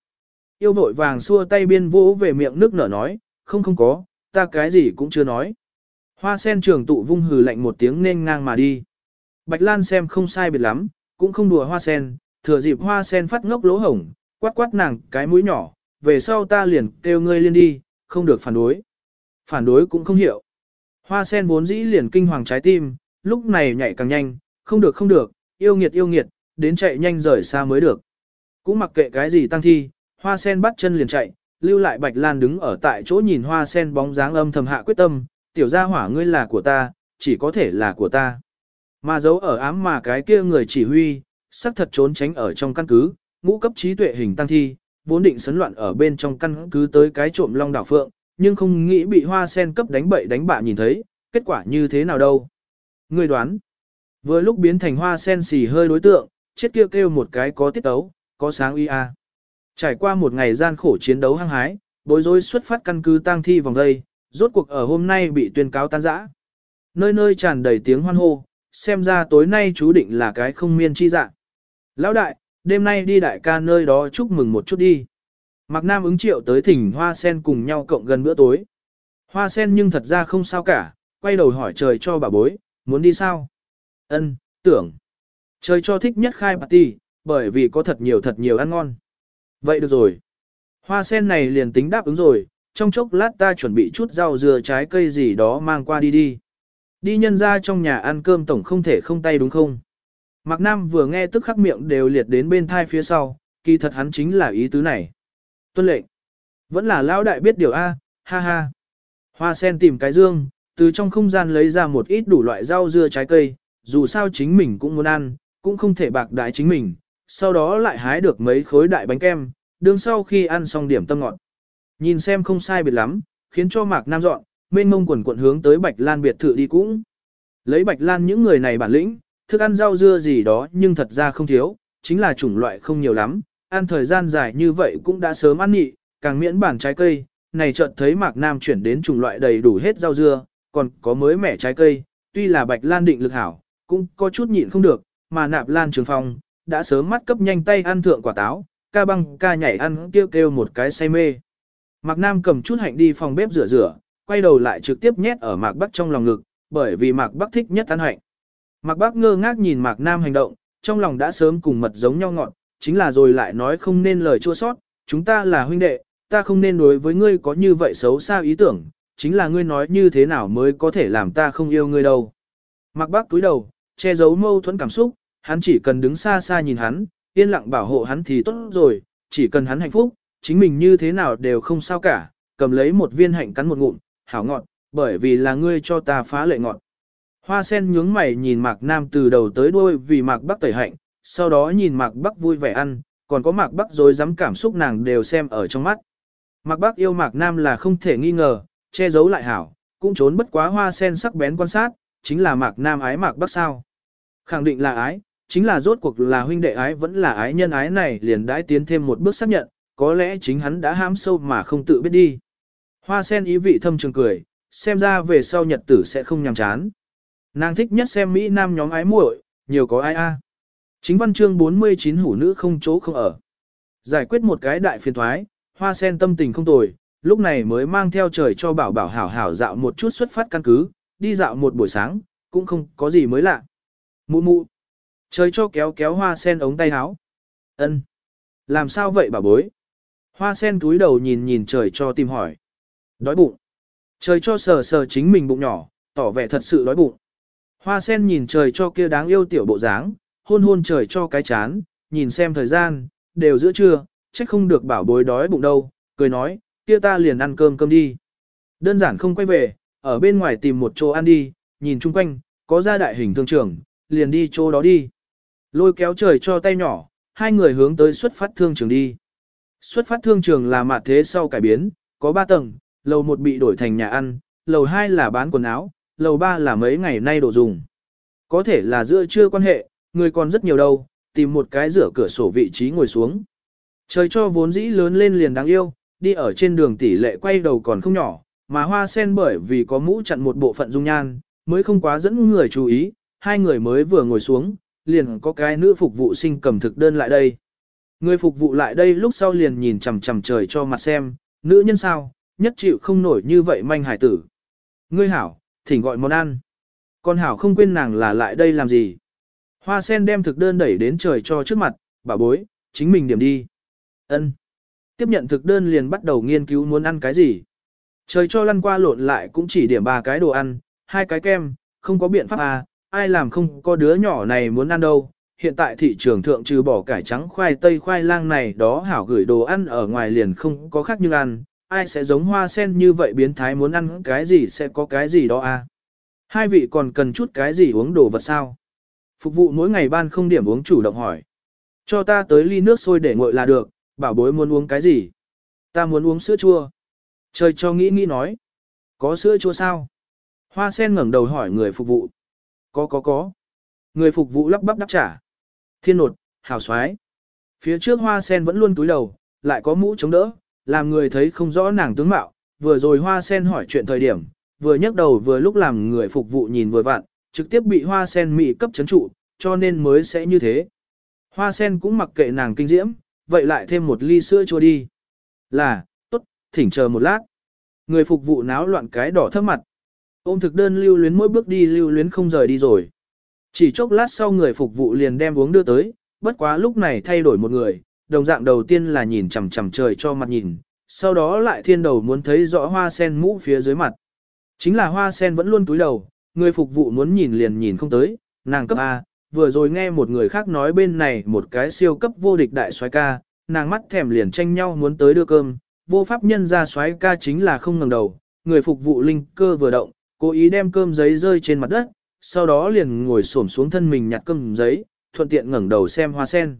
Yêu vội vàng xua tay biên vỗ về miệng nước nở nói, không không có, ta cái gì cũng chưa nói. Hoa sen trường tụ vung hừ lạnh một tiếng nên ngang mà đi. Bạch Lan xem không sai biệt lắm, cũng không đùa hoa sen, thừa dịp hoa sen phát ngốc lỗ hổng, quát quát nàng cái mũi nhỏ, về sau ta liền kêu ngươi liên đi, không được phản đối. Phản đối cũng không hiểu. Hoa sen vốn dĩ liền kinh hoàng trái tim, lúc này nhảy càng nhanh, không được không được, yêu nghiệt yêu nghiệt, đến chạy nhanh rời xa mới được. Cũng mặc kệ cái gì tăng thi, hoa sen bắt chân liền chạy, lưu lại Bạch Lan đứng ở tại chỗ nhìn hoa sen bóng dáng âm thầm hạ quyết tâm, tiểu gia hỏa ngươi là của ta, chỉ có thể là của ta. Mà giấu ở ám mà cái kia người chỉ huy, sắc thật trốn tránh ở trong căn cứ, ngũ cấp trí tuệ hình tăng thi, vốn định sấn loạn ở bên trong căn cứ tới cái trộm long đảo phượng, nhưng không nghĩ bị hoa sen cấp đánh bậy đánh bạ nhìn thấy, kết quả như thế nào đâu. Ngươi đoán, vừa lúc biến thành hoa sen xì hơi đối tượng, chết kêu kêu một cái có tiết tấu, có sáng uy a. Trải qua một ngày gian khổ chiến đấu hăng hái, bối rối xuất phát căn cứ tang thi vòng đây, rốt cuộc ở hôm nay bị tuyên cáo tan rã. Nơi nơi tràn đầy tiếng hoan hô, xem ra tối nay chú định là cái không miên chi dạng. Lão đại, đêm nay đi đại ca nơi đó chúc mừng một chút đi. Mạc Nam ứng triệu tới thỉnh Hoa Sen cùng nhau cộng gần bữa tối. Hoa Sen nhưng thật ra không sao cả, quay đầu hỏi trời cho bà bối, muốn đi sao? Ân, tưởng. Trời cho thích nhất khai party, bởi vì có thật nhiều thật nhiều ăn ngon. Vậy được rồi. Hoa sen này liền tính đáp ứng rồi, trong chốc lát ta chuẩn bị chút rau dừa trái cây gì đó mang qua đi đi. Đi nhân ra trong nhà ăn cơm tổng không thể không tay đúng không? Mạc Nam vừa nghe tức khắc miệng đều liệt đến bên thai phía sau, kỳ thật hắn chính là ý tứ này. Tuân lệnh. Vẫn là lão đại biết điều A, ha ha. Hoa sen tìm cái dương, từ trong không gian lấy ra một ít đủ loại rau dưa trái cây, dù sao chính mình cũng muốn ăn, cũng không thể bạc đại chính mình, sau đó lại hái được mấy khối đại bánh kem, đương sau khi ăn xong điểm tâm ngọt. Nhìn xem không sai biệt lắm, khiến cho Mạc Nam dọn, mênh mông quần quận hướng tới Bạch Lan biệt thự đi cũng. Lấy Bạch Lan những người này bản lĩnh, thức ăn rau dưa gì đó nhưng thật ra không thiếu, chính là chủng loại không nhiều lắm, ăn thời gian dài như vậy cũng đã sớm ăn nhị, càng miễn bản trái cây, này chợt thấy Mạc Nam chuyển đến chủng loại đầy đủ hết rau dưa, còn có mới mẻ trái cây, tuy là Bạch Lan định lực hảo, cũng có chút nhịn không được, mà nạp Lan Trường Phong, đã sớm mắt cấp nhanh tay ăn thượng quả táo, ca băng ca nhảy ăn kêu kêu một cái say mê. Mạc Nam cầm chút hạnh đi phòng bếp rửa rửa, quay đầu lại trực tiếp nhét ở Mạc Bắc trong lòng ngực, bởi vì Mạc Bắc thích nhất ăn hạnh. Mạc Bắc ngơ ngác nhìn Mạc Nam hành động, trong lòng đã sớm cùng mật giống nhau ngọn, chính là rồi lại nói không nên lời chua sót, chúng ta là huynh đệ, ta không nên đối với ngươi có như vậy xấu xa ý tưởng, chính là ngươi nói như thế nào mới có thể làm ta không yêu ngươi đâu. Mạc Bắc túi đầu, che giấu mâu thuẫn cảm xúc, hắn chỉ cần đứng xa xa nhìn hắn, yên lặng bảo hộ hắn thì tốt rồi, chỉ cần hắn hạnh phúc, chính mình như thế nào đều không sao cả, cầm lấy một viên hạnh cắn một ngụm, hảo ngọt, bởi vì là ngươi cho ta phá lệ ngọt. Hoa sen nhướng mày nhìn Mạc Nam từ đầu tới đuôi vì Mạc Bắc tẩy hạnh, sau đó nhìn Mạc Bắc vui vẻ ăn, còn có Mạc Bắc rồi dám cảm xúc nàng đều xem ở trong mắt. Mạc Bắc yêu Mạc Nam là không thể nghi ngờ, che giấu lại hảo, cũng trốn bất quá hoa sen sắc bén quan sát, chính là Mạc Nam ái Mạc Bắc sao. Khẳng định là ái, chính là rốt cuộc là huynh đệ ái vẫn là ái nhân ái này liền đãi tiến thêm một bước xác nhận, có lẽ chính hắn đã ham sâu mà không tự biết đi. Hoa sen ý vị thâm trường cười, xem ra về sau nhật tử sẽ không nhàm chán. Nàng thích nhất xem Mỹ Nam nhóm ái muội, nhiều có ai a. Chính văn chương 49 hủ nữ không chỗ không ở. Giải quyết một cái đại phiền thoái, hoa sen tâm tình không tồi, lúc này mới mang theo trời cho bảo bảo hảo hảo dạo một chút xuất phát căn cứ, đi dạo một buổi sáng, cũng không có gì mới lạ. Mụ mụ. Trời cho kéo kéo hoa sen ống tay áo. ân Làm sao vậy bà bối? Hoa sen túi đầu nhìn nhìn trời cho tìm hỏi. Đói bụng. Trời cho sờ sờ chính mình bụng nhỏ, tỏ vẻ thật sự đói bụng. Hoa sen nhìn trời cho kia đáng yêu tiểu bộ dáng, hôn hôn trời cho cái chán, nhìn xem thời gian, đều giữa trưa, chắc không được bảo bối đói bụng đâu, cười nói, kia ta liền ăn cơm cơm đi. Đơn giản không quay về, ở bên ngoài tìm một chỗ ăn đi, nhìn chung quanh, có ra đại hình thương trường, liền đi chỗ đó đi. Lôi kéo trời cho tay nhỏ, hai người hướng tới xuất phát thương trường đi. Xuất phát thương trường là mạ thế sau cải biến, có ba tầng, lầu một bị đổi thành nhà ăn, lầu hai là bán quần áo, lầu ba là mấy ngày nay đồ dùng. Có thể là giữa chưa quan hệ, người còn rất nhiều đâu, tìm một cái rửa cửa sổ vị trí ngồi xuống. Trời cho vốn dĩ lớn lên liền đáng yêu, đi ở trên đường tỷ lệ quay đầu còn không nhỏ, mà hoa sen bởi vì có mũ chặn một bộ phận dung nhan, mới không quá dẫn người chú ý, hai người mới vừa ngồi xuống, liền có cái nữ phục vụ sinh cầm thực đơn lại đây. Người phục vụ lại đây lúc sau liền nhìn chằm chằm trời cho mặt xem, nữ nhân sao, nhất chịu không nổi như vậy manh hải tử. Ngươi hảo, thỉnh gọi món ăn. Con hảo không quên nàng là lại đây làm gì. Hoa sen đem thực đơn đẩy đến trời cho trước mặt, bà bối, chính mình điểm đi. Ân. Tiếp nhận thực đơn liền bắt đầu nghiên cứu muốn ăn cái gì. Trời cho lăn qua lộn lại cũng chỉ điểm ba cái đồ ăn, hai cái kem, không có biện pháp à, ai làm không có đứa nhỏ này muốn ăn đâu. Hiện tại thị trường thượng trừ bỏ cải trắng khoai tây khoai lang này đó hảo gửi đồ ăn ở ngoài liền không có khác nhưng ăn, ai sẽ giống hoa sen như vậy biến thái muốn ăn cái gì sẽ có cái gì đó à. Hai vị còn cần chút cái gì uống đồ vật sao? Phục vụ mỗi ngày ban không điểm uống chủ động hỏi. Cho ta tới ly nước sôi để nguội là được, bảo bối muốn uống cái gì? Ta muốn uống sữa chua. Trời cho nghĩ nghĩ nói. Có sữa chua sao? Hoa sen ngẩng đầu hỏi người phục vụ. Có có có. Người phục vụ lắp bắp đáp trả. Thiên nột, hào xoái. Phía trước hoa sen vẫn luôn túi đầu, lại có mũ chống đỡ, làm người thấy không rõ nàng tướng mạo. Vừa rồi hoa sen hỏi chuyện thời điểm, vừa nhấc đầu vừa lúc làm người phục vụ nhìn vừa vặn, trực tiếp bị hoa sen mị cấp chấn trụ, cho nên mới sẽ như thế. Hoa sen cũng mặc kệ nàng kinh diễm, vậy lại thêm một ly sữa chua đi. Là, tốt, thỉnh chờ một lát. Người phục vụ náo loạn cái đỏ thấp mặt. Ôm thực đơn lưu luyến mỗi bước đi lưu luyến không rời đi rồi. Chỉ chốc lát sau người phục vụ liền đem uống đưa tới, bất quá lúc này thay đổi một người, đồng dạng đầu tiên là nhìn chằm chằm trời cho mặt nhìn, sau đó lại thiên đầu muốn thấy rõ hoa sen mũ phía dưới mặt. Chính là hoa sen vẫn luôn túi đầu, người phục vụ muốn nhìn liền nhìn không tới, nàng cấp A, vừa rồi nghe một người khác nói bên này một cái siêu cấp vô địch đại soái ca, nàng mắt thèm liền tranh nhau muốn tới đưa cơm, vô pháp nhân ra soái ca chính là không ngẩng đầu, người phục vụ linh cơ vừa động, cố ý đem cơm giấy rơi trên mặt đất, sau đó liền ngồi xổm xuống thân mình nhặt cơm giấy, thuận tiện ngẩng đầu xem hoa sen.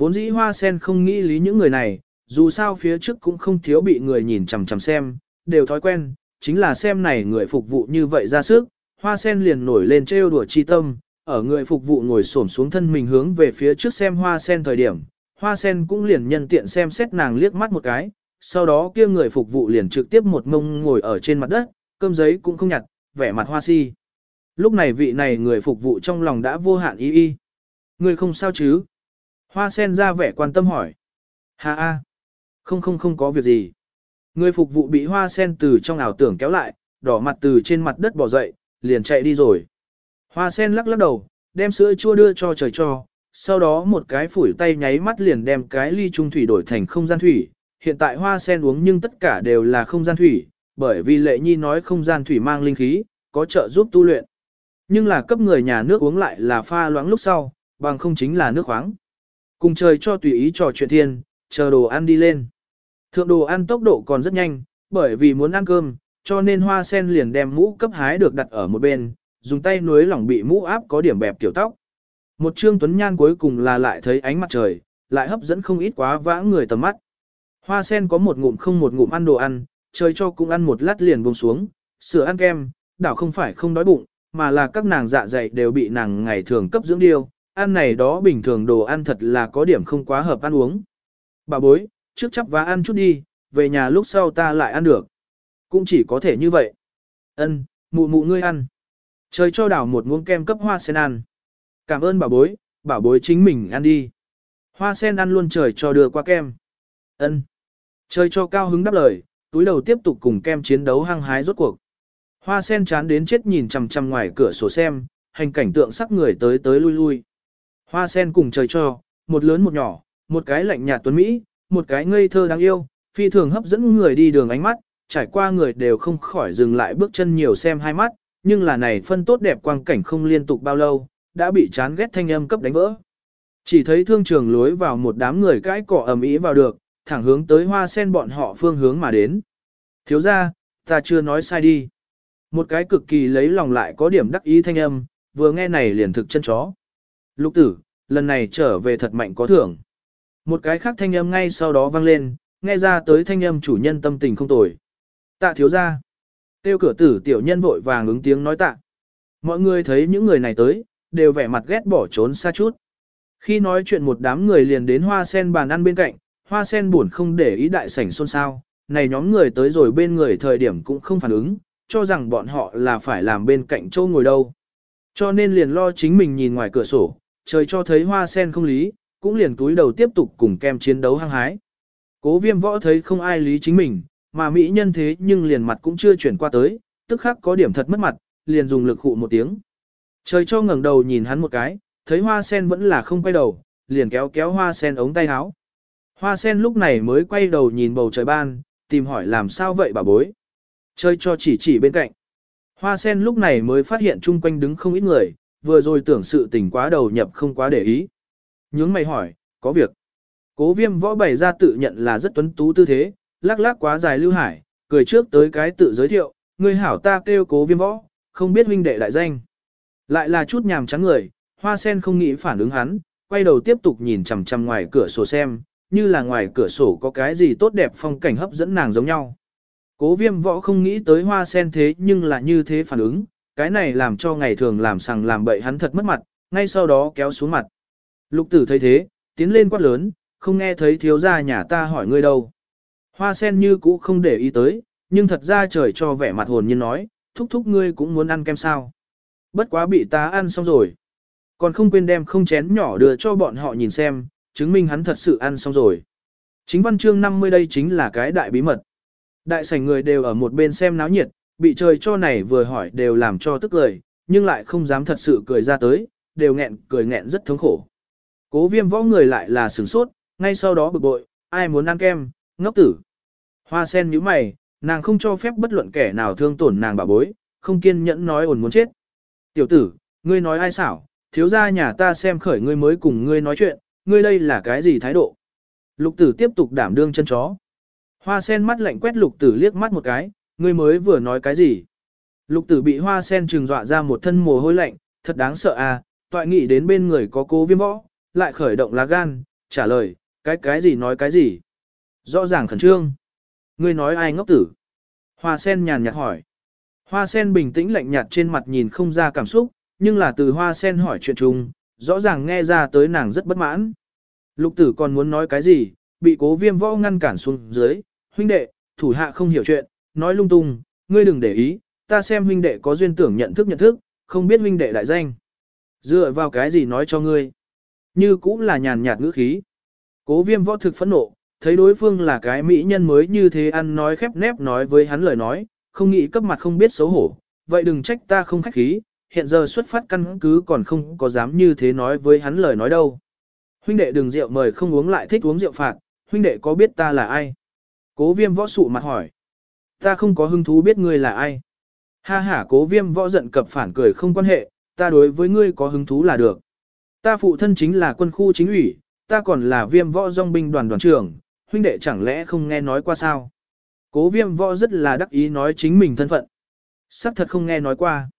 Vốn dĩ hoa sen không nghĩ lý những người này, dù sao phía trước cũng không thiếu bị người nhìn chằm chằm xem, đều thói quen, chính là xem này người phục vụ như vậy ra sức, hoa sen liền nổi lên trêu đùa chi tâm, ở người phục vụ ngồi xổm xuống thân mình hướng về phía trước xem hoa sen thời điểm, hoa sen cũng liền nhân tiện xem xét nàng liếc mắt một cái, sau đó kia người phục vụ liền trực tiếp một ngông ngồi ở trên mặt đất, cơm giấy cũng không nhặt, vẻ mặt hoa si. Lúc này vị này người phục vụ trong lòng đã vô hạn y y. Người không sao chứ? Hoa sen ra vẻ quan tâm hỏi. Hà a, Không không không có việc gì. Người phục vụ bị hoa sen từ trong ảo tưởng kéo lại, đỏ mặt từ trên mặt đất bỏ dậy, liền chạy đi rồi. Hoa sen lắc lắc đầu, đem sữa chua đưa cho trời cho, sau đó một cái phủi tay nháy mắt liền đem cái ly trung thủy đổi thành không gian thủy. Hiện tại hoa sen uống nhưng tất cả đều là không gian thủy, bởi vì lệ nhi nói không gian thủy mang linh khí, có trợ giúp tu luyện. Nhưng là cấp người nhà nước uống lại là pha loãng lúc sau, bằng không chính là nước khoáng. Cùng trời cho tùy ý trò chuyện thiên, chờ đồ ăn đi lên. Thượng đồ ăn tốc độ còn rất nhanh, bởi vì muốn ăn cơm, cho nên hoa sen liền đem mũ cấp hái được đặt ở một bên, dùng tay nuối lỏng bị mũ áp có điểm bẹp kiểu tóc. Một trương tuấn nhan cuối cùng là lại thấy ánh mặt trời, lại hấp dẫn không ít quá vã người tầm mắt. Hoa sen có một ngụm không một ngụm ăn đồ ăn, trời cho cũng ăn một lát liền buông xuống, sửa ăn kem, đảo không phải không đói bụng, mà là các nàng dạ dày đều bị nàng ngày thường cấp dưỡng điêu, ăn này đó bình thường đồ ăn thật là có điểm không quá hợp ăn uống. Bà bối, trước chấp và ăn chút đi, về nhà lúc sau ta lại ăn được. Cũng chỉ có thể như vậy. Ân, mụ mụ ngươi ăn. Trời cho đảo một muỗng kem cấp hoa sen ăn. Cảm ơn bà bối, Bà bối chính mình ăn đi. Hoa sen ăn luôn trời cho đưa qua kem. Ân. Trời cho cao hứng đáp lời, túi đầu tiếp tục cùng kem chiến đấu hăng hái rốt cuộc. Hoa sen chán đến chết nhìn chằm chằm ngoài cửa sổ xem, hành cảnh tượng sắc người tới tới lui lui. Hoa sen cùng trời cho, một lớn một nhỏ, một cái lạnh nhạt tuấn Mỹ, một cái ngây thơ đáng yêu, phi thường hấp dẫn người đi đường ánh mắt, trải qua người đều không khỏi dừng lại bước chân nhiều xem hai mắt, nhưng là này phân tốt đẹp quang cảnh không liên tục bao lâu, đã bị chán ghét thanh âm cấp đánh vỡ. Chỉ thấy thương trường lối vào một đám người cãi cỏ ầm ĩ vào được, thẳng hướng tới hoa sen bọn họ phương hướng mà đến. Thiếu ra, ta chưa nói sai đi. Một cái cực kỳ lấy lòng lại có điểm đắc ý thanh âm, vừa nghe này liền thực chân chó. Lục tử, lần này trở về thật mạnh có thưởng. Một cái khác thanh âm ngay sau đó vang lên, nghe ra tới thanh âm chủ nhân tâm tình không tồi. Tạ thiếu ra. Tiêu cửa tử tiểu nhân vội vàng ứng tiếng nói tạ. Mọi người thấy những người này tới, đều vẻ mặt ghét bỏ trốn xa chút. Khi nói chuyện một đám người liền đến hoa sen bàn ăn bên cạnh, hoa sen buồn không để ý đại sảnh xôn xao, này nhóm người tới rồi bên người thời điểm cũng không phản ứng, cho rằng bọn họ là phải làm bên cạnh châu ngồi đâu. Cho nên liền lo chính mình nhìn ngoài cửa sổ, trời cho thấy hoa sen không lý, cũng liền túi đầu tiếp tục cùng kem chiến đấu hăng hái. Cố viêm võ thấy không ai lý chính mình, mà mỹ nhân thế nhưng liền mặt cũng chưa chuyển qua tới, tức khắc có điểm thật mất mặt, liền dùng lực hụ một tiếng. Trời cho ngẩng đầu nhìn hắn một cái, thấy hoa sen vẫn là không quay đầu, liền kéo kéo hoa sen ống tay áo. Hoa sen lúc này mới quay đầu nhìn bầu trời ban, tìm hỏi làm sao vậy bà bối. Chơi cho chỉ chỉ bên cạnh. Hoa sen lúc này mới phát hiện chung quanh đứng không ít người, vừa rồi tưởng sự tình quá đầu nhập không quá để ý. Nhướng mày hỏi, có việc. Cố viêm võ bày ra tự nhận là rất tuấn tú tư thế, lắc lắc quá dài lưu hải, cười trước tới cái tự giới thiệu, người hảo ta kêu cố viêm võ, không biết huynh đệ đại danh. Lại là chút nhàm trắng người, hoa sen không nghĩ phản ứng hắn, quay đầu tiếp tục nhìn chằm chằm ngoài cửa sổ xem, như là ngoài cửa sổ có cái gì tốt đẹp phong cảnh hấp dẫn nàng giống nhau. Cố viêm võ không nghĩ tới hoa sen thế nhưng là như thế phản ứng, cái này làm cho ngày thường làm sằng làm bậy hắn thật mất mặt, ngay sau đó kéo xuống mặt. Lục tử thấy thế, tiến lên quát lớn, không nghe thấy thiếu gia nhà ta hỏi ngươi đâu. Hoa sen như cũ không để ý tới, nhưng thật ra trời cho vẻ mặt hồn nhiên nói, thúc thúc ngươi cũng muốn ăn kem sao. Bất quá bị ta ăn xong rồi. Còn không quên đem không chén nhỏ đưa cho bọn họ nhìn xem, chứng minh hắn thật sự ăn xong rồi. Chính văn chương 50 đây chính là cái đại bí mật. Đại sảnh người đều ở một bên xem náo nhiệt, bị trời cho này vừa hỏi đều làm cho tức cười, nhưng lại không dám thật sự cười ra tới, đều nghẹn cười nghẹn rất thống khổ. Cố viêm võ người lại là sửng sốt, ngay sau đó bực bội, ai muốn ăn kem, ngốc tử. Hoa sen như mày, nàng không cho phép bất luận kẻ nào thương tổn nàng bà bối, không kiên nhẫn nói ổn muốn chết. Tiểu tử, ngươi nói ai xảo, thiếu gia nhà ta xem khởi ngươi mới cùng ngươi nói chuyện, ngươi đây là cái gì thái độ. Lục tử tiếp tục đảm đương chân chó. Hoa sen mắt lạnh quét lục tử liếc mắt một cái, ngươi mới vừa nói cái gì. Lục tử bị hoa sen trừng dọa ra một thân mồ hôi lạnh, thật đáng sợ à, toại nghĩ đến bên người có cố viêm võ, lại khởi động lá gan, trả lời, cái cái gì nói cái gì. Rõ ràng khẩn trương. Ngươi nói ai ngốc tử? Hoa sen nhàn nhạt hỏi. Hoa sen bình tĩnh lạnh nhạt trên mặt nhìn không ra cảm xúc, nhưng là từ hoa sen hỏi chuyện chung, rõ ràng nghe ra tới nàng rất bất mãn. Lục tử còn muốn nói cái gì, bị cố viêm võ ngăn cản xuống dưới, huynh đệ, thủ hạ không hiểu chuyện, nói lung tung, ngươi đừng để ý, ta xem huynh đệ có duyên tưởng nhận thức nhận thức, không biết huynh đệ đại danh. Dựa vào cái gì nói cho ngươi? Như cũng là nhàn nhạt ngữ khí. Cố viêm võ thực phẫn nộ, thấy đối phương là cái mỹ nhân mới như thế ăn nói khép nép nói với hắn lời nói, không nghĩ cấp mặt không biết xấu hổ, vậy đừng trách ta không khách khí, hiện giờ xuất phát căn cứ còn không có dám như thế nói với hắn lời nói đâu. Huynh đệ đừng rượu mời không uống lại thích uống rượu phạt, huynh đệ có biết ta là ai? Cố viêm võ sụ mặt hỏi. Ta không có hứng thú biết ngươi là ai. Ha ha cố viêm võ giận cập phản cười không quan hệ, ta đối với ngươi có hứng thú là được. Ta phụ thân chính là quân khu chính ủy, ta còn là viêm võ dòng binh đoàn đoàn trưởng, huynh đệ chẳng lẽ không nghe nói qua sao? Cố viêm võ rất là đắc ý nói chính mình thân phận. Sắc thật không nghe nói qua.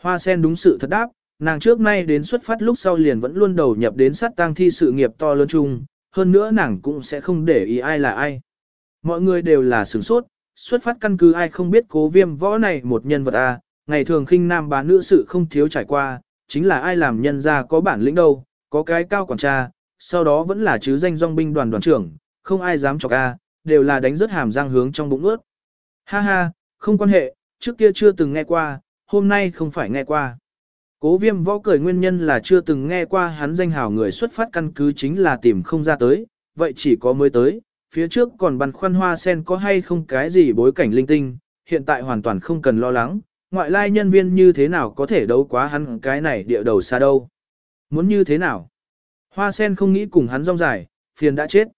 Hoa sen đúng sự thật đáp, nàng trước nay đến xuất phát lúc sau liền vẫn luôn đầu nhập đến sát tang thi sự nghiệp to lớn chung, hơn nữa nàng cũng sẽ không để ý ai là ai. Mọi người đều là sửng sốt, xuất phát căn cứ ai không biết cố viêm võ này một nhân vật A, à, ngày thường khinh nam bán nữ sự không thiếu trải qua, chính là ai làm nhân ra có bản lĩnh đâu, có cái cao quản tra, sau đó vẫn là chứ danh dòng binh đoàn đoàn trưởng, không ai dám chọc A, đều là đánh rất hàm răng hướng trong bụng ướt. Ha ha, không quan hệ, trước kia chưa từng nghe qua, hôm nay không phải nghe qua. Cố viêm võ cười nguyên nhân là chưa từng nghe qua hắn danh hào người xuất phát căn cứ chính là tìm không ra tới, vậy chỉ có mới tới, phía trước còn băn khoăn hoa sen có hay không cái gì bối cảnh linh tinh, hiện tại hoàn toàn không cần lo lắng, ngoại lai nhân viên như thế nào có thể đấu quá hắn cái này địa đầu xa đâu. Muốn như thế nào? Hoa sen không nghĩ cùng hắn rong dài, phiền đã chết.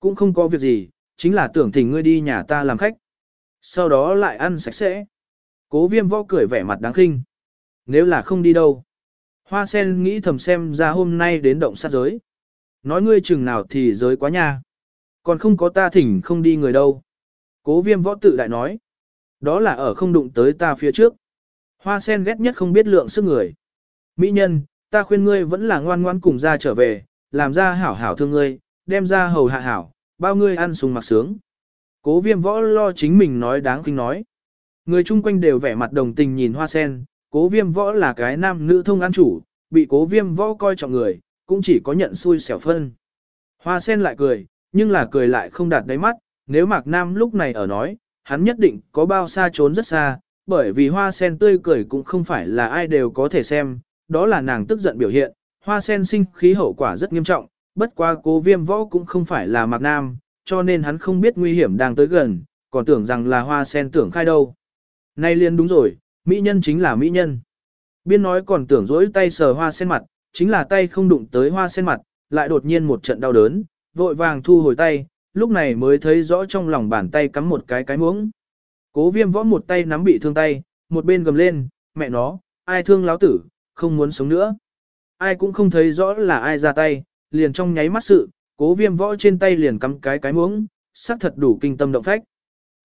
Cũng không có việc gì, chính là tưởng thỉnh ngươi đi nhà ta làm khách. Sau đó lại ăn sạch sẽ. Cố viêm võ cười vẻ mặt đáng khinh. Nếu là không đi đâu. Hoa sen nghĩ thầm xem ra hôm nay đến động sát giới. Nói ngươi chừng nào thì giới quá nha. Còn không có ta thỉnh không đi người đâu. Cố viêm võ tự đại nói. Đó là ở không đụng tới ta phía trước. Hoa sen ghét nhất không biết lượng sức người. Mỹ nhân, ta khuyên ngươi vẫn là ngoan ngoan cùng ra trở về, làm ra hảo hảo thương ngươi, đem ra hầu hạ hảo, bao ngươi ăn sùng mặc sướng. Cố viêm võ lo chính mình nói đáng kinh nói. Người chung quanh đều vẻ mặt đồng tình nhìn hoa sen, cố viêm võ là cái nam nữ thông ăn chủ, bị cố viêm võ coi trọng người, cũng chỉ có nhận xui xẻo phân. Hoa sen lại cười, nhưng là cười lại không đạt đáy mắt, nếu Mạc Nam lúc này ở nói, hắn nhất định có bao xa trốn rất xa, bởi vì hoa sen tươi cười cũng không phải là ai đều có thể xem, đó là nàng tức giận biểu hiện, hoa sen sinh khí hậu quả rất nghiêm trọng, bất qua cố viêm võ cũng không phải là Mạc Nam, cho nên hắn không biết nguy hiểm đang tới gần, còn tưởng rằng là hoa sen tưởng khai đâu. Nay liền đúng rồi, mỹ nhân chính là mỹ nhân. Biên nói còn tưởng dỗi tay sờ hoa sen mặt, chính là tay không đụng tới hoa sen mặt, lại đột nhiên một trận đau đớn, vội vàng thu hồi tay, lúc này mới thấy rõ trong lòng bàn tay cắm một cái cái muỗng. Cố viêm võ một tay nắm bị thương tay, một bên gầm lên, mẹ nó, ai thương láo tử, không muốn sống nữa. Ai cũng không thấy rõ là ai ra tay, liền trong nháy mắt sự, cố viêm võ trên tay liền cắm cái cái muỗng, sắc thật đủ kinh tâm động phách.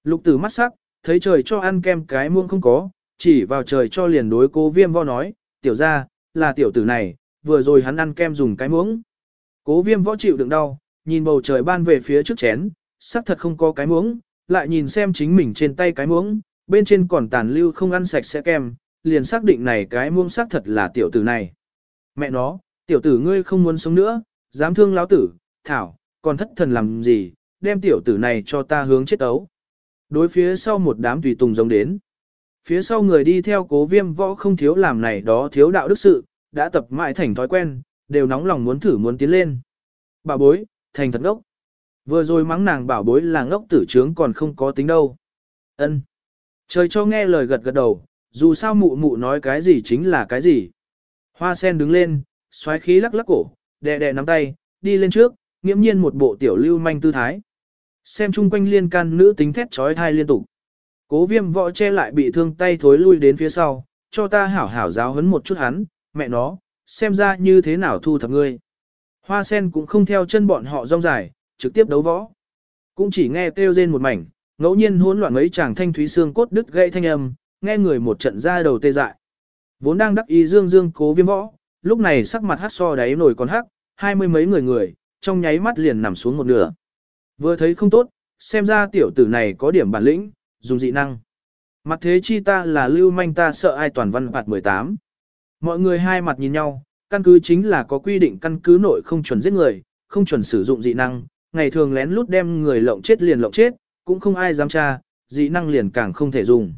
Lục tử mắt sắc, thấy trời cho ăn kem cái muỗng không có, chỉ vào trời cho liền đối cố viêm võ nói, tiểu ra, là tiểu tử này, vừa rồi hắn ăn kem dùng cái muỗng. Cố viêm võ chịu đựng đau, nhìn bầu trời ban về phía trước chén, sắc thật không có cái muỗng, lại nhìn xem chính mình trên tay cái muỗng, bên trên còn tàn lưu không ăn sạch sẽ kem, liền xác định này cái muỗng sắc thật là tiểu tử này. Mẹ nó, tiểu tử ngươi không muốn sống nữa, dám thương lão tử, thảo, còn thất thần làm gì, đem tiểu tử này cho ta hướng chết ấu. Đối phía sau một đám tùy tùng giống đến. Phía sau người đi theo cố viêm võ không thiếu làm này đó thiếu đạo đức sự, đã tập mãi thành thói quen, đều nóng lòng muốn thử muốn tiến lên. Bà bối, thành thật ngốc. Vừa rồi mắng nàng bảo bối là ngốc tử trướng còn không có tính đâu. ân Trời cho nghe lời gật gật đầu, dù sao mụ mụ nói cái gì chính là cái gì. Hoa sen đứng lên, xoáy khí lắc lắc cổ, đè đè nắm tay, đi lên trước, nghiễm nhiên một bộ tiểu lưu manh tư thái. Xem chung quanh liên can nữ tính thét trói thai liên tục. Cố viêm võ che lại bị thương tay thối lui đến phía sau, cho ta hảo hảo giáo hấn một chút hắn, mẹ nó, xem ra như thế nào thu thập ngươi. Hoa sen cũng không theo chân bọn họ rong dài, trực tiếp đấu võ. Cũng chỉ nghe kêu rên một mảnh, ngẫu nhiên hỗn loạn mấy chàng thanh thúy xương cốt đứt gãy thanh âm, nghe người một trận ra đầu tê dại. Vốn đang đắc ý dương dương cố viêm võ, lúc này sắc mặt hắc so đáy nổi còn hắc, hai mươi mấy người người, trong nháy mắt liền nằm xuống một nửa. Vừa thấy không tốt, xem ra tiểu tử này có điểm bản lĩnh, dùng dị năng. Mặt thế chi ta là lưu manh ta sợ ai toàn văn phạt 18. Mọi người hai mặt nhìn nhau, căn cứ chính là có quy định căn cứ nội không chuẩn giết người, không chuẩn sử dụng dị năng, ngày thường lén lút đem người lộng chết liền lộng chết, cũng không ai dám tra, dị năng liền càng không thể dùng.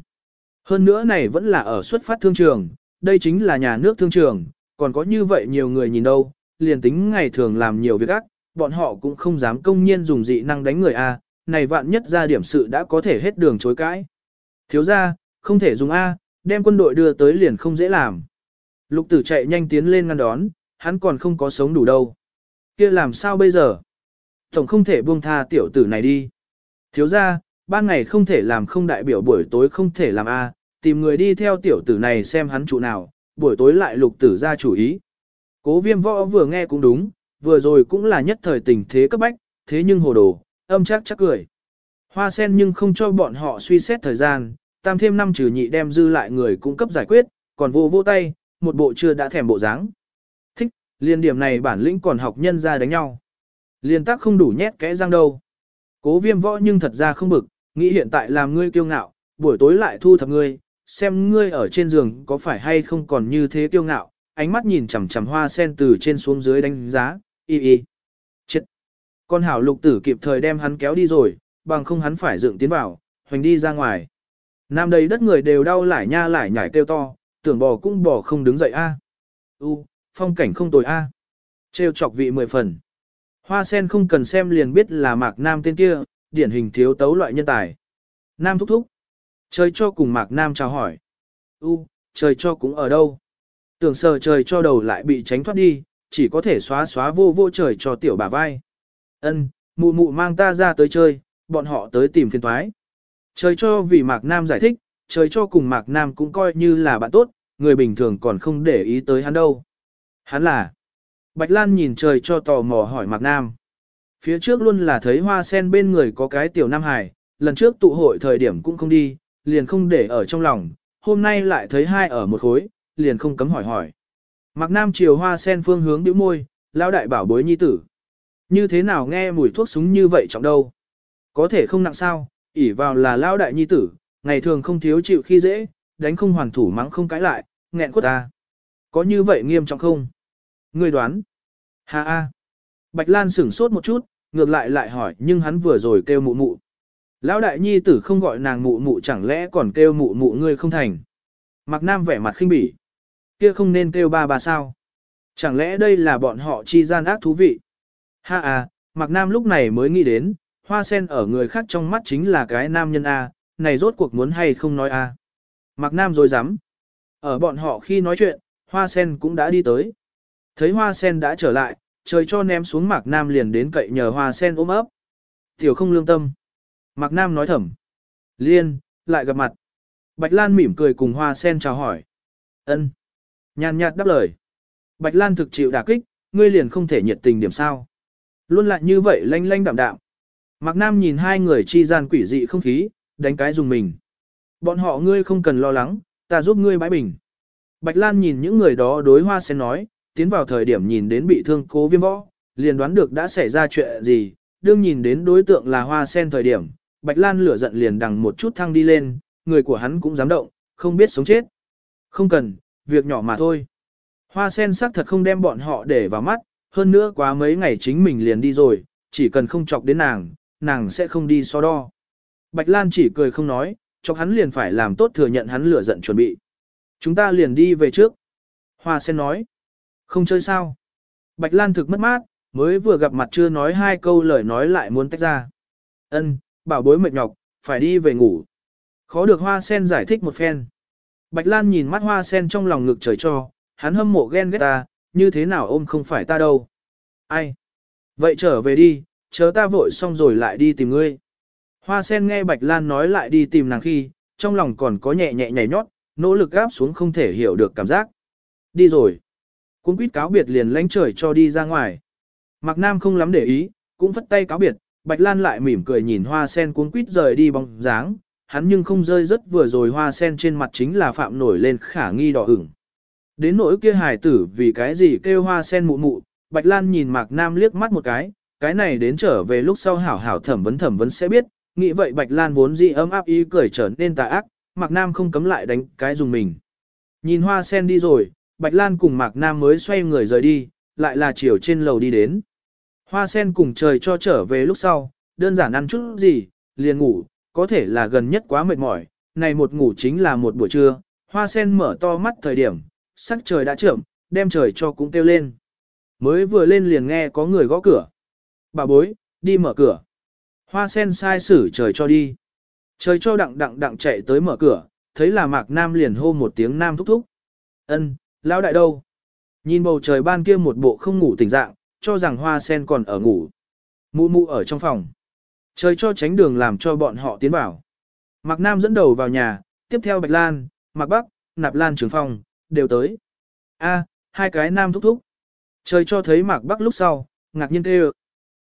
Hơn nữa này vẫn là ở xuất phát thương trường, đây chính là nhà nước thương trường, còn có như vậy nhiều người nhìn đâu, liền tính ngày thường làm nhiều việc ác, bọn họ cũng không dám công nhiên dùng dị năng đánh người A, này vạn nhất ra điểm sự đã có thể hết đường chối cãi. Thiếu ra, không thể dùng A, đem quân đội đưa tới liền không dễ làm. Lục tử chạy nhanh tiến lên ngăn đón, hắn còn không có sống đủ đâu. kia làm sao bây giờ? Tổng không thể buông tha tiểu tử này đi. Thiếu ra, ban ngày không thể làm không đại biểu buổi tối không thể làm A, tìm người đi theo tiểu tử này xem hắn trụ nào, buổi tối lại lục tử ra chủ ý. Cố viêm võ vừa nghe cũng đúng, vừa rồi cũng là nhất thời tình thế cấp bách, thế nhưng hồ đồ, âm chắc chắc cười. Hoa sen nhưng không cho bọn họ suy xét thời gian, tam thêm năm trừ nhị đem dư lại người cung cấp giải quyết, còn vô vô tay, một bộ chưa đã thèm bộ dáng. Thích, liên điểm này bản lĩnh còn học nhân ra đánh nhau. Liên tác không đủ nhét kẽ răng đâu. Cố viêm võ nhưng thật ra không bực, nghĩ hiện tại làm ngươi kiêu ngạo, buổi tối lại thu thập ngươi, xem ngươi ở trên giường có phải hay không còn như thế kiêu ngạo, ánh mắt nhìn chằm chằm hoa sen từ trên xuống dưới đánh giá, y y. Chết. Con hảo lục tử kịp thời đem hắn kéo đi rồi, bằng không hắn phải dựng tiến vào, hoành đi ra ngoài. Nam đầy đất người đều đau lải nha lải nhải kêu to, tưởng bò cũng bò không đứng dậy a. U, phong cảnh không tồi a. Trêu chọc vị mười phần. Hoa sen không cần xem liền biết là mạc nam tên kia, điển hình thiếu tấu loại nhân tài. Nam thúc thúc. Trời cho cùng mạc nam chào hỏi. U, trời cho cũng ở đâu? Tưởng sờ trời cho đầu lại bị tránh thoát đi, chỉ có thể xóa xóa vô vô trời cho tiểu bà vai. Ân, mụ mụ mang ta ra tới chơi, bọn họ tới tìm phiền thoái. Trời cho vì Mạc Nam giải thích, trời cho cùng Mạc Nam cũng coi như là bạn tốt, người bình thường còn không để ý tới hắn đâu. Hắn là... Bạch Lan nhìn trời cho tò mò hỏi Mạc Nam. Phía trước luôn là thấy hoa sen bên người có cái tiểu Nam Hải, lần trước tụ hội thời điểm cũng không đi, liền không để ở trong lòng, hôm nay lại thấy hai ở một khối, liền không cấm hỏi hỏi. Mạc Nam chiều hoa sen phương hướng bĩu môi, lão đại bảo bối nhi tử. Như thế nào nghe mùi thuốc súng như vậy trọng đâu? Có thể không nặng sao, ỉ vào là lão đại nhi tử, ngày thường không thiếu chịu khi dễ, đánh không hoàn thủ mắng không cãi lại, nghẹn quất ta. Có như vậy nghiêm trọng không? Người đoán. Ha ha. Bạch Lan sửng sốt một chút, ngược lại lại hỏi nhưng hắn vừa rồi kêu mụ mụ. Lão đại nhi tử không gọi nàng mụ mụ chẳng lẽ còn kêu mụ mụ ngươi không thành. Mạc Nam vẻ mặt khinh bỉ. Kia không nên kêu ba ba sao. Chẳng lẽ đây là bọn họ chi gian ác thú vị. Ha à, Mạc Nam lúc này mới nghĩ đến, hoa sen ở người khác trong mắt chính là cái nam nhân A, này rốt cuộc muốn hay không nói A. Mạc Nam rồi dám. Ở bọn họ khi nói chuyện, hoa sen cũng đã đi tới. Thấy hoa sen đã trở lại, trời cho ném xuống Mạc Nam liền đến cậy nhờ hoa sen ôm ấp. Tiểu không lương tâm. Mạc Nam nói thầm. Liên, lại gặp mặt. Bạch Lan mỉm cười cùng hoa sen chào hỏi. ân Nhàn nhạt đáp lời. Bạch Lan thực chịu đả kích, ngươi liền không thể nhiệt tình điểm sao. Luôn lại như vậy lanh lanh đạm đạm. Mạc Nam nhìn hai người chi gian quỷ dị không khí, đánh cái dùng mình. Bọn họ ngươi không cần lo lắng, ta giúp ngươi bãi bình. Bạch Lan nhìn những người đó đối hoa sen nói, tiến vào thời điểm nhìn đến bị thương cố viêm võ, liền đoán được đã xảy ra chuyện gì, đương nhìn đến đối tượng là hoa sen thời điểm, Bạch Lan lửa giận liền đằng một chút thăng đi lên, người của hắn cũng dám động, không biết sống chết. Không cần, việc nhỏ mà thôi. Hoa sen xác thật không đem bọn họ để vào mắt, hơn nữa quá mấy ngày chính mình liền đi rồi, chỉ cần không chọc đến nàng, nàng sẽ không đi so đo. Bạch Lan chỉ cười không nói, cho hắn liền phải làm tốt thừa nhận hắn lửa giận chuẩn bị. Chúng ta liền đi về trước. Hoa sen nói. Không chơi sao. Bạch Lan thực mất mát, mới vừa gặp mặt chưa nói hai câu lời nói lại muốn tách ra. Ân, bảo bối mệt nhọc, phải đi về ngủ. Khó được hoa sen giải thích một phen. Bạch Lan nhìn mắt hoa sen trong lòng ngực trời cho, hắn hâm mộ ghen ghét ta, như thế nào ôm không phải ta đâu. Ai? Vậy trở về đi, chờ ta vội xong rồi lại đi tìm ngươi. Hoa sen nghe Bạch Lan nói lại đi tìm nàng khi, trong lòng còn có nhẹ nhẹ nhảy nhót, nỗ lực gáp xuống không thể hiểu được cảm giác. Đi rồi. Cũng quýt cáo biệt liền lánh trời cho đi ra ngoài. Mạc Nam không lắm để ý, cũng phất tay cáo biệt, Bạch Lan lại mỉm cười nhìn hoa sen cuốn quýt rời đi bóng dáng, hắn nhưng không rơi rất vừa rồi hoa sen trên mặt chính là phạm nổi lên khả nghi đỏ ửng. Đến nỗi kia hài tử vì cái gì kêu hoa sen mụ mụ, Bạch Lan nhìn Mạc Nam liếc mắt một cái, cái này đến trở về lúc sau hảo hảo thẩm vấn thẩm vấn sẽ biết, nghĩ vậy Bạch Lan vốn dị ấm áp ý cười trở nên tà ác, Mạc Nam không cấm lại đánh cái dùng mình. Nhìn hoa sen đi rồi, Bạch Lan cùng Mạc Nam mới xoay người rời đi, lại là chiều trên lầu đi đến. Hoa sen cùng trời cho trở về lúc sau, đơn giản ăn chút gì, liền ngủ, có thể là gần nhất quá mệt mỏi, này một ngủ chính là một buổi trưa, hoa sen mở to mắt thời điểm, sắc trời đã trưởng, đem trời cho cũng kêu lên. Mới vừa lên liền nghe có người gõ cửa. Bà bối, đi mở cửa. Hoa sen sai sử trời cho đi. Trời cho đặng đặng đặng chạy tới mở cửa, thấy là mạc nam liền hô một tiếng nam thúc thúc. ân lão đại đâu? Nhìn bầu trời ban kia một bộ không ngủ tỉnh dạng, cho rằng hoa sen còn ở ngủ. Mụ mụ ở trong phòng. Trời cho tránh đường làm cho bọn họ tiến vào. Mạc Nam dẫn đầu vào nhà, tiếp theo Bạch Lan, Mạc Bắc, Nạp Lan Trường Phong, đều tới. A, hai cái nam thúc thúc. Trời cho thấy Mạc Bắc lúc sau, ngạc nhiên kêu.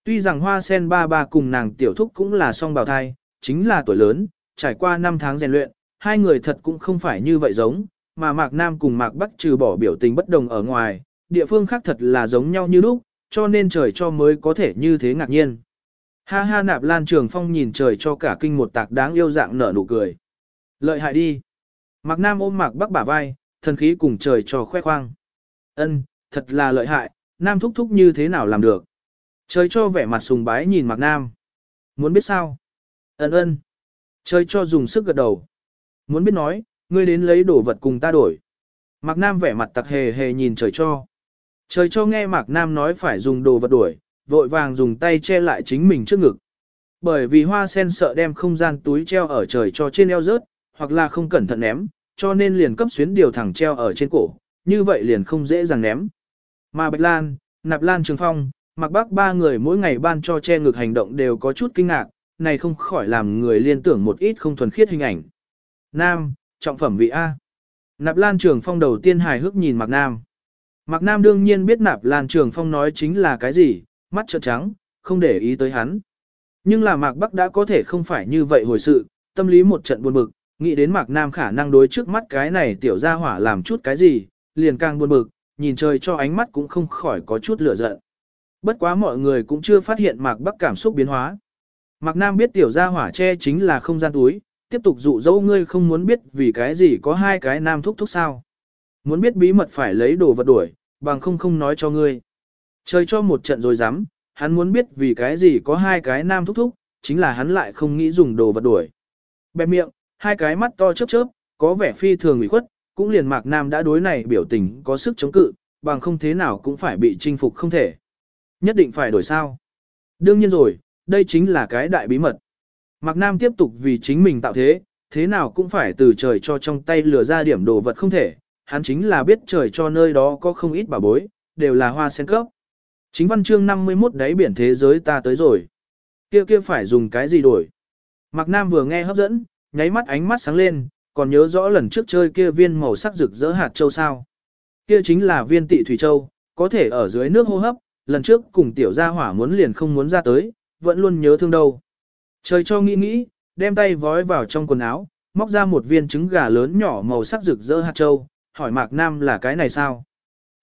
Tuy rằng hoa sen ba ba cùng nàng tiểu thúc cũng là song bào thai, chính là tuổi lớn, trải qua năm tháng rèn luyện, hai người thật cũng không phải như vậy giống, mà Mạc Nam cùng Mạc Bắc trừ bỏ biểu tình bất đồng ở ngoài, địa phương khác thật là giống nhau như lúc, cho nên trời cho mới có thể như thế ngạc nhiên. Ha ha nạp lan trường phong nhìn trời cho cả kinh một tạc đáng yêu dạng nở nụ cười. Lợi hại đi. Mạc Nam ôm Mạc Bắc bả vai, thần khí cùng trời cho khoe khoang. Ân, thật là lợi hại, Nam thúc thúc như thế nào làm được. Trời cho vẻ mặt sùng bái nhìn Mạc Nam. Muốn biết sao? Ân ân. Trời cho dùng sức gật đầu. Muốn biết nói, ngươi đến lấy đồ vật cùng ta đổi. Mạc Nam vẻ mặt tặc hề hề nhìn trời cho. Trời cho nghe Mạc Nam nói phải dùng đồ vật đổi, vội vàng dùng tay che lại chính mình trước ngực. Bởi vì hoa sen sợ đem không gian túi treo ở trời cho trên eo rớt, hoặc là không cẩn thận ném, cho nên liền cấp xuyến điều thẳng treo ở trên cổ, như vậy liền không dễ dàng ném. Mà Bạch Lan, Nạp Lan Trường Phong, Mạc Bắc ba người mỗi ngày ban cho che ngực hành động đều có chút kinh ngạc, này không khỏi làm người liên tưởng một ít không thuần khiết hình ảnh. Nam, trọng phẩm vị A. Nạp Lan Trường Phong đầu tiên hài hước nhìn Mạc Nam. Mạc Nam đương nhiên biết Nạp Lan Trường Phong nói chính là cái gì, mắt trợn trắng, không để ý tới hắn. Nhưng là Mạc Bắc đã có thể không phải như vậy hồi sự, tâm lý một trận buồn bực, nghĩ đến Mạc Nam khả năng đối trước mắt cái này tiểu gia hỏa làm chút cái gì, liền càng buồn bực, nhìn trời cho ánh mắt cũng không khỏi có chút lửa giận. Bất quá mọi người cũng chưa phát hiện Mạc Bắc cảm xúc biến hóa. Mạc Nam biết tiểu gia hỏa che chính là không gian túi, tiếp tục dụ dỗ ngươi không muốn biết vì cái gì có hai cái nam thúc thúc sao. Muốn biết bí mật phải lấy đồ vật đuổi, bằng không không nói cho ngươi. Chơi cho một trận rồi dám, hắn muốn biết vì cái gì có hai cái nam thúc thúc, chính là hắn lại không nghĩ dùng đồ vật đuổi. Bẹp miệng, hai cái mắt to chớp chớp, có vẻ phi thường ủy khuất, cũng liền mạc nam đã đối này biểu tình có sức chống cự, bằng không thế nào cũng phải bị chinh phục không thể. Nhất định phải đổi sao. Đương nhiên rồi, đây chính là cái đại bí mật. Mạc Nam tiếp tục vì chính mình tạo thế, thế nào cũng phải từ trời cho trong tay lừa ra điểm đồ vật không thể, hắn chính là biết trời cho nơi đó có không ít bảo bối, đều là hoa sen cấp. Chính văn chương 51 đáy biển thế giới ta tới rồi. Kia kia phải dùng cái gì đổi? Mạc Nam vừa nghe hấp dẫn, nháy mắt ánh mắt sáng lên, còn nhớ rõ lần trước chơi kia viên màu sắc rực rỡ hạt châu sao. kia chính là viên tị thủy châu, có thể ở dưới nước hô hấp, lần trước cùng tiểu gia hỏa muốn liền không muốn ra tới, vẫn luôn nhớ thương đâu. Trời cho nghĩ nghĩ, đem tay vói vào trong quần áo, móc ra một viên trứng gà lớn nhỏ màu sắc rực rỡ hạt châu, hỏi Mạc Nam là cái này sao?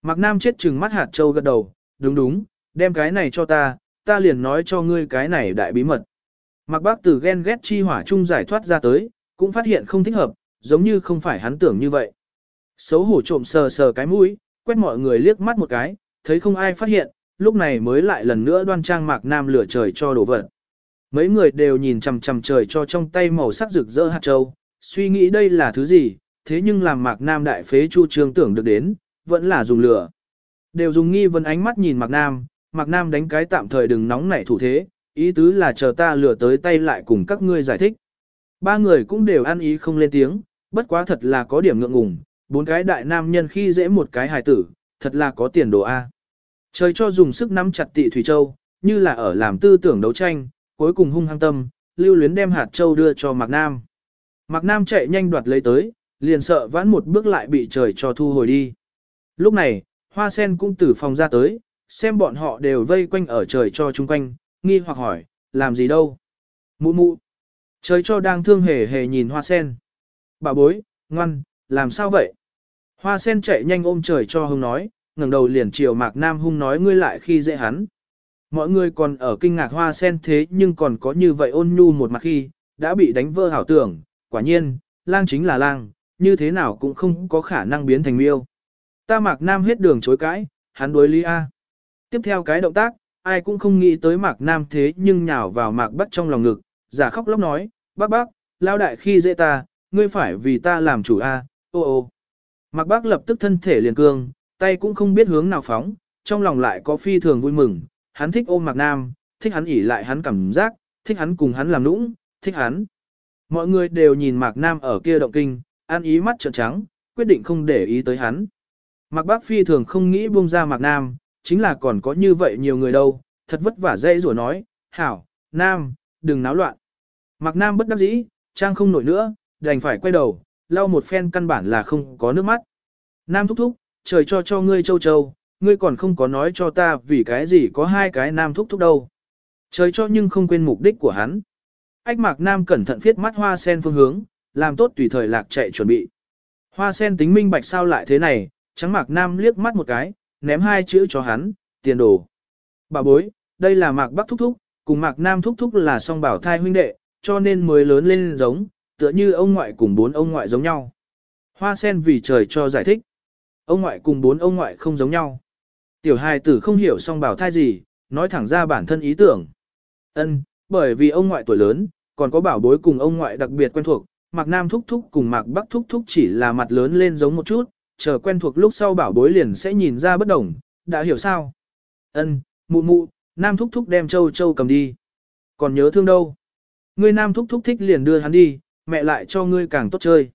Mạc Nam chết chừng mắt hạt châu gật đầu, đúng đúng, đem cái này cho ta, ta liền nói cho ngươi cái này đại bí mật. Mạc Bác từ ghen ghét chi hỏa chung giải thoát ra tới, cũng phát hiện không thích hợp, giống như không phải hắn tưởng như vậy. Xấu hổ trộm sờ sờ cái mũi, quét mọi người liếc mắt một cái, thấy không ai phát hiện, lúc này mới lại lần nữa đoan trang Mạc Nam lửa trời cho đổ vật. Mấy người đều nhìn chằm chằm trời cho trong tay màu sắc rực rỡ hạt châu, suy nghĩ đây là thứ gì, thế nhưng làm Mạc Nam đại phế Chu Trương tưởng được đến, vẫn là dùng lửa. Đều dùng nghi vấn ánh mắt nhìn Mạc Nam, Mạc Nam đánh cái tạm thời đừng nóng nảy thủ thế, ý tứ là chờ ta lửa tới tay lại cùng các ngươi giải thích. Ba người cũng đều ăn ý không lên tiếng, bất quá thật là có điểm ngượng ngùng, bốn cái đại nam nhân khi dễ một cái hài tử, thật là có tiền đồ A. Trời cho dùng sức nắm chặt tị Thủy Châu, như là ở làm tư tưởng đấu tranh, cuối cùng hung hăng tâm, lưu luyến đem hạt châu đưa cho Mạc Nam. Mạc Nam chạy nhanh đoạt lấy tới, liền sợ vãn một bước lại bị trời cho thu hồi đi. Lúc này, Hoa Sen cũng từ phòng ra tới, xem bọn họ đều vây quanh ở trời cho chung quanh, nghi hoặc hỏi, làm gì đâu? Mụ mụ. Trời cho đang thương hề hề nhìn Hoa Sen. Bà bối, ngoan, làm sao vậy? Hoa Sen chạy nhanh ôm trời cho hông nói, ngẩng đầu liền chiều Mạc Nam hung nói ngươi lại khi dễ hắn. Mọi người còn ở kinh ngạc Hoa Sen thế nhưng còn có như vậy ôn nhu một mặt khi, đã bị đánh vỡ hảo tưởng, quả nhiên, lang chính là lang, như thế nào cũng không có khả năng biến thành miêu. Ta Mạc Nam hết đường chối cãi, hắn đối lý A. Tiếp theo cái động tác, ai cũng không nghĩ tới Mạc Nam thế nhưng nhào vào Mạc Bắc trong lòng ngực, giả khóc lóc nói, bác bác, lao đại khi dễ ta, ngươi phải vì ta làm chủ A, ô ô. Mạc Bắc lập tức thân thể liền cương, tay cũng không biết hướng nào phóng, trong lòng lại có phi thường vui mừng, hắn thích ôm Mạc Nam, thích hắn ỉ lại hắn cảm giác, thích hắn cùng hắn làm nũng, thích hắn. Mọi người đều nhìn Mạc Nam ở kia động kinh, an ý mắt trợn trắng, quyết định không để ý tới hắn. Mạc Bác Phi thường không nghĩ buông ra Mạc Nam, chính là còn có như vậy nhiều người đâu, thật vất vả dây rủa nói, hảo, Nam, đừng náo loạn. Mạc Nam bất đắc dĩ, trang không nổi nữa, đành phải quay đầu, lau một phen căn bản là không có nước mắt. Nam thúc thúc, trời cho cho ngươi châu châu, ngươi còn không có nói cho ta vì cái gì có hai cái Nam thúc thúc đâu. Trời cho nhưng không quên mục đích của hắn. Ách Mạc Nam cẩn thận viết mắt hoa sen phương hướng, làm tốt tùy thời lạc chạy chuẩn bị. Hoa sen tính minh bạch sao lại thế này, trắng Mạc Nam liếc mắt một cái, ném hai chữ cho hắn, tiền đồ. Bà bối, đây là Mạc Bắc Thúc Thúc, cùng Mạc Nam Thúc Thúc là song bảo thai huynh đệ, cho nên mới lớn lên giống, tựa như ông ngoại cùng bốn ông ngoại giống nhau. Hoa sen vì trời cho giải thích. Ông ngoại cùng bốn ông ngoại không giống nhau. Tiểu hài tử không hiểu song bảo thai gì, nói thẳng ra bản thân ý tưởng. Ân, bởi vì ông ngoại tuổi lớn, còn có bảo bối cùng ông ngoại đặc biệt quen thuộc, Mạc Nam thúc thúc cùng Mạc Bắc thúc thúc chỉ là mặt lớn lên giống một chút, chờ quen thuộc lúc sau bảo bối liền sẽ nhìn ra bất đồng, đã hiểu sao? Ân, mụ mụ, Nam thúc thúc đem châu châu cầm đi. Còn nhớ thương đâu? Ngươi Nam thúc thúc thích liền đưa hắn đi, mẹ lại cho ngươi càng tốt chơi.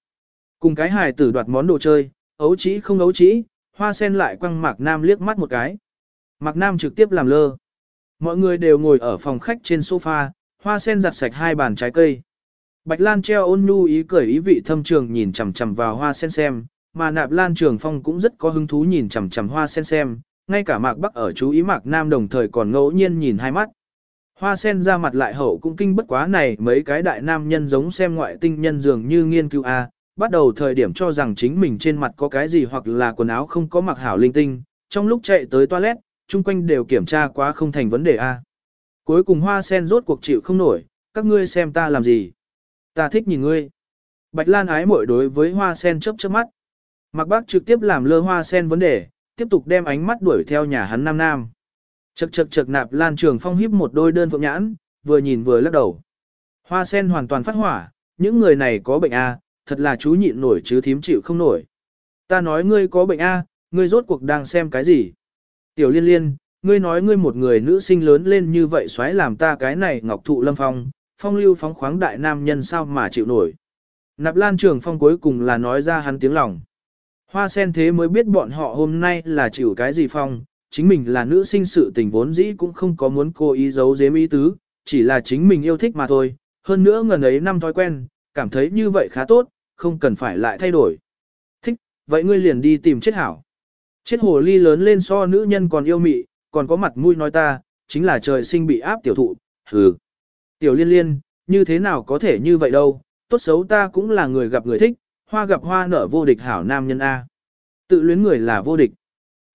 Cùng cái hài tử đoạt món đồ chơi, ấu trĩ không ấu trĩ, hoa sen lại quăng Mạc Nam liếc mắt một cái. Mạc Nam trực tiếp làm lơ. Mọi người đều ngồi ở phòng khách trên sofa, hoa sen giặt sạch hai bàn trái cây. Bạch Lan treo ôn nhu ý cười ý vị thâm trường nhìn chằm chằm vào hoa sen xem, mà nạp Lan Trường Phong cũng rất có hứng thú nhìn chằm chằm hoa sen xem, ngay cả Mạc Bắc ở chú ý Mạc Nam đồng thời còn ngẫu nhiên nhìn hai mắt. Hoa sen ra mặt lại hậu cũng kinh bất quá này mấy cái đại nam nhân giống xem ngoại tinh nhân dường như nghiên cứu A, bắt đầu thời điểm cho rằng chính mình trên mặt có cái gì hoặc là quần áo không có mặc hảo linh tinh, trong lúc chạy tới toilet, chung quanh đều kiểm tra quá không thành vấn đề A. Cuối cùng hoa sen rốt cuộc chịu không nổi, các ngươi xem ta làm gì. Ta thích nhìn ngươi. Bạch Lan ái mội đối với hoa sen chớp chớp mắt. Mạc Bác trực tiếp làm lơ hoa sen vấn đề, tiếp tục đem ánh mắt đuổi theo nhà hắn nam nam. Chậc chậc chậc nạp Lan Trường Phong híp một đôi đơn phượng nhãn, vừa nhìn vừa lắc đầu. Hoa sen hoàn toàn phát hỏa, những người này có bệnh A, thật là chú nhịn nổi chứ thím chịu không nổi. Ta nói ngươi có bệnh A, ngươi rốt cuộc đang xem cái gì? Tiểu liên liên, ngươi nói ngươi một người nữ sinh lớn lên như vậy xoáy làm ta cái này ngọc thụ lâm phong, phong lưu phóng khoáng đại nam nhân sao mà chịu nổi. Nạp Lan Trường Phong cuối cùng là nói ra hắn tiếng lòng. Hoa sen thế mới biết bọn họ hôm nay là chịu cái gì phong, chính mình là nữ sinh sự tình vốn dĩ cũng không có muốn cô ý giấu giếm ý tứ, chỉ là chính mình yêu thích mà thôi, hơn nữa ngần ấy năm thói quen, cảm thấy như vậy khá tốt, không cần phải lại thay đổi. Thích, vậy ngươi liền đi tìm chết hảo. Chết hồ ly lớn lên so nữ nhân còn yêu mị, còn có mặt mũi nói ta, chính là trời sinh bị áp tiểu thụ, hừ. Tiểu liên liên, như thế nào có thể như vậy đâu, tốt xấu ta cũng là người gặp người thích, hoa gặp hoa nở vô địch hảo nam nhân A. Tự luyến người là vô địch.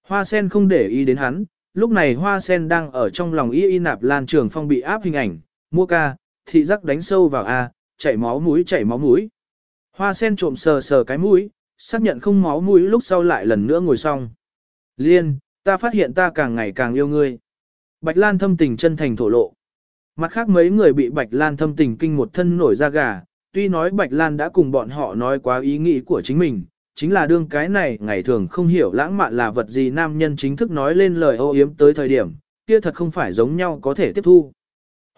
Hoa sen không để ý đến hắn, lúc này hoa sen đang ở trong lòng y y nạp lan trường phong bị áp hình ảnh, mua ca, thị giác đánh sâu vào A, chảy máu mũi chảy máu mũi. Hoa sen trộm sờ sờ cái mũi, xác nhận không máu mũi lúc sau lại lần nữa ngồi xong. Liên, ta phát hiện ta càng ngày càng yêu ngươi. Bạch Lan thâm tình chân thành thổ lộ. Mặt khác mấy người bị Bạch Lan thâm tình kinh một thân nổi da gà, tuy nói Bạch Lan đã cùng bọn họ nói quá ý nghĩ của chính mình, chính là đương cái này ngày thường không hiểu lãng mạn là vật gì nam nhân chính thức nói lên lời ô yếm tới thời điểm, kia thật không phải giống nhau có thể tiếp thu.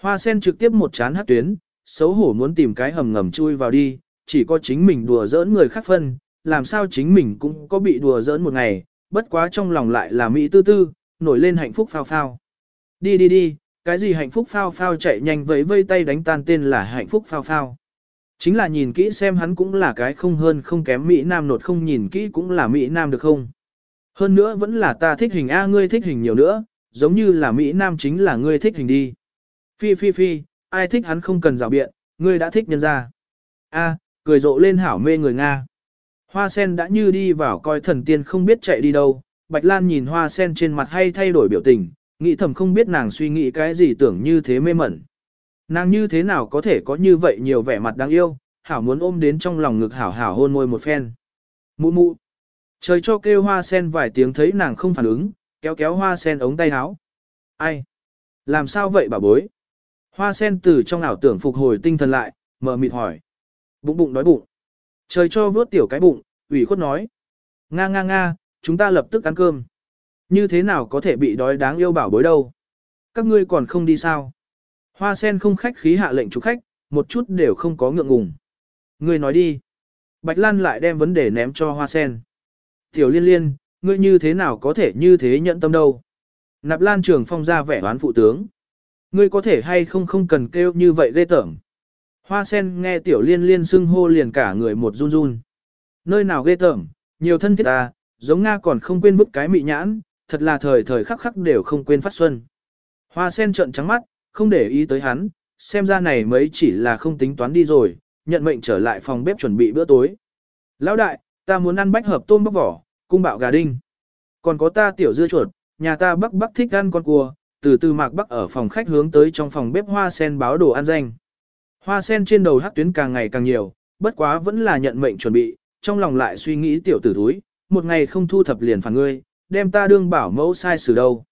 Hoa sen trực tiếp một chán hát tuyến, xấu hổ muốn tìm cái hầm ngầm chui vào đi, chỉ có chính mình đùa giỡn người khác phân, làm sao chính mình cũng có bị đùa giỡn một ngày, bất quá trong lòng lại là mỹ tư tư, nổi lên hạnh phúc phao phao. Đi đi đi, cái gì hạnh phúc phao phao chạy nhanh vẫy vây tay đánh tan tên là hạnh phúc phao phao. Chính là nhìn kỹ xem hắn cũng là cái không hơn không kém Mỹ Nam nột không nhìn kỹ cũng là Mỹ Nam được không. Hơn nữa vẫn là ta thích hình A ngươi thích hình nhiều nữa, giống như là Mỹ Nam chính là ngươi thích hình đi. Phi phi phi, ai thích hắn không cần rào biện, ngươi đã thích nhân ra. A, cười rộ lên hảo mê người Nga. Hoa sen đã như đi vào coi thần tiên không biết chạy đi đâu, Bạch Lan nhìn hoa sen trên mặt hay thay đổi biểu tình, nghĩ thầm không biết nàng suy nghĩ cái gì tưởng như thế mê mẩn. Nàng như thế nào có thể có như vậy nhiều vẻ mặt đáng yêu, hảo muốn ôm đến trong lòng ngực hảo hảo hôn môi một phen. Mụ mụ. Trời cho kêu hoa sen vài tiếng thấy nàng không phản ứng, kéo kéo hoa sen ống tay áo. Ai? Làm sao vậy bà bối? Hoa sen từ trong ảo tưởng phục hồi tinh thần lại, mở mịt hỏi. Bụng bụng đói bụng. Trời cho vớt tiểu cái bụng, ủy khuất nói. Nga nga nga, chúng ta lập tức ăn cơm. Như thế nào có thể bị đói đáng yêu bảo bối đâu? Các ngươi còn không đi sao? Hoa sen không khách khí hạ lệnh chủ khách, một chút đều không có ngượng ngùng. Ngươi nói đi. Bạch Lan lại đem vấn đề ném cho hoa sen. Tiểu liên liên, ngươi như thế nào có thể như thế nhận tâm đâu? Nạp Lan trường phong ra vẻ đoán phụ tướng. Ngươi có thể hay không không cần kêu như vậy ghê tởm. Hoa sen nghe tiểu liên liên xưng hô liền cả người một run run. Nơi nào ghê tởm, nhiều thân thiết ta, giống Nga còn không quên bức cái mị nhãn, thật là thời thời khắc khắc đều không quên phát xuân. Hoa sen trợn trắng mắt, không để ý tới hắn, xem ra này mấy chỉ là không tính toán đi rồi, nhận mệnh trở lại phòng bếp chuẩn bị bữa tối. Lão đại, ta muốn ăn bách hợp tôm bóc vỏ, cung bạo gà đinh. Còn có ta tiểu dưa chuột, nhà ta bắc bắc thích ăn con cua, từ từ mạc bắc ở phòng khách hướng tới trong phòng bếp hoa sen báo đồ ăn danh. Hoa sen trên đầu hắc tuyến càng ngày càng nhiều, bất quá vẫn là nhận mệnh chuẩn bị, trong lòng lại suy nghĩ tiểu tử thúi, một ngày không thu thập liền phản ngươi, đem ta đương bảo mẫu sai xử đâu.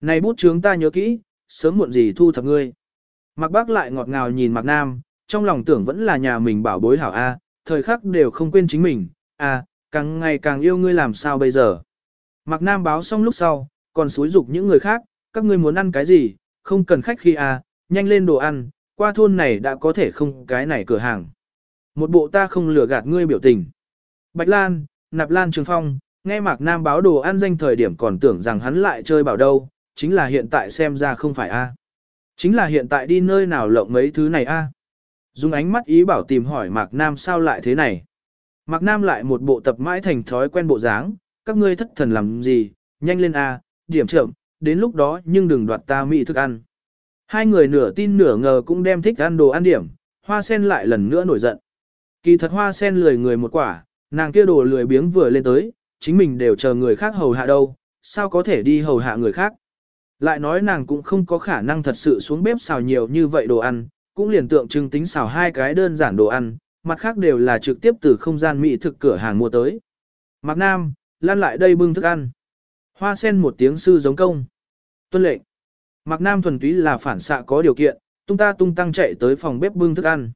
Này bút chướng ta nhớ kỹ, sớm muộn gì thu thập ngươi. Mạc Bác lại ngọt ngào nhìn Mạc Nam, trong lòng tưởng vẫn là nhà mình bảo bối hảo A, thời khắc đều không quên chính mình, A, càng ngày càng yêu ngươi làm sao bây giờ. Mạc Nam báo xong lúc sau, còn xúi dục những người khác, các ngươi muốn ăn cái gì, không cần khách khi A, nhanh lên đồ ăn, qua thôn này đã có thể không cái này cửa hàng. Một bộ ta không lừa gạt ngươi biểu tình. Bạch Lan, Nạp Lan Trường Phong, nghe Mạc Nam báo đồ ăn danh thời điểm còn tưởng rằng hắn lại chơi bảo đâu, chính là hiện tại xem ra không phải A. Chính là hiện tại đi nơi nào lộng mấy thứ này A. Dùng ánh mắt ý bảo tìm hỏi Mạc Nam sao lại thế này. Mạc Nam lại một bộ tập mãi thành thói quen bộ dáng, các ngươi thất thần làm gì, nhanh lên A, điểm trưởng đến lúc đó nhưng đừng đoạt ta mỹ thức ăn. Hai người nửa tin nửa ngờ cũng đem thích ăn đồ ăn điểm, hoa sen lại lần nữa nổi giận. Kỳ thật hoa sen lười người một quả, nàng kia đồ lười biếng vừa lên tới, chính mình đều chờ người khác hầu hạ đâu, sao có thể đi hầu hạ người khác. Lại nói nàng cũng không có khả năng thật sự xuống bếp xào nhiều như vậy đồ ăn, cũng liền tượng trưng tính xào hai cái đơn giản đồ ăn, mặt khác đều là trực tiếp từ không gian mỹ thực cửa hàng mua tới. Mạc Nam, lan lại đây bưng thức ăn. Hoa sen một tiếng sư giống công. Tuân lệnh. Mạc Nam thuần túy là phản xạ có điều kiện, tung ta tung tăng chạy tới phòng bếp bưng thức ăn.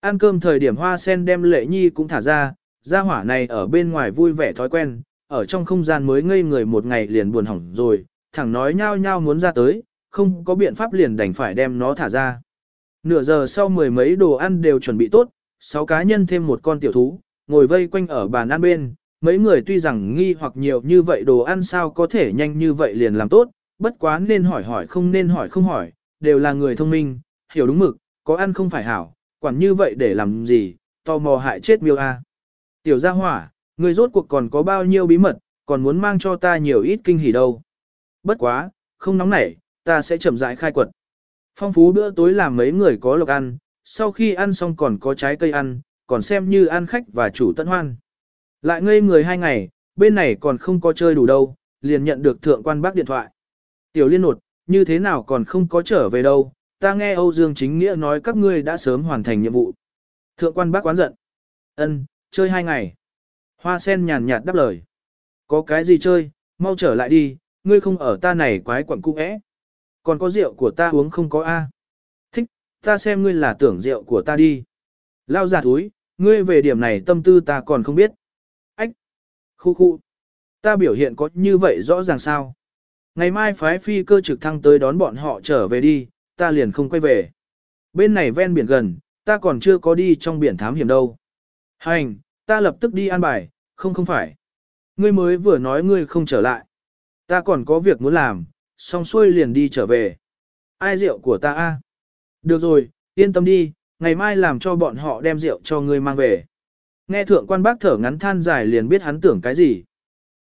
Ăn cơm thời điểm hoa sen đem lệ nhi cũng thả ra, gia hỏa này ở bên ngoài vui vẻ thói quen, ở trong không gian mới ngây người một ngày liền buồn hỏng rồi, thẳng nói nhao nhao muốn ra tới, không có biện pháp liền đành phải đem nó thả ra. Nửa giờ sau mười mấy đồ ăn đều chuẩn bị tốt, sáu cá nhân thêm một con tiểu thú, ngồi vây quanh ở bàn ăn bên, mấy người tuy rằng nghi hoặc nhiều như vậy đồ ăn sao có thể nhanh như vậy liền làm tốt, bất quá nên hỏi hỏi không nên hỏi không hỏi, đều là người thông minh, hiểu đúng mực, có ăn không phải hảo, quản như vậy để làm gì, tò mò hại chết miêu a. Tiểu gia hỏa, người rốt cuộc còn có bao nhiêu bí mật, còn muốn mang cho ta nhiều ít kinh hỉ đâu. Bất quá, không nóng nảy, ta sẽ chậm rãi khai quật. Phong phú bữa tối làm mấy người có lộc ăn, sau khi ăn xong còn có trái cây ăn, còn xem như ăn khách và chủ tận hoan. Lại ngây người hai ngày, bên này còn không có chơi đủ đâu, liền nhận được thượng quan bác điện thoại. Tiểu liên nột, như thế nào còn không có trở về đâu, ta nghe Âu Dương Chính Nghĩa nói các ngươi đã sớm hoàn thành nhiệm vụ. Thượng quan bác quán giận. ân chơi hai ngày. Hoa sen nhàn nhạt đáp lời. Có cái gì chơi, mau trở lại đi, ngươi không ở ta này quái quẩn cung ẽ. Còn có rượu của ta uống không có A. Thích, ta xem ngươi là tưởng rượu của ta đi. Lao giả túi, ngươi về điểm này tâm tư ta còn không biết. Ách! Khu khu! Ta biểu hiện có như vậy rõ ràng sao? Ngày mai phái phi cơ trực thăng tới đón bọn họ trở về đi, ta liền không quay về. Bên này ven biển gần, ta còn chưa có đi trong biển thám hiểm đâu. Hành, ta lập tức đi an bài, không không phải. Ngươi mới vừa nói ngươi không trở lại. Ta còn có việc muốn làm, xong xuôi liền đi trở về. Ai rượu của ta a? Được rồi, yên tâm đi, ngày mai làm cho bọn họ đem rượu cho ngươi mang về. Nghe thượng quan bác thở ngắn than dài liền biết hắn tưởng cái gì.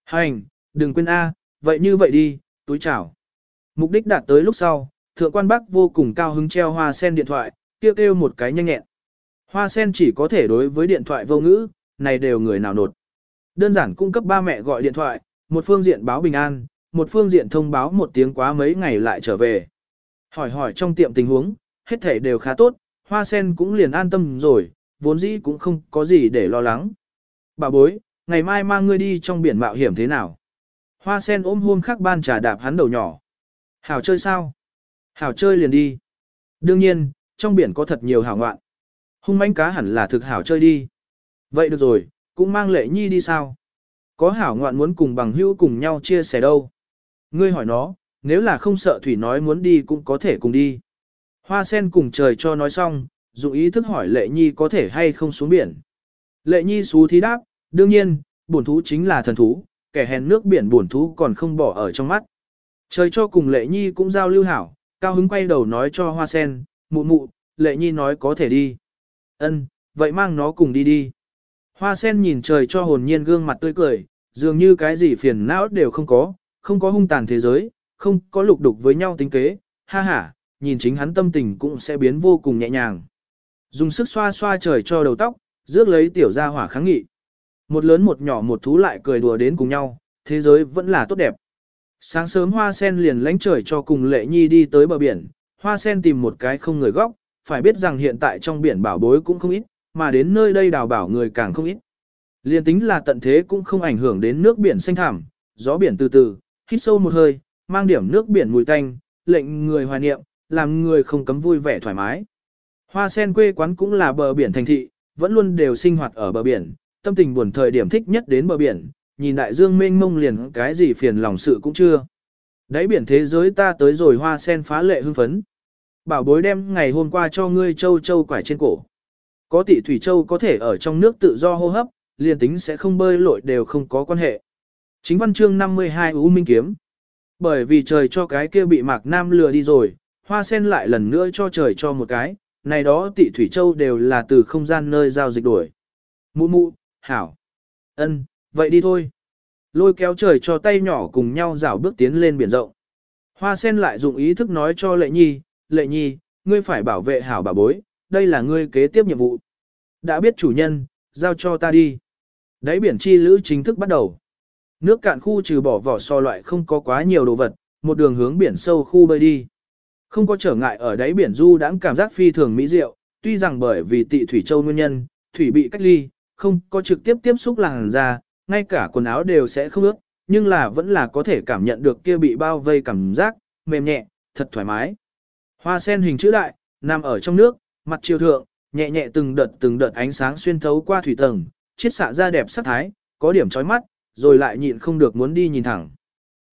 Hành, đừng quên a, vậy như vậy đi, túi chào. Mục đích đạt tới lúc sau, thượng quan bác vô cùng cao hứng treo hoa sen điện thoại, kêu kêu một cái nhanh nhẹn. Hoa sen chỉ có thể đối với điện thoại vô ngữ, này đều người nào nột. Đơn giản cung cấp ba mẹ gọi điện thoại, một phương diện báo bình an, một phương diện thông báo một tiếng quá mấy ngày lại trở về. Hỏi hỏi trong tiệm tình huống, hết thể đều khá tốt, hoa sen cũng liền an tâm rồi, vốn dĩ cũng không có gì để lo lắng. Bà bối, ngày mai mang ngươi đi trong biển mạo hiểm thế nào? Hoa sen ôm hôm khắc ban trà đạp hắn đầu nhỏ. Hảo chơi sao? Hảo chơi liền đi. Đương nhiên, trong biển có thật nhiều hảo ngoạn. Hung manh cá hẳn là thực hảo chơi đi. Vậy được rồi, cũng mang lệ nhi đi sao? Có hảo ngoạn muốn cùng bằng hữu cùng nhau chia sẻ đâu? Ngươi hỏi nó, nếu là không sợ thủy nói muốn đi cũng có thể cùng đi. Hoa sen cùng trời cho nói xong, dụng ý thức hỏi lệ nhi có thể hay không xuống biển. Lệ nhi xú thí đáp, đương nhiên, bổn thú chính là thần thú, kẻ hèn nước biển buồn thú còn không bỏ ở trong mắt. Trời cho cùng lệ nhi cũng giao lưu hảo, cao hứng quay đầu nói cho hoa sen, mụ mụ, lệ nhi nói có thể đi. Ân, vậy mang nó cùng đi đi. Hoa sen nhìn trời cho hồn nhiên gương mặt tươi cười, dường như cái gì phiền não đều không có, không có hung tàn thế giới, không có lục đục với nhau tính kế, ha ha, nhìn chính hắn tâm tình cũng sẽ biến vô cùng nhẹ nhàng. Dùng sức xoa xoa trời cho đầu tóc, rước lấy tiểu gia hỏa kháng nghị. Một lớn một nhỏ một thú lại cười đùa đến cùng nhau, thế giới vẫn là tốt đẹp. Sáng sớm hoa sen liền lánh trời cho cùng lệ nhi đi tới bờ biển, hoa sen tìm một cái không người góc, phải biết rằng hiện tại trong biển bảo bối cũng không ít, mà đến nơi đây đào bảo người càng không ít. Liên tính là tận thế cũng không ảnh hưởng đến nước biển xanh thẳm, gió biển từ từ, hít sâu một hơi, mang điểm nước biển mùi tanh, lệnh người hoài niệm, làm người không cấm vui vẻ thoải mái. Hoa sen quê quán cũng là bờ biển thành thị, vẫn luôn đều sinh hoạt ở bờ biển, tâm tình buồn thời điểm thích nhất đến bờ biển, nhìn đại dương mênh mông liền cái gì phiền lòng sự cũng chưa. Đáy biển thế giới ta tới rồi hoa sen phá lệ hưng phấn. Bảo bối đem ngày hôm qua cho ngươi châu châu quải trên cổ. Có tỷ thủy châu có thể ở trong nước tự do hô hấp, liền tính sẽ không bơi lội đều không có quan hệ. Chính văn chương 52 U Minh Kiếm. Bởi vì trời cho cái kia bị Mạc Nam lừa đi rồi, hoa sen lại lần nữa cho trời cho một cái, này đó tỷ thủy châu đều là từ không gian nơi giao dịch đổi. Mụ mụ, hảo. ân, vậy đi thôi. Lôi kéo trời cho tay nhỏ cùng nhau rảo bước tiến lên biển rộng. Hoa sen lại dụng ý thức nói cho lệ nhi, lệ nhi, ngươi phải bảo vệ hảo bà bối, đây là ngươi kế tiếp nhiệm vụ. Đã biết chủ nhân, giao cho ta đi. Đáy biển chi lữ chính thức bắt đầu. Nước cạn khu trừ bỏ vỏ so loại không có quá nhiều đồ vật, một đường hướng biển sâu khu bơi đi. Không có trở ngại ở đáy biển du đãng cảm giác phi thường mỹ diệu, tuy rằng bởi vì tị thủy châu nguyên nhân, thủy bị cách ly, không có trực tiếp tiếp xúc làn da, ngay cả quần áo đều sẽ không ướt, nhưng là vẫn là có thể cảm nhận được kia bị bao vây cảm giác, mềm nhẹ, thật thoải mái. Hoa sen hình chữ đại, nằm ở trong nước, mặt chiều thượng, nhẹ nhẹ từng đợt từng đợt ánh sáng xuyên thấu qua thủy tầng, chiết xạ ra đẹp sắc thái, có điểm chói mắt, rồi lại nhịn không được muốn đi nhìn thẳng.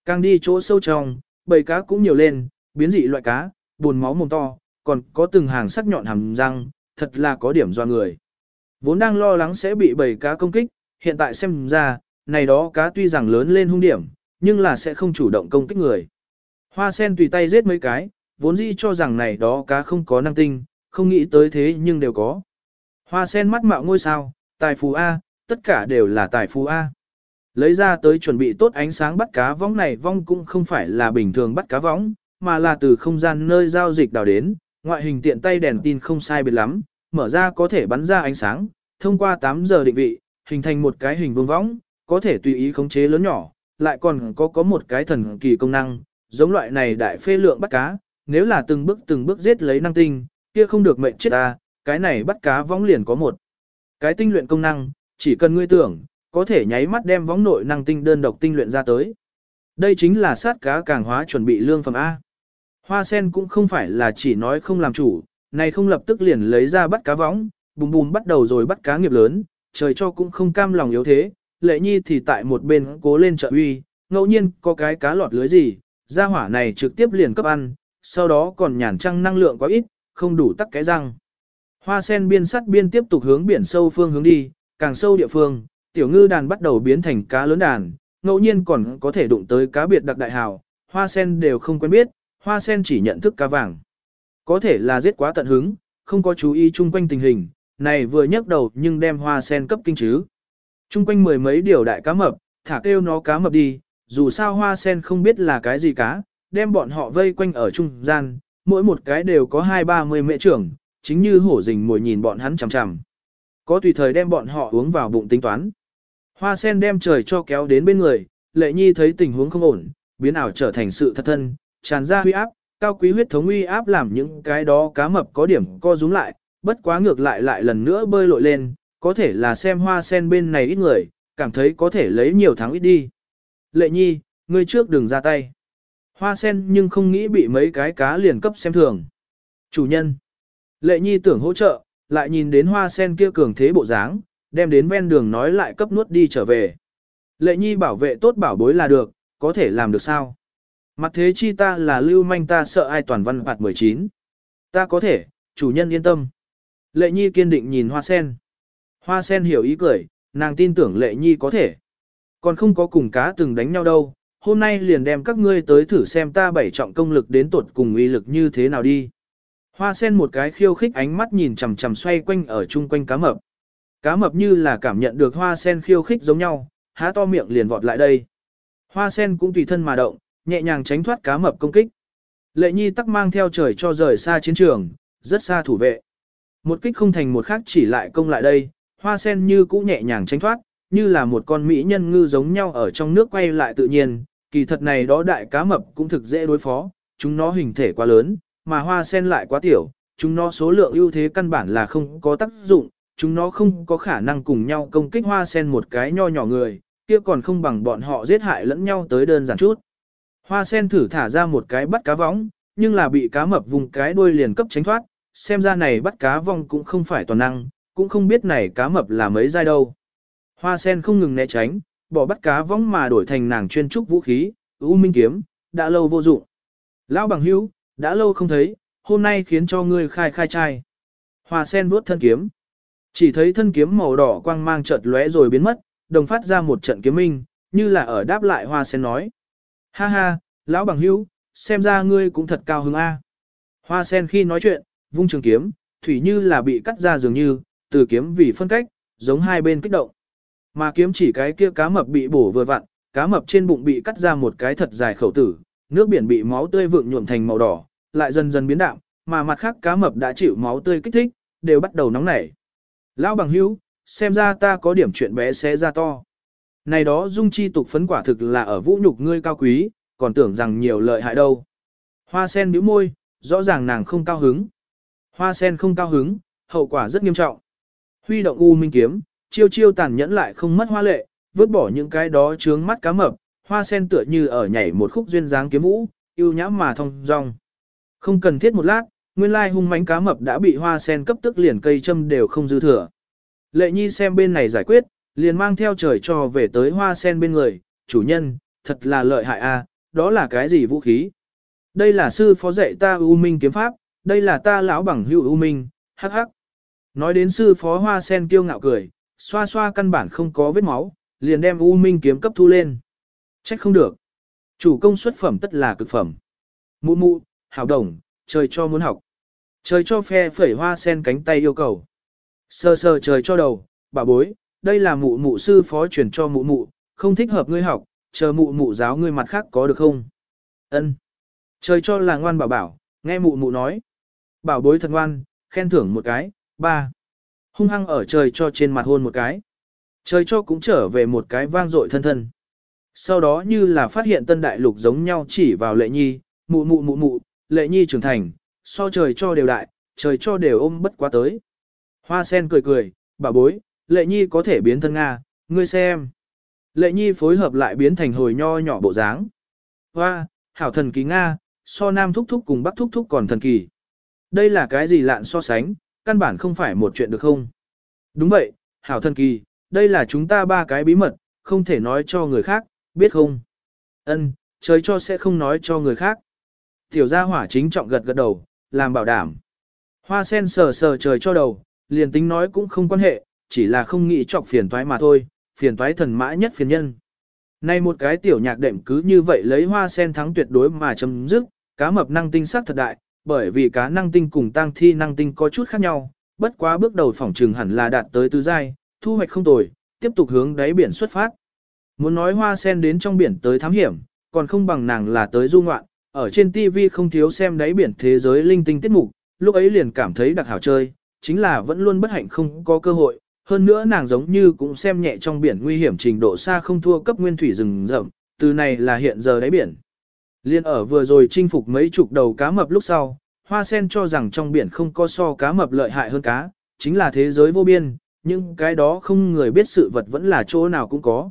Càng đi chỗ sâu trong, bầy cá cũng nhiều lên, biến dị loại cá, buồn máu mồm to, còn có từng hàng sắc nhọn hàm răng, thật là có điểm do người. Vốn đang lo lắng sẽ bị bầy cá công kích, hiện tại xem ra, này đó cá tuy rằng lớn lên hung điểm, nhưng là sẽ không chủ động công kích người. Hoa sen tùy tay giết mấy cái, vốn dĩ cho rằng này đó cá không có năng tinh, không nghĩ tới thế nhưng đều có. Hoa sen mắt mạo ngôi sao, tài phú A, tất cả đều là tài phú A. Lấy ra tới chuẩn bị tốt ánh sáng bắt cá võng này vong cũng không phải là bình thường bắt cá võng, mà là từ không gian nơi giao dịch đào đến, ngoại hình tiện tay đèn tin không sai biệt lắm, mở ra có thể bắn ra ánh sáng, thông qua 8 giờ định vị, hình thành một cái hình vuông võng, có thể tùy ý khống chế lớn nhỏ, lại còn có có một cái thần kỳ công năng, giống loại này đại phê lượng bắt cá, nếu là từng bước từng bước giết lấy năng tinh, kia không được mệnh chết ta, cái này bắt cá võng liền có một. Cái tinh luyện công năng, chỉ cần ngươi tưởng, có thể nháy mắt đem võng nội năng tinh đơn độc tinh luyện ra tới. Đây chính là sát cá càng hóa chuẩn bị lương phẩm A. Hoa sen cũng không phải là chỉ nói không làm chủ, này không lập tức liền lấy ra bắt cá võng, bùm bùm bắt đầu rồi bắt cá nghiệp lớn, trời cho cũng không cam lòng yếu thế, lệ nhi thì tại một bên cố lên trợ uy, ngẫu nhiên có cái cá lọt lưới gì, ra hỏa này trực tiếp liền cấp ăn, sau đó còn nhàn trăng năng lượng quá ít, không đủ tắc cái răng. Hoa sen biên sắt biên tiếp tục hướng biển sâu phương hướng đi, càng sâu địa phương, tiểu ngư đàn bắt đầu biến thành cá lớn đàn, ngẫu nhiên còn có thể đụng tới cá biệt đặc đại hào, hoa sen đều không quen biết, hoa sen chỉ nhận thức cá vàng. Có thể là giết quá tận hứng, không có chú ý chung quanh tình hình, này vừa nhấc đầu nhưng đem hoa sen cấp kinh chứ. trung quanh mười mấy điều đại cá mập, thả kêu nó cá mập đi, dù sao hoa sen không biết là cái gì cá, đem bọn họ vây quanh ở trung gian, mỗi một cái đều có hai ba mươi mẹ trưởng, chính như hổ rình mồi nhìn bọn hắn chằm chằm. Có tùy thời đem bọn họ uống vào bụng tính toán. Hoa sen đem trời cho kéo đến bên người, lệ nhi thấy tình huống không ổn, biến ảo trở thành sự thật thân, tràn ra huy áp, cao quý huyết thống uy áp làm những cái đó cá mập có điểm co rúm lại, bất quá ngược lại lại lần nữa bơi lội lên, có thể là xem hoa sen bên này ít người, cảm thấy có thể lấy nhiều thắng ít đi. Lệ nhi, ngươi trước đừng ra tay. Hoa sen nhưng không nghĩ bị mấy cái cá liền cấp xem thường. Chủ nhân. Lệ nhi tưởng hỗ trợ, lại nhìn đến hoa sen kia cường thế bộ dáng, đem đến ven đường nói lại cấp nuốt đi trở về. Lệ nhi bảo vệ tốt bảo bối là được, có thể làm được sao? Mặt thế chi ta là lưu manh ta sợ ai toàn văn phạt 19. Ta có thể, chủ nhân yên tâm. Lệ nhi kiên định nhìn hoa sen. Hoa sen hiểu ý cười, nàng tin tưởng lệ nhi có thể. Còn không có cùng cá từng đánh nhau đâu, hôm nay liền đem các ngươi tới thử xem ta bảy trọng công lực đến tuột cùng uy lực như thế nào đi. Hoa sen một cái khiêu khích ánh mắt nhìn chằm chằm xoay quanh ở chung quanh cá mập. Cá mập như là cảm nhận được hoa sen khiêu khích giống nhau, há to miệng liền vọt lại đây. Hoa sen cũng tùy thân mà động, nhẹ nhàng tránh thoát cá mập công kích. Lệ nhi tắc mang theo trời cho rời xa chiến trường, rất xa thủ vệ. Một kích không thành một khác chỉ lại công lại đây, hoa sen như cũ nhẹ nhàng tránh thoát, như là một con mỹ nhân ngư giống nhau ở trong nước quay lại tự nhiên, kỳ thật này đó đại cá mập cũng thực dễ đối phó, chúng nó hình thể quá lớn, mà hoa sen lại quá tiểu, chúng nó số lượng ưu thế căn bản là không có tác dụng, chúng nó không có khả năng cùng nhau công kích hoa sen một cái nho nhỏ người, kia còn không bằng bọn họ giết hại lẫn nhau tới đơn giản chút. Hoa sen thử thả ra một cái bắt cá võng, nhưng là bị cá mập vùng cái đuôi liền cấp tránh thoát, xem ra này bắt cá vong cũng không phải toàn năng, cũng không biết này cá mập là mấy giai đâu. Hoa sen không ngừng né tránh, bỏ bắt cá vong mà đổi thành nàng chuyên trúc vũ khí, U Minh kiếm, đã lâu vô dụng. Lão bằng hữu, đã lâu không thấy, hôm nay khiến cho ngươi khai khai trai. Hoa sen vuốt thân kiếm. Chỉ thấy thân kiếm màu đỏ quang mang chợt lóe rồi biến mất, đồng phát ra một trận kiếm minh, như là ở đáp lại hoa sen nói. Ha ha, lão bằng hữu, xem ra ngươi cũng thật cao hứng a. Hoa sen khi nói chuyện, vung trường kiếm, thủy như là bị cắt ra dường như, từ kiếm vì phân cách, giống hai bên kích động. Mà kiếm chỉ cái kia cá mập bị bổ vừa vặn, cá mập trên bụng bị cắt ra một cái thật dài khẩu tử, nước biển bị máu tươi vượng nhuộm thành màu đỏ, lại dần dần biến đạm, mà mặt khác cá mập đã chịu máu tươi kích thích, đều bắt đầu nóng nảy. Lão bằng hữu, xem ra ta có điểm chuyện bé xé ra to. Này đó dung chi tục phấn quả thực là ở vũ nhục ngươi cao quý, còn tưởng rằng nhiều lợi hại đâu. Hoa sen bĩu môi, rõ ràng nàng không cao hứng. Hoa sen không cao hứng, hậu quả rất nghiêm trọng. Huy động u minh kiếm, chiêu chiêu tàn nhẫn lại không mất hoa lệ, vứt bỏ những cái đó trướng mắt cá mập, hoa sen tựa như ở nhảy một khúc duyên dáng kiếm vũ, yêu nhãm mà thông dong. Không cần thiết một lát, nguyên lai hung mãnh cá mập đã bị hoa sen cấp tức liền cây châm đều không dư thừa. Lệ nhi xem bên này giải quyết, liền mang theo trời cho về tới hoa sen bên người, chủ nhân, thật là lợi hại a, đó là cái gì vũ khí? Đây là sư phó dạy ta U Minh kiếm pháp, đây là ta lão bằng hữu ưu Minh, hắc hắc. Nói đến sư phó hoa sen kiêu ngạo cười, xoa xoa căn bản không có vết máu, liền đem U Minh kiếm cấp thu lên. Trách không được. Chủ công xuất phẩm tất là cực phẩm. Mụ mụ, hảo đồng, trời cho muốn học. Trời cho phe phẩy hoa sen cánh tay yêu cầu. Sơ sơ trời cho đầu, bà bối, đây là mụ mụ sư phó truyền cho mụ mụ, không thích hợp ngươi học, chờ mụ mụ giáo ngươi mặt khác có được không? Ân. Trời cho là ngoan bảo bảo, nghe mụ mụ nói. Bảo bối thật ngoan, khen thưởng một cái, ba. Hung hăng ở trời cho trên mặt hôn một cái. Trời cho cũng trở về một cái vang dội thân thân. Sau đó như là phát hiện tân đại lục giống nhau chỉ vào lệ nhi, mụ mụ mụ mụ, lệ nhi trưởng thành, so trời cho đều đại, trời cho đều ôm bất quá tới. Hoa sen cười cười, bà bối, lệ nhi có thể biến thân Nga, ngươi xem. Lệ nhi phối hợp lại biến thành hồi nho nhỏ bộ dáng. Hoa, hảo thần kỳ Nga, so nam thúc thúc cùng bắc thúc thúc còn thần kỳ. Đây là cái gì lạn so sánh, căn bản không phải một chuyện được không? Đúng vậy, hảo thần kỳ, đây là chúng ta ba cái bí mật, không thể nói cho người khác, biết không? Ân, trời cho sẽ không nói cho người khác. Tiểu gia hỏa chính trọng gật gật đầu, làm bảo đảm. Hoa sen sờ sờ trời cho đầu, liền tính nói cũng không quan hệ, chỉ là không nghĩ chọc phiền toái mà thôi, phiền toái thần mã nhất phiền nhân. Nay một cái tiểu nhạc đệm cứ như vậy lấy hoa sen thắng tuyệt đối mà chấm dứt, cá mập năng tinh sắc thật đại, bởi vì cá năng tinh cùng tang thi năng tinh có chút khác nhau, bất quá bước đầu phỏng trừng hẳn là đạt tới tứ giai, thu hoạch không tồi, tiếp tục hướng đáy biển xuất phát. Muốn nói hoa sen đến trong biển tới thám hiểm, còn không bằng nàng là tới du ngoạn, ở trên TV không thiếu xem đáy biển thế giới linh tinh tiết mục, lúc ấy liền cảm thấy đặc hảo chơi, chính là vẫn luôn bất hạnh không có cơ hội, hơn nữa nàng giống như cũng xem nhẹ trong biển nguy hiểm trình độ xa không thua cấp nguyên thủy rừng rậm, từ này là hiện giờ đáy biển. Liên ở vừa rồi chinh phục mấy chục đầu cá mập lúc sau, hoa sen cho rằng trong biển không có so cá mập lợi hại hơn cá, chính là thế giới vô biên, nhưng cái đó không người biết sự vật vẫn là chỗ nào cũng có.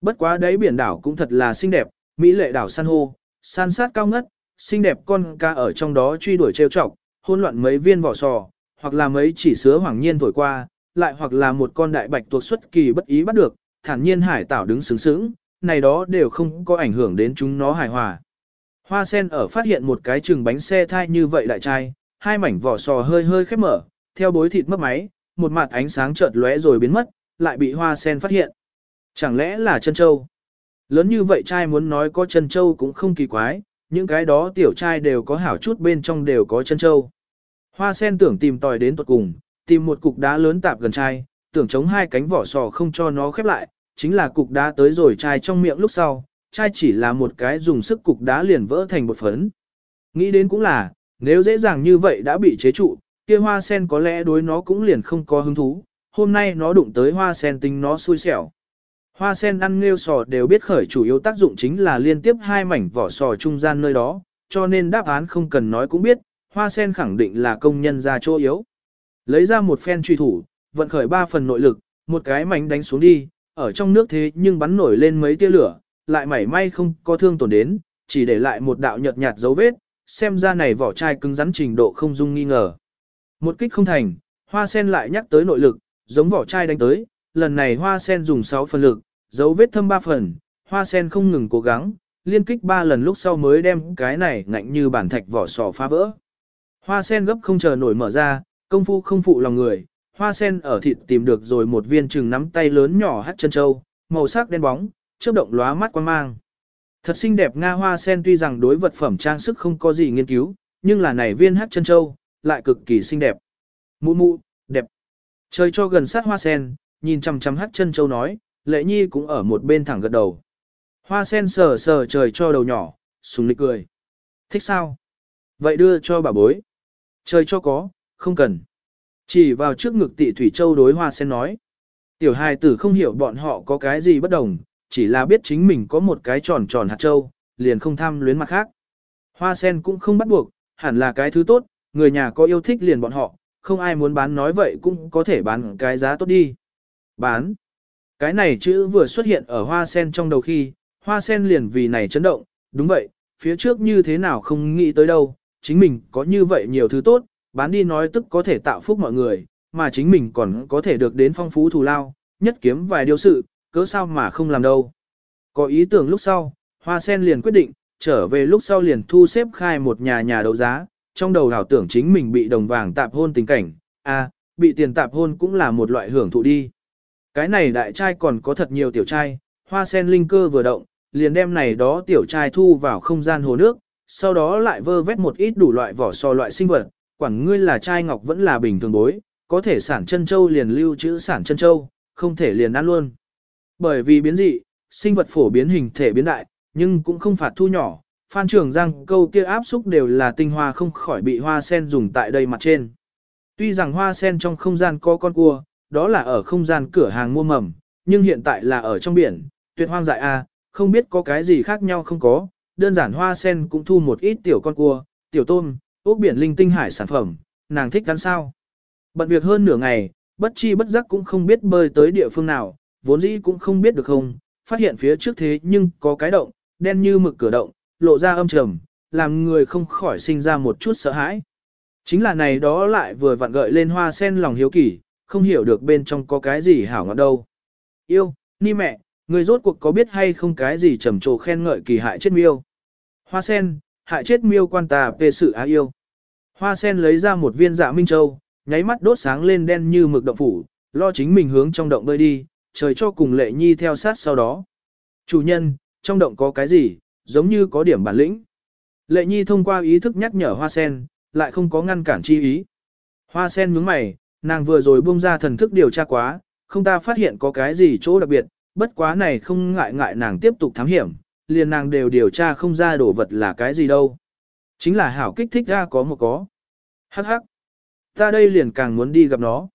Bất quá đáy biển đảo cũng thật là xinh đẹp, mỹ lệ đảo san hô, san sát cao ngất, xinh đẹp con cá ở trong đó truy đuổi trêu chọc, hôn loạn mấy viên vỏ sò, hoặc là mấy chỉ sứa hoàng nhiên thổi qua, lại hoặc là một con đại bạch tuộc xuất kỳ bất ý bắt được, thản nhiên hải tảo đứng sướng sướng, này đó đều không có ảnh hưởng đến chúng nó hài hòa. Hoa sen ở phát hiện một cái chừng bánh xe thai như vậy đại trai, hai mảnh vỏ sò hơi hơi khép mở, theo bối thịt mất máy, một mặt ánh sáng chợt lóe rồi biến mất, lại bị hoa sen phát hiện. Chẳng lẽ là chân châu? Lớn như vậy trai muốn nói có chân châu cũng không kỳ quái, những cái đó tiểu trai đều có hảo chút bên trong đều có chân châu. Hoa sen tưởng tìm tòi đến tuột cùng, tìm một cục đá lớn tạp gần trai, tưởng chống hai cánh vỏ sò không cho nó khép lại, chính là cục đá tới rồi trai trong miệng lúc sau, chai chỉ là một cái dùng sức cục đá liền vỡ thành một phấn. Nghĩ đến cũng là, nếu dễ dàng như vậy đã bị chế trụ, kia hoa sen có lẽ đối nó cũng liền không có hứng thú, hôm nay nó đụng tới hoa sen tính nó xui xẻo. Hoa sen ăn nghêu sò đều biết khởi chủ yếu tác dụng chính là liên tiếp hai mảnh vỏ sò trung gian nơi đó, cho nên đáp án không cần nói cũng biết, hoa sen khẳng định là công nhân ra chỗ yếu. Lấy ra một phen truy thủ, vận khởi ba phần nội lực, một cái mảnh đánh xuống đi, ở trong nước thế nhưng bắn nổi lên mấy tia lửa, lại mảy may không có thương tổn đến, chỉ để lại một đạo nhợt nhạt dấu vết, xem ra này vỏ chai cứng rắn trình độ không dung nghi ngờ. Một kích không thành, hoa sen lại nhắc tới nội lực, giống vỏ chai đánh tới, lần này hoa sen dùng 6 phần lực, dấu vết thâm 3 phần, hoa sen không ngừng cố gắng, liên kích 3 lần lúc sau mới đem cái này ngạnh như bản thạch vỏ sò phá vỡ. Hoa sen gấp không chờ nổi mở ra, công phu không phụ lòng người, hoa sen ở thịt tìm được rồi một viên trừng nắm tay lớn nhỏ hắt chân châu, màu sắc đen bóng, chớp động lóa mắt quan mang. Thật xinh đẹp Nga hoa sen tuy rằng đối vật phẩm trang sức không có gì nghiên cứu, nhưng là này viên hát chân châu, lại cực kỳ xinh đẹp. Mụ mụ, đẹp. Trời cho gần sát hoa sen, nhìn chằm chằm hát chân châu nói, lệ nhi cũng ở một bên thẳng gật đầu. Hoa sen sờ sờ trời cho đầu nhỏ, sùng lịch cười. Thích sao? Vậy đưa cho bà bối. Trời cho có, không cần. Chỉ vào trước ngực tị Thủy Châu đối hoa sen nói. Tiểu hài tử không hiểu bọn họ có cái gì bất đồng, chỉ là biết chính mình có một cái tròn tròn hạt châu, liền không tham luyến mặt khác. Hoa sen cũng không bắt buộc, hẳn là cái thứ tốt, người nhà có yêu thích liền bọn họ, không ai muốn bán nói vậy cũng có thể bán cái giá tốt đi. Bán. Cái này chữ vừa xuất hiện ở hoa sen trong đầu khi, hoa sen liền vì này chấn động, đúng vậy, phía trước như thế nào không nghĩ tới đâu, chính mình có như vậy nhiều thứ tốt, bán đi nói tức có thể tạo phúc mọi người, mà chính mình còn có thể được đến phong phú thù lao, nhất kiếm vài điều sự, cớ sao mà không làm đâu. Có ý tưởng lúc sau, Hoa Sen liền quyết định, trở về lúc sau liền thu xếp khai một nhà nhà đấu giá, trong đầu hảo tưởng chính mình bị đồng vàng tạp hôn tình cảnh, a à, bị tiền tạp hôn cũng là một loại hưởng thụ đi. Cái này đại trai còn có thật nhiều tiểu trai, Hoa Sen linh cơ vừa động, liền đem này đó tiểu trai thu vào không gian hồ nước, sau đó lại vơ vét một ít đủ loại vỏ sò loại sinh vật, quảng ngươi là trai ngọc vẫn là bình thường bối, có thể sản chân châu liền lưu trữ sản chân châu, không thể liền ăn luôn. Bởi vì biến dị, sinh vật phổ biến hình thể biến đại, nhưng cũng không phạt thu nhỏ. Phan Trường Giang câu kia áp xúc đều là tinh hoa không khỏi bị hoa sen dùng tại đây mặt trên. Tuy rằng hoa sen trong không gian có con cua, đó là ở không gian cửa hàng mua mầm, nhưng hiện tại là ở trong biển, tuyệt hoang dại a, không biết có cái gì khác nhau không có, đơn giản hoa sen cũng thu một ít tiểu con cua, tiểu tôm, ốc biển linh tinh hải sản phẩm, nàng thích gắn sao. Bận việc hơn nửa ngày, bất chi bất giác cũng không biết bơi tới địa phương nào, vốn dĩ cũng không biết được không, phát hiện phía trước thế nhưng có cái động, đen như mực cửa động, lộ ra âm trầm, làm người không khỏi sinh ra một chút sợ hãi. Chính là này đó lại vừa vặn gợi lên hoa sen lòng hiếu kỳ, không hiểu được bên trong có cái gì hảo ngọt đâu. Yêu, ni mẹ, người rốt cuộc có biết hay không cái gì trầm trồ khen ngợi kỳ hại chết miêu. Hoa sen, hại chết miêu quan tà về sự á yêu. Hoa sen lấy ra một viên dạ minh châu, nháy mắt đốt sáng lên đen như mực động phủ, lo chính mình hướng trong động bơi đi, trời cho cùng lệ nhi theo sát sau đó. Chủ nhân, trong động có cái gì, giống như có điểm bản lĩnh. Lệ nhi thông qua ý thức nhắc nhở hoa sen, lại không có ngăn cản chi ý. Hoa sen nhướng mày, nàng vừa rồi buông ra thần thức điều tra quá, không ta phát hiện có cái gì chỗ đặc biệt, bất quá này không ngại ngại nàng tiếp tục thám hiểm, liền nàng đều điều tra không ra đồ vật là cái gì đâu. Chính là hảo kích thích ra có một có. Hắc hắc. Ta đây liền càng muốn đi gặp nó.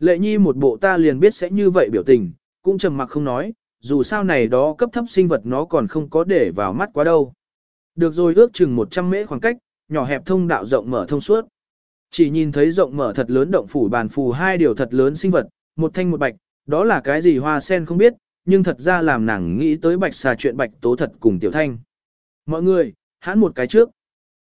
Lệ nhi một bộ ta liền biết sẽ như vậy biểu tình, cũng trầm mặc không nói, dù sao này đó cấp thấp sinh vật nó còn không có để vào mắt quá đâu. Được rồi ước chừng 100 mễ khoảng cách, nhỏ hẹp thông đạo rộng mở thông suốt. Chỉ nhìn thấy rộng mở thật lớn động phủ bàn phù hai điều thật lớn sinh vật, một thanh một bạch, đó là cái gì hoa sen không biết, nhưng thật ra làm nàng nghĩ tới bạch xà chuyện bạch tố thật cùng tiểu thanh. Mọi người, hãn một cái trước.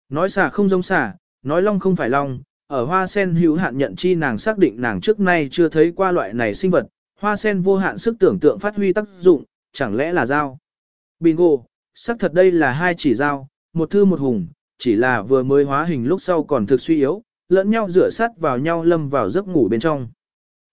Nói xà không giống xà, nói long không phải long, ở hoa sen hữu hạn nhận chi nàng xác định nàng trước nay chưa thấy qua loại này sinh vật, hoa sen vô hạn sức tưởng tượng phát huy tác dụng, chẳng lẽ là dao. Bingo, xác thật đây là hai chỉ dao, một thư một hùng, chỉ là vừa mới hóa hình lúc sau còn thực suy yếu, lẫn nhau rửa sát vào nhau lâm vào giấc ngủ bên trong.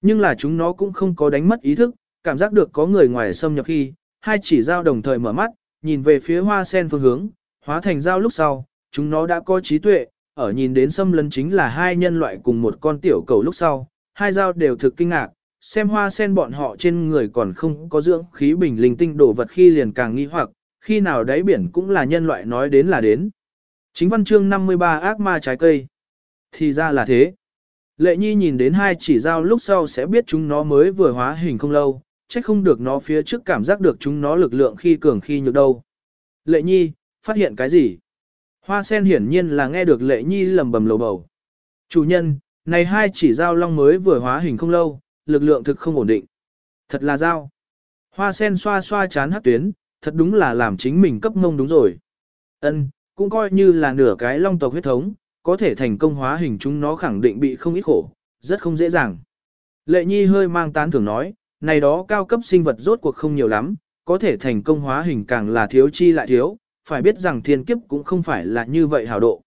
Nhưng là chúng nó cũng không có đánh mất ý thức, cảm giác được có người ngoài xâm nhập khi, hai chỉ dao đồng thời mở mắt, nhìn về phía hoa sen phương hướng, hóa thành dao lúc sau, chúng nó đã có trí tuệ, ở nhìn đến xâm lấn chính là hai nhân loại cùng một con tiểu cầu lúc sau, hai dao đều thực kinh ngạc, xem hoa sen bọn họ trên người còn không có dưỡng khí bình linh tinh đổ vật khi liền càng nghi hoặc, khi nào đáy biển cũng là nhân loại nói đến là đến. Chính văn chương 53 ác ma trái cây. Thì ra là thế. Lệ nhi nhìn đến hai chỉ dao lúc sau sẽ biết chúng nó mới vừa hóa hình không lâu, chắc không được nó phía trước cảm giác được chúng nó lực lượng khi cường khi nhược đâu. Lệ nhi, phát hiện cái gì? Hoa sen hiển nhiên là nghe được lệ nhi lầm bầm lầu bầu. Chủ nhân, này hai chỉ dao long mới vừa hóa hình không lâu, lực lượng thực không ổn định. Thật là dao. Hoa sen xoa xoa chán hát tuyến, thật đúng là làm chính mình cấp mông đúng rồi. Ân, cũng coi như là nửa cái long tộc huyết thống, có thể thành công hóa hình chúng nó khẳng định bị không ít khổ, rất không dễ dàng. Lệ nhi hơi mang tán thưởng nói, này đó cao cấp sinh vật rốt cuộc không nhiều lắm, có thể thành công hóa hình càng là thiếu chi lại thiếu, phải biết rằng thiên kiếp cũng không phải là như vậy hào độ.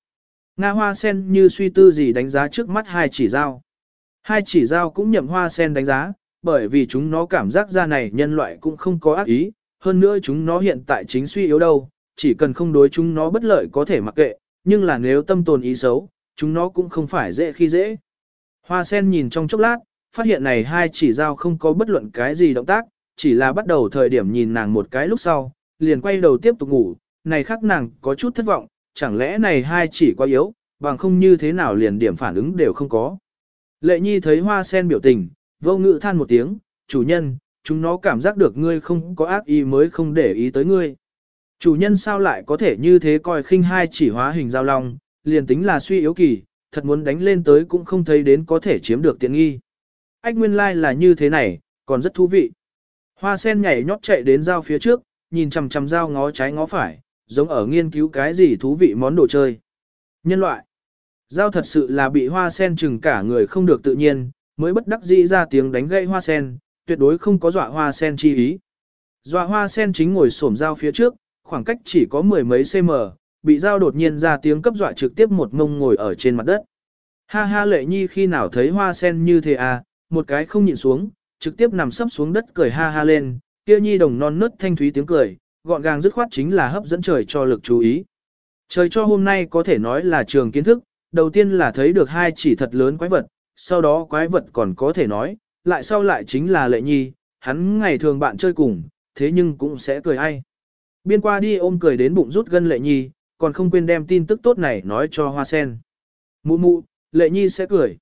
Nga hoa sen như suy tư gì đánh giá trước mắt hai chỉ dao. Hai chỉ dao cũng nhậm hoa sen đánh giá, bởi vì chúng nó cảm giác ra này nhân loại cũng không có ác ý, hơn nữa chúng nó hiện tại chính suy yếu đâu, chỉ cần không đối chúng nó bất lợi có thể mặc kệ, nhưng là nếu tâm tồn ý xấu, chúng nó cũng không phải dễ khi dễ. Hoa sen nhìn trong chốc lát, phát hiện này hai chỉ dao không có bất luận cái gì động tác, chỉ là bắt đầu thời điểm nhìn nàng một cái lúc sau, liền quay đầu tiếp tục ngủ, này khác nàng có chút thất vọng, chẳng lẽ này hai chỉ quá yếu, bằng không như thế nào liền điểm phản ứng đều không có. Lệ nhi thấy hoa sen biểu tình, vô ngự than một tiếng, chủ nhân, chúng nó cảm giác được ngươi không có ác ý mới không để ý tới ngươi. Chủ nhân sao lại có thể như thế coi khinh hai chỉ hóa hình giao long, liền tính là suy yếu kỳ, thật muốn đánh lên tới cũng không thấy đến có thể chiếm được tiện nghi. Ách nguyên lai like là như thế này, còn rất thú vị. Hoa sen nhảy nhót chạy đến dao phía trước, nhìn chằm chằm dao ngó trái ngó phải, giống ở nghiên cứu cái gì thú vị món đồ chơi. Nhân loại. Dao thật sự là bị hoa sen chừng cả người không được tự nhiên, mới bất đắc dĩ ra tiếng đánh gãy hoa sen, tuyệt đối không có dọa hoa sen chi ý. Dọa hoa sen chính ngồi xổm dao phía trước, khoảng cách chỉ có mười mấy cm, bị dao đột nhiên ra tiếng cấp dọa trực tiếp một ngông ngồi ở trên mặt đất. Ha ha lệ nhi khi nào thấy hoa sen như thế à, một cái không nhìn xuống, trực tiếp nằm sấp xuống đất cười ha ha lên, kia nhi đồng non nớt thanh thúy tiếng cười, gọn gàng dứt khoát chính là hấp dẫn trời cho lực chú ý. Trời cho hôm nay có thể nói là trường kiến thức, đầu tiên là thấy được hai chỉ thật lớn quái vật, sau đó quái vật còn có thể nói, lại sau lại chính là lệ nhi, hắn ngày thường bạn chơi cùng, thế nhưng cũng sẽ cười ai. Biên qua đi ôm cười đến bụng rút gân lệ nhi, còn không quên đem tin tức tốt này nói cho hoa sen. Mụ mụ, lệ nhi sẽ cười.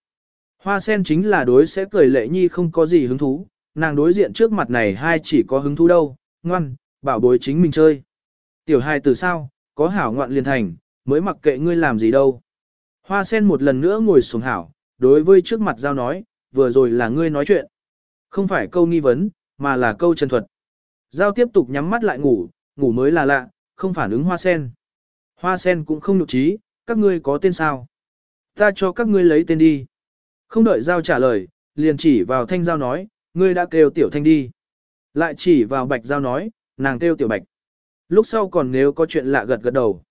Hoa sen chính là đối sẽ cười lệ nhi không có gì hứng thú, nàng đối diện trước mặt này hai chỉ có hứng thú đâu, ngoan, bảo bối chính mình chơi. Tiểu hai từ sao, có hảo ngoạn liền thành, mới mặc kệ ngươi làm gì đâu. Hoa sen một lần nữa ngồi xuống hảo, đối với trước mặt giao nói, vừa rồi là ngươi nói chuyện. Không phải câu nghi vấn, mà là câu chân thuật. Giao tiếp tục nhắm mắt lại ngủ, ngủ mới là lạ, không phản ứng hoa sen. Hoa sen cũng không nhục trí, các ngươi có tên sao? Ta cho các ngươi lấy tên đi. Không đợi giao trả lời, liền chỉ vào thanh giao nói, ngươi đã kêu tiểu thanh đi. Lại chỉ vào bạch giao nói, nàng kêu tiểu bạch. Lúc sau còn nếu có chuyện lạ gật gật đầu.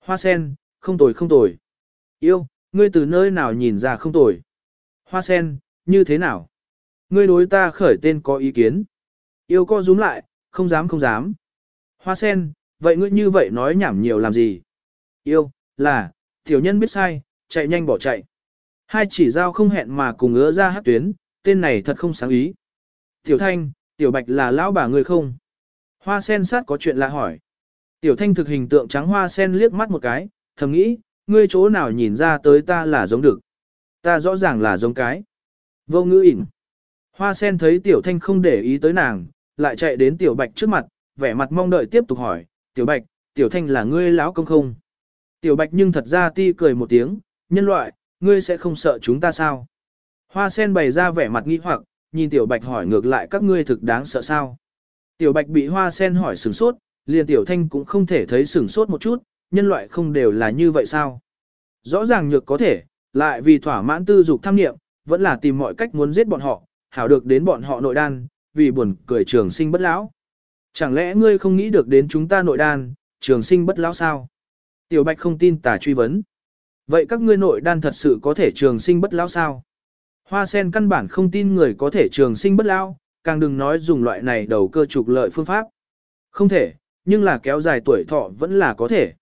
Hoa sen, không tồi không tồi. Yêu, ngươi từ nơi nào nhìn ra không tồi. Hoa sen, như thế nào? Ngươi đối ta khởi tên có ý kiến. Yêu co rúm lại, không dám không dám. Hoa sen, vậy ngươi như vậy nói nhảm nhiều làm gì? Yêu, là, tiểu nhân biết sai, chạy nhanh bỏ chạy. Hai chỉ giao không hẹn mà cùng ứa ra hát tuyến, tên này thật không sáng ý. Tiểu thanh, tiểu bạch là lão bà người không? Hoa sen sát có chuyện lạ hỏi. Tiểu thanh thực hình tượng trắng hoa sen liếc mắt một cái, thầm nghĩ, ngươi chỗ nào nhìn ra tới ta là giống được. Ta rõ ràng là giống cái. Vô ngữ ỉn. Hoa sen thấy tiểu thanh không để ý tới nàng, lại chạy đến tiểu bạch trước mặt, vẻ mặt mong đợi tiếp tục hỏi, tiểu bạch, tiểu thanh là ngươi lão công không? Tiểu bạch nhưng thật ra ti cười một tiếng, nhân loại, ngươi sẽ không sợ chúng ta sao? Hoa sen bày ra vẻ mặt nghi hoặc, nhìn tiểu bạch hỏi ngược lại các ngươi thực đáng sợ sao? Tiểu bạch bị hoa sen hỏi sửng sốt, liền tiểu thanh cũng không thể thấy sửng sốt một chút, nhân loại không đều là như vậy sao? Rõ ràng nhược có thể, lại vì thỏa mãn tư dục tham niệm, vẫn là tìm mọi cách muốn giết bọn họ, hảo được đến bọn họ nội đan, vì buồn cười trường sinh bất lão. Chẳng lẽ ngươi không nghĩ được đến chúng ta nội đan, trường sinh bất lão sao? Tiểu Bạch không tin tà truy vấn. Vậy các ngươi nội đan thật sự có thể trường sinh bất lão sao? Hoa sen căn bản không tin người có thể trường sinh bất lão, càng đừng nói dùng loại này đầu cơ trục lợi phương pháp. Không thể, nhưng là kéo dài tuổi thọ vẫn là có thể.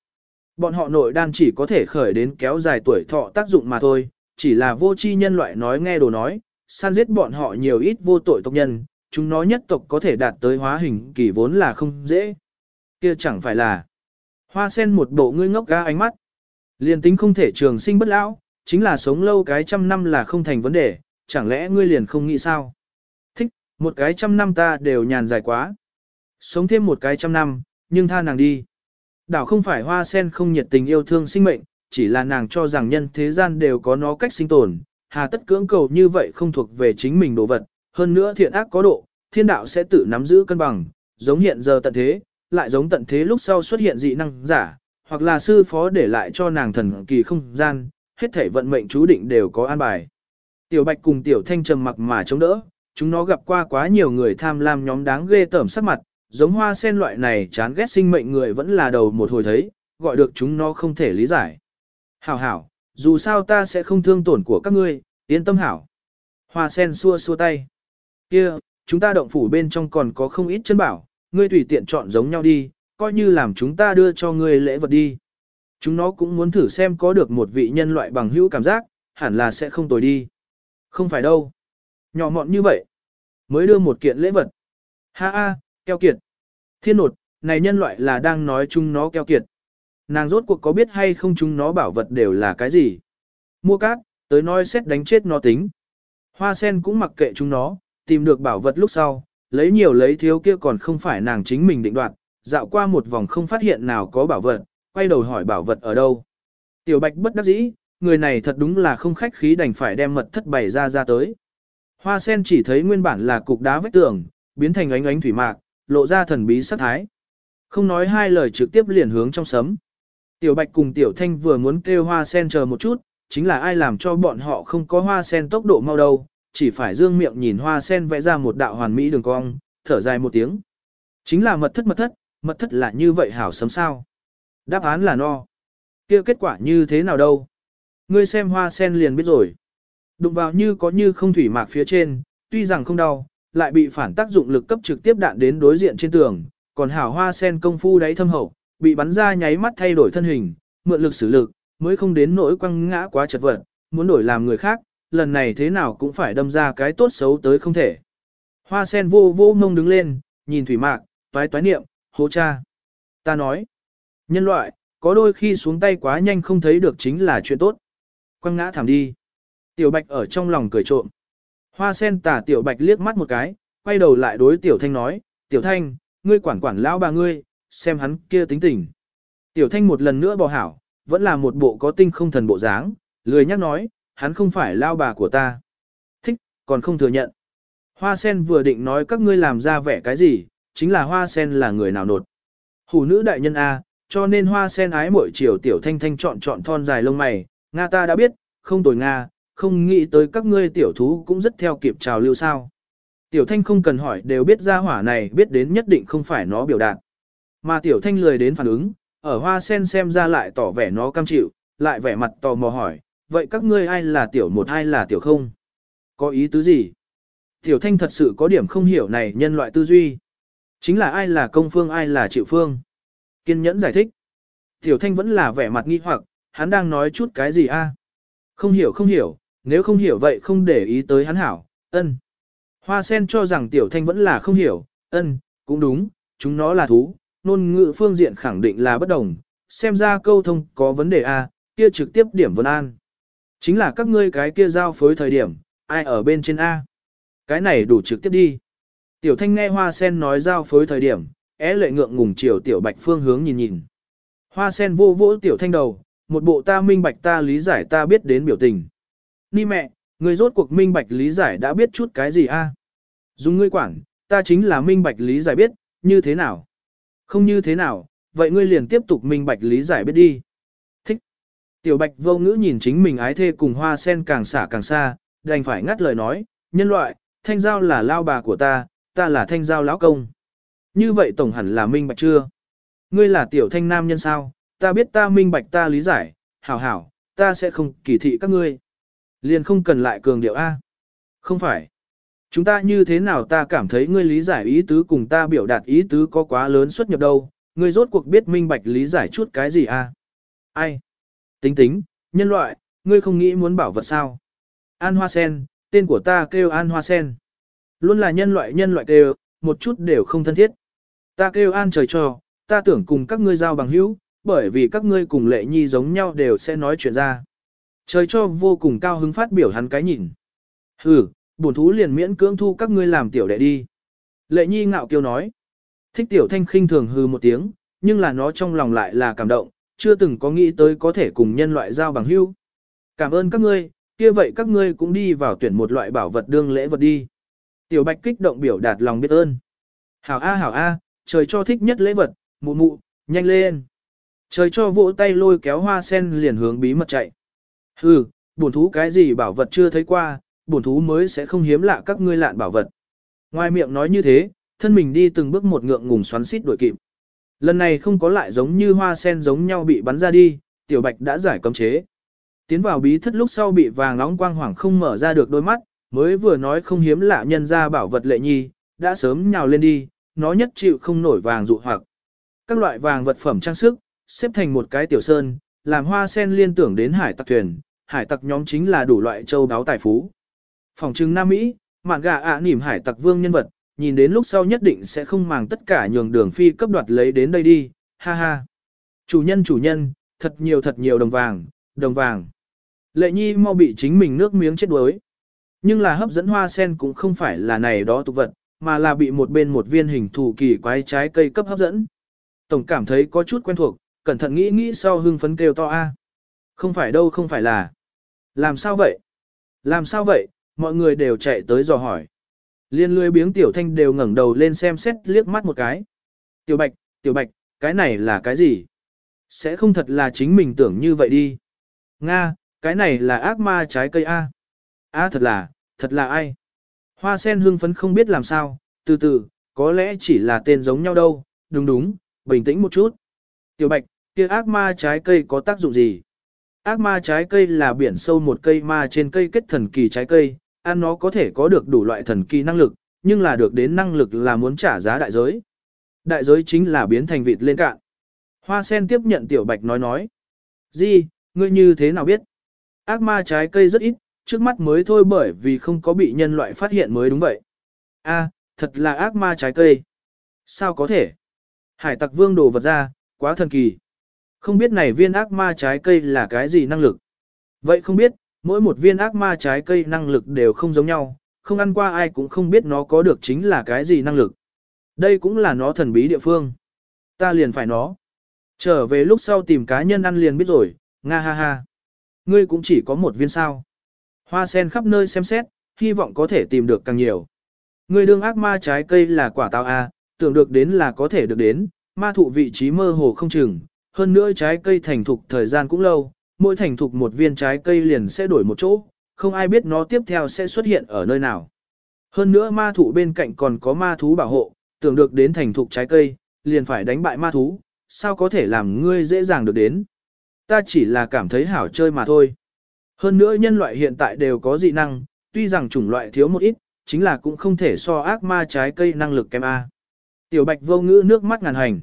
Bọn họ nội đan chỉ có thể khởi đến kéo dài tuổi thọ tác dụng mà thôi, chỉ là vô tri nhân loại nói nghe đồ nói, săn giết bọn họ nhiều ít vô tội tộc nhân, chúng nó nhất tộc có thể đạt tới hóa hình kỳ vốn là không dễ. Kia chẳng phải là hoa sen một bộ ngươi ngốc ga ánh mắt. Liền tính không thể trường sinh bất lão, chính là sống lâu cái trăm năm là không thành vấn đề, chẳng lẽ ngươi liền không nghĩ sao? Một cái trăm năm ta đều nhàn dài quá. Sống thêm một cái trăm năm, nhưng tha nàng đi. Đảo không phải hoa sen không nhiệt tình yêu thương sinh mệnh, chỉ là nàng cho rằng nhân thế gian đều có nó cách sinh tồn, hà tất cưỡng cầu như vậy không thuộc về chính mình đồ vật, hơn nữa thiện ác có độ, thiên đạo sẽ tự nắm giữ cân bằng, giống hiện giờ tận thế, lại giống tận thế lúc sau xuất hiện dị năng giả, hoặc là sư phó để lại cho nàng thần kỳ không gian, hết thể vận mệnh chú định đều có an bài. Tiểu Bạch cùng Tiểu Thanh trầm mặc mà chống đỡ, chúng nó gặp qua quá nhiều người tham lam nhóm đáng ghê tởm sắc mặt, giống hoa sen loại này chán ghét sinh mệnh người vẫn là đầu một hồi thấy, gọi được chúng nó không thể lý giải. Hảo hảo, dù sao ta sẽ không thương tổn của các ngươi, yên tâm hảo. Hoa sen xua xua tay. kia chúng ta động phủ bên trong còn có không ít chân bảo, ngươi tùy tiện chọn giống nhau đi, coi như làm chúng ta đưa cho ngươi lễ vật đi. Chúng nó cũng muốn thử xem có được một vị nhân loại bằng hữu cảm giác, hẳn là sẽ không tồi đi. Không phải đâu. Nhỏ mọn như vậy. Mới đưa một kiện lễ vật. Ha ha, keo kiệt. Thiên nột, này nhân loại là đang nói chúng nó keo kiệt. Nàng rốt cuộc có biết hay không chúng nó bảo vật đều là cái gì. Mua cát, tới nói xét đánh chết nó tính. Hoa sen cũng mặc kệ chúng nó, tìm được bảo vật lúc sau, lấy nhiều lấy thiếu kia còn không phải nàng chính mình định đoạt, dạo qua một vòng không phát hiện nào có bảo vật, quay đầu hỏi bảo vật ở đâu. Tiểu Bạch bất đắc dĩ, người này thật đúng là không khách khí đành phải đem mật thất bày ra ra tới. Hoa sen chỉ thấy nguyên bản là cục đá vách tường, biến thành ánh ánh thủy mạc, lộ ra thần bí sắc thái. Không nói hai lời trực tiếp liền hướng trong sấm. Tiểu Bạch cùng Tiểu Thanh vừa muốn kêu hoa sen chờ một chút, chính là ai làm cho bọn họ không có hoa sen tốc độ mau đâu, chỉ phải dương miệng nhìn hoa sen vẽ ra một đạo hoàn mỹ đường cong, thở dài một tiếng. Chính là mật thất mật thất, mật thất là như vậy hảo sấm sao. Đáp án là no. kia kết quả như thế nào đâu? Ngươi xem hoa sen liền biết rồi. Đụng vào như có như không thủy mạc phía trên, tuy rằng không đau, lại bị phản tác dụng lực cấp trực tiếp đạn đến đối diện trên tường, còn hảo hoa sen công phu đáy thâm hậu, bị bắn ra nháy mắt thay đổi thân hình, mượn lực xử lực, mới không đến nỗi quăng ngã quá chật vật, muốn đổi làm người khác, lần này thế nào cũng phải đâm ra cái tốt xấu tới không thể. Hoa sen vô vô ngông đứng lên, nhìn thủy mạc, toái toái niệm, hô cha. Ta nói, nhân loại, có đôi khi xuống tay quá nhanh không thấy được chính là chuyện tốt. Quăng ngã thảm đi. Tiểu bạch ở trong lòng cười trộm. Hoa sen tả tiểu bạch liếc mắt một cái, quay đầu lại đối tiểu thanh nói, tiểu thanh, ngươi quản quản lão bà ngươi, xem hắn kia tính tình. Tiểu thanh một lần nữa bò hảo, vẫn là một bộ có tinh không thần bộ dáng, lười nhắc nói, hắn không phải lao bà của ta. Thích, còn không thừa nhận. Hoa sen vừa định nói các ngươi làm ra vẻ cái gì, chính là hoa sen là người nào nột. Hủ nữ đại nhân A, cho nên hoa sen ái mỗi chiều tiểu thanh thanh chọn chọn thon dài lông mày, Nga ta đã biết, không tồi Nga, không nghĩ tới các ngươi tiểu thú cũng rất theo kịp trào lưu sao. Tiểu thanh không cần hỏi đều biết ra hỏa này biết đến nhất định không phải nó biểu đạt. Mà tiểu thanh lười đến phản ứng, ở hoa sen xem ra lại tỏ vẻ nó cam chịu, lại vẻ mặt tò mò hỏi, vậy các ngươi ai là tiểu một ai là tiểu không? Có ý tứ gì? Tiểu thanh thật sự có điểm không hiểu này nhân loại tư duy. Chính là ai là công phương ai là chịu phương. Kiên nhẫn giải thích. Tiểu thanh vẫn là vẻ mặt nghi hoặc, hắn đang nói chút cái gì a? Không hiểu không hiểu, nếu không hiểu vậy không để ý tới hắn hảo, ân. Hoa sen cho rằng tiểu thanh vẫn là không hiểu, ân, cũng đúng, chúng nó là thú, Nôn ngữ phương diện khẳng định là bất đồng, xem ra câu thông có vấn đề a, kia trực tiếp điểm vân an. Chính là các ngươi cái kia giao phối thời điểm, ai ở bên trên A. Cái này đủ trực tiếp đi. Tiểu thanh nghe hoa sen nói giao phối thời điểm, é lệ ngượng ngùng chiều tiểu bạch phương hướng nhìn nhìn. Hoa sen vô vỗ tiểu thanh đầu, một bộ ta minh bạch ta lý giải ta biết đến biểu tình. Ni mẹ, người rốt cuộc minh bạch lý giải đã biết chút cái gì a? Dùng ngươi quản, ta chính là minh bạch lý giải biết, như thế nào? Không như thế nào, vậy ngươi liền tiếp tục minh bạch lý giải biết đi. Thích. Tiểu bạch vô ngữ nhìn chính mình ái thê cùng hoa sen càng xả càng xa, đành phải ngắt lời nói, nhân loại, thanh giao là lao bà của ta, ta là thanh giao lão công. Như vậy tổng hẳn là minh bạch chưa? Ngươi là tiểu thanh nam nhân sao, ta biết ta minh bạch ta lý giải, hảo hảo, ta sẽ không kỳ thị các ngươi. Liền không cần lại cường điệu A. Không phải. Chúng ta như thế nào ta cảm thấy ngươi lý giải ý tứ cùng ta biểu đạt ý tứ có quá lớn xuất nhập đâu, ngươi rốt cuộc biết minh bạch lý giải chút cái gì a? Ai? Tính tính, nhân loại, ngươi không nghĩ muốn bảo vật sao? An Hoa Sen, tên của ta kêu An Hoa Sen. Luôn là nhân loại nhân loại kêu, một chút đều không thân thiết. Ta kêu An trời cho, ta tưởng cùng các ngươi giao bằng hữu, bởi vì các ngươi cùng lệ nhi giống nhau đều sẽ nói chuyện ra. Trời cho vô cùng cao hứng phát biểu hắn cái nhìn. Hừ, bổn thú liền miễn cưỡng thu các ngươi làm tiểu đệ đi. Lệ nhi ngạo kiêu nói. Thích tiểu thanh khinh thường hừ một tiếng, nhưng là nó trong lòng lại là cảm động, chưa từng có nghĩ tới có thể cùng nhân loại giao bằng hữu. Cảm ơn các ngươi, kia vậy các ngươi cũng đi vào tuyển một loại bảo vật đương lễ vật đi. Tiểu bạch kích động biểu đạt lòng biết ơn. Hảo A hảo A, trời cho thích nhất lễ vật, mụ mụ, nhanh lên. Trời cho vỗ tay lôi kéo hoa sen liền hướng bí mật chạy. Hừ, bổn thú cái gì bảo vật chưa thấy qua, bổn thú mới sẽ không hiếm lạ các ngươi lạn bảo vật. Ngoài miệng nói như thế, thân mình đi từng bước một ngượng ngùng xoắn xít đuổi kịp. Lần này không có lại giống như hoa sen giống nhau bị bắn ra đi, tiểu bạch đã giải cấm chế. Tiến vào bí thất lúc sau bị vàng nóng quang hoảng không mở ra được đôi mắt, mới vừa nói không hiếm lạ nhân ra bảo vật lệ nhi, đã sớm nhào lên đi, nó nhất chịu không nổi vàng dụ hoặc. Các loại vàng vật phẩm trang sức, xếp thành một cái tiểu sơn, làm hoa sen liên tưởng đến hải tặc thuyền, hải tặc nhóm chính là đủ loại châu đáo tài phú. Phòng trưng Nam Mỹ, mạn gà ạ nỉm hải tặc vương nhân vật, nhìn đến lúc sau nhất định sẽ không màng tất cả nhường đường phi cấp đoạt lấy đến đây đi, ha ha. Chủ nhân chủ nhân, thật nhiều thật nhiều đồng vàng, đồng vàng. Lệ nhi mau bị chính mình nước miếng chết đuối. Nhưng là hấp dẫn hoa sen cũng không phải là này đó tục vật, mà là bị một bên một viên hình thù kỳ quái trái cây cấp hấp dẫn. Tổng cảm thấy có chút quen thuộc, cẩn thận nghĩ nghĩ sau hưng phấn kêu to a. Không phải đâu không phải là. Làm sao vậy? Làm sao vậy? Mọi người đều chạy tới dò hỏi. Liên lươi biếng tiểu thanh đều ngẩng đầu lên xem xét liếc mắt một cái. Tiểu bạch, tiểu bạch, cái này là cái gì? Sẽ không thật là chính mình tưởng như vậy đi. Nga, cái này là ác ma trái cây A. A thật là, thật là ai? Hoa sen hưng phấn không biết làm sao, từ từ, có lẽ chỉ là tên giống nhau đâu, đúng đúng, bình tĩnh một chút. Tiểu bạch, kia ác ma trái cây có tác dụng gì? Ác ma trái cây là biển sâu một cây ma trên cây kết thần kỳ trái cây, ăn nó có thể có được đủ loại thần kỳ năng lực, nhưng là được đến năng lực là muốn trả giá đại giới. Đại giới chính là biến thành vịt lên cạn. Hoa sen tiếp nhận tiểu bạch nói nói. Di, ngươi như thế nào biết? Ác ma trái cây rất ít, trước mắt mới thôi bởi vì không có bị nhân loại phát hiện mới đúng vậy. A, thật là ác ma trái cây. Sao có thể? Hải tặc vương đồ vật ra, quá thần kỳ. Không biết này viên ác ma trái cây là cái gì năng lực. Vậy không biết, mỗi một viên ác ma trái cây năng lực đều không giống nhau, không ăn qua ai cũng không biết nó có được chính là cái gì năng lực. Đây cũng là nó thần bí địa phương. Ta liền phải nó. Trở về lúc sau tìm cá nhân ăn liền biết rồi, nga ha ha. Ngươi cũng chỉ có một viên sao. Hoa sen khắp nơi xem xét, hy vọng có thể tìm được càng nhiều. Ngươi đương ác ma trái cây là quả táo A, tưởng được đến là có thể được đến, ma thụ vị trí mơ hồ không chừng. Hơn nữa trái cây thành thục thời gian cũng lâu, mỗi thành thục một viên trái cây liền sẽ đổi một chỗ, không ai biết nó tiếp theo sẽ xuất hiện ở nơi nào. Hơn nữa ma thụ bên cạnh còn có ma thú bảo hộ, tưởng được đến thành thục trái cây, liền phải đánh bại ma thú, sao có thể làm ngươi dễ dàng được đến. Ta chỉ là cảm thấy hảo chơi mà thôi. Hơn nữa nhân loại hiện tại đều có dị năng, tuy rằng chủng loại thiếu một ít, chính là cũng không thể so ác ma trái cây năng lực kém A. Tiểu bạch vô ngữ nước mắt ngàn hành.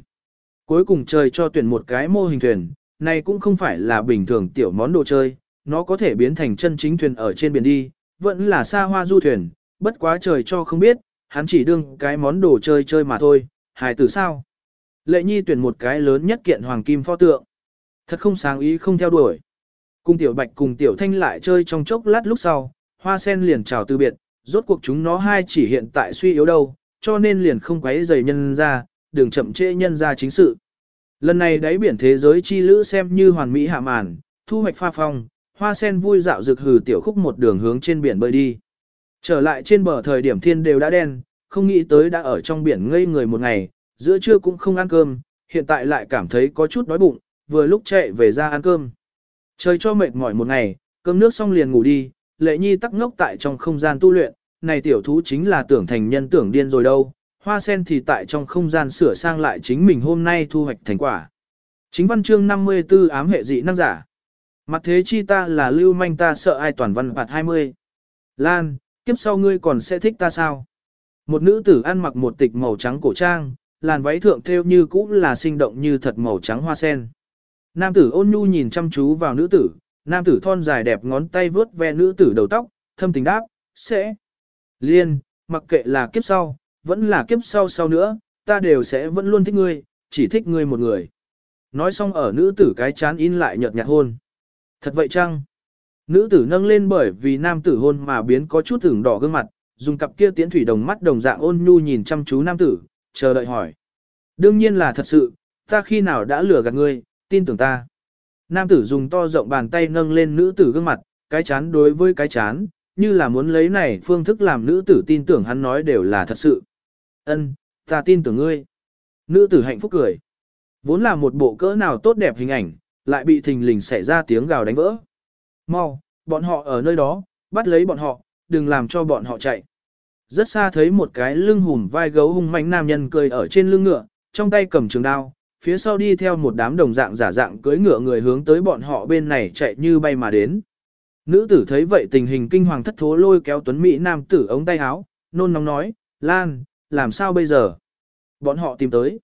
Cuối cùng trời cho tuyển một cái mô hình thuyền, này cũng không phải là bình thường tiểu món đồ chơi, nó có thể biến thành chân chính thuyền ở trên biển đi, vẫn là xa hoa du thuyền, bất quá trời cho không biết, hắn chỉ đương cái món đồ chơi chơi mà thôi, hài tử sao. Lệ nhi tuyển một cái lớn nhất kiện hoàng kim pho tượng. Thật không sáng ý không theo đuổi. Cùng tiểu bạch cùng tiểu thanh lại chơi trong chốc lát lúc sau, hoa sen liền chào từ biệt, rốt cuộc chúng nó hai chỉ hiện tại suy yếu đâu, cho nên liền không quấy giày nhân ra, đừng chậm trễ nhân ra chính sự. Lần này đáy biển thế giới chi lữ xem như hoàn mỹ hạ màn, thu hoạch pha phong, hoa sen vui dạo rực hừ tiểu khúc một đường hướng trên biển bơi đi. Trở lại trên bờ thời điểm thiên đều đã đen, không nghĩ tới đã ở trong biển ngây người một ngày, giữa trưa cũng không ăn cơm, hiện tại lại cảm thấy có chút đói bụng, vừa lúc chạy về ra ăn cơm. Trời cho mệt mỏi một ngày, cơm nước xong liền ngủ đi, lệ nhi tắc ngốc tại trong không gian tu luyện, này tiểu thú chính là tưởng thành nhân tưởng điên rồi đâu, hoa sen thì tại trong không gian sửa sang lại chính mình hôm nay thu hoạch thành quả. Chính văn chương 54 ám hệ dị năng giả. Mặt thế chi ta là lưu manh ta sợ ai toàn văn phạt 20. Lan, kiếp sau ngươi còn sẽ thích ta sao? Một nữ tử ăn mặc một tịch màu trắng cổ trang, làn váy thượng thêu như cũ là sinh động như thật màu trắng hoa sen. Nam tử ôn nhu nhìn chăm chú vào nữ tử, nam tử thon dài đẹp ngón tay vướt ve nữ tử đầu tóc, thâm tình đáp, sẽ. Liên, mặc kệ là kiếp sau, vẫn là kiếp sau sau nữa, ta đều sẽ vẫn luôn thích ngươi, chỉ thích ngươi một người. Nói xong ở nữ tử cái chán in lại nhợt nhạt hôn. Thật vậy chăng? Nữ tử nâng lên bởi vì nam tử hôn mà biến có chút tưởng đỏ gương mặt, dùng cặp kia tiễn thủy đồng mắt đồng dạng ôn nhu nhìn chăm chú nam tử, chờ đợi hỏi. Đương nhiên là thật sự, ta khi nào đã lừa gạt ngươi, tin tưởng ta. Nam tử dùng to rộng bàn tay nâng lên nữ tử gương mặt, cái chán đối với cái chán, như là muốn lấy này phương thức làm nữ tử tin tưởng hắn nói đều là thật sự. Ân, ta tin tưởng ngươi. Nữ tử hạnh phúc cười. Vốn là một bộ cỡ nào tốt đẹp hình ảnh, lại bị thình lình xảy ra tiếng gào đánh vỡ. Mau, bọn họ ở nơi đó, bắt lấy bọn họ, đừng làm cho bọn họ chạy. Rất xa thấy một cái lưng hùm vai gấu hung manh nam nhân cười ở trên lưng ngựa, trong tay cầm trường đao, phía sau đi theo một đám đồng dạng giả dạng cưỡi ngựa người hướng tới bọn họ bên này chạy như bay mà đến. Nữ tử thấy vậy tình hình kinh hoàng thất thố lôi kéo tuấn Mỹ nam tử ống tay áo, nôn nóng nói, Lan, làm sao bây giờ? Bọn họ tìm tới.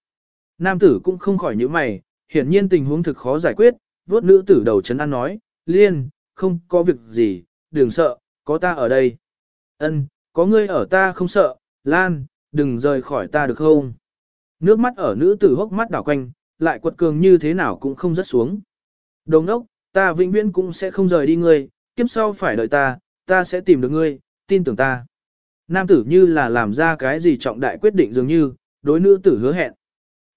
Nam tử cũng không khỏi nhíu mày, hiển nhiên tình huống thực khó giải quyết, vốt nữ tử đầu chấn an nói, Liên, không có việc gì, đừng sợ, có ta ở đây. Ân, có ngươi ở ta không sợ, Lan, đừng rời khỏi ta được không? Nước mắt ở nữ tử hốc mắt đảo quanh, lại quật cường như thế nào cũng không rớt xuống. Đồng đốc, ta vĩnh viễn cũng sẽ không rời đi ngươi, kiếp sau phải đợi ta, ta sẽ tìm được ngươi, tin tưởng ta. Nam tử như là làm ra cái gì trọng đại quyết định dường như, đối nữ tử hứa hẹn.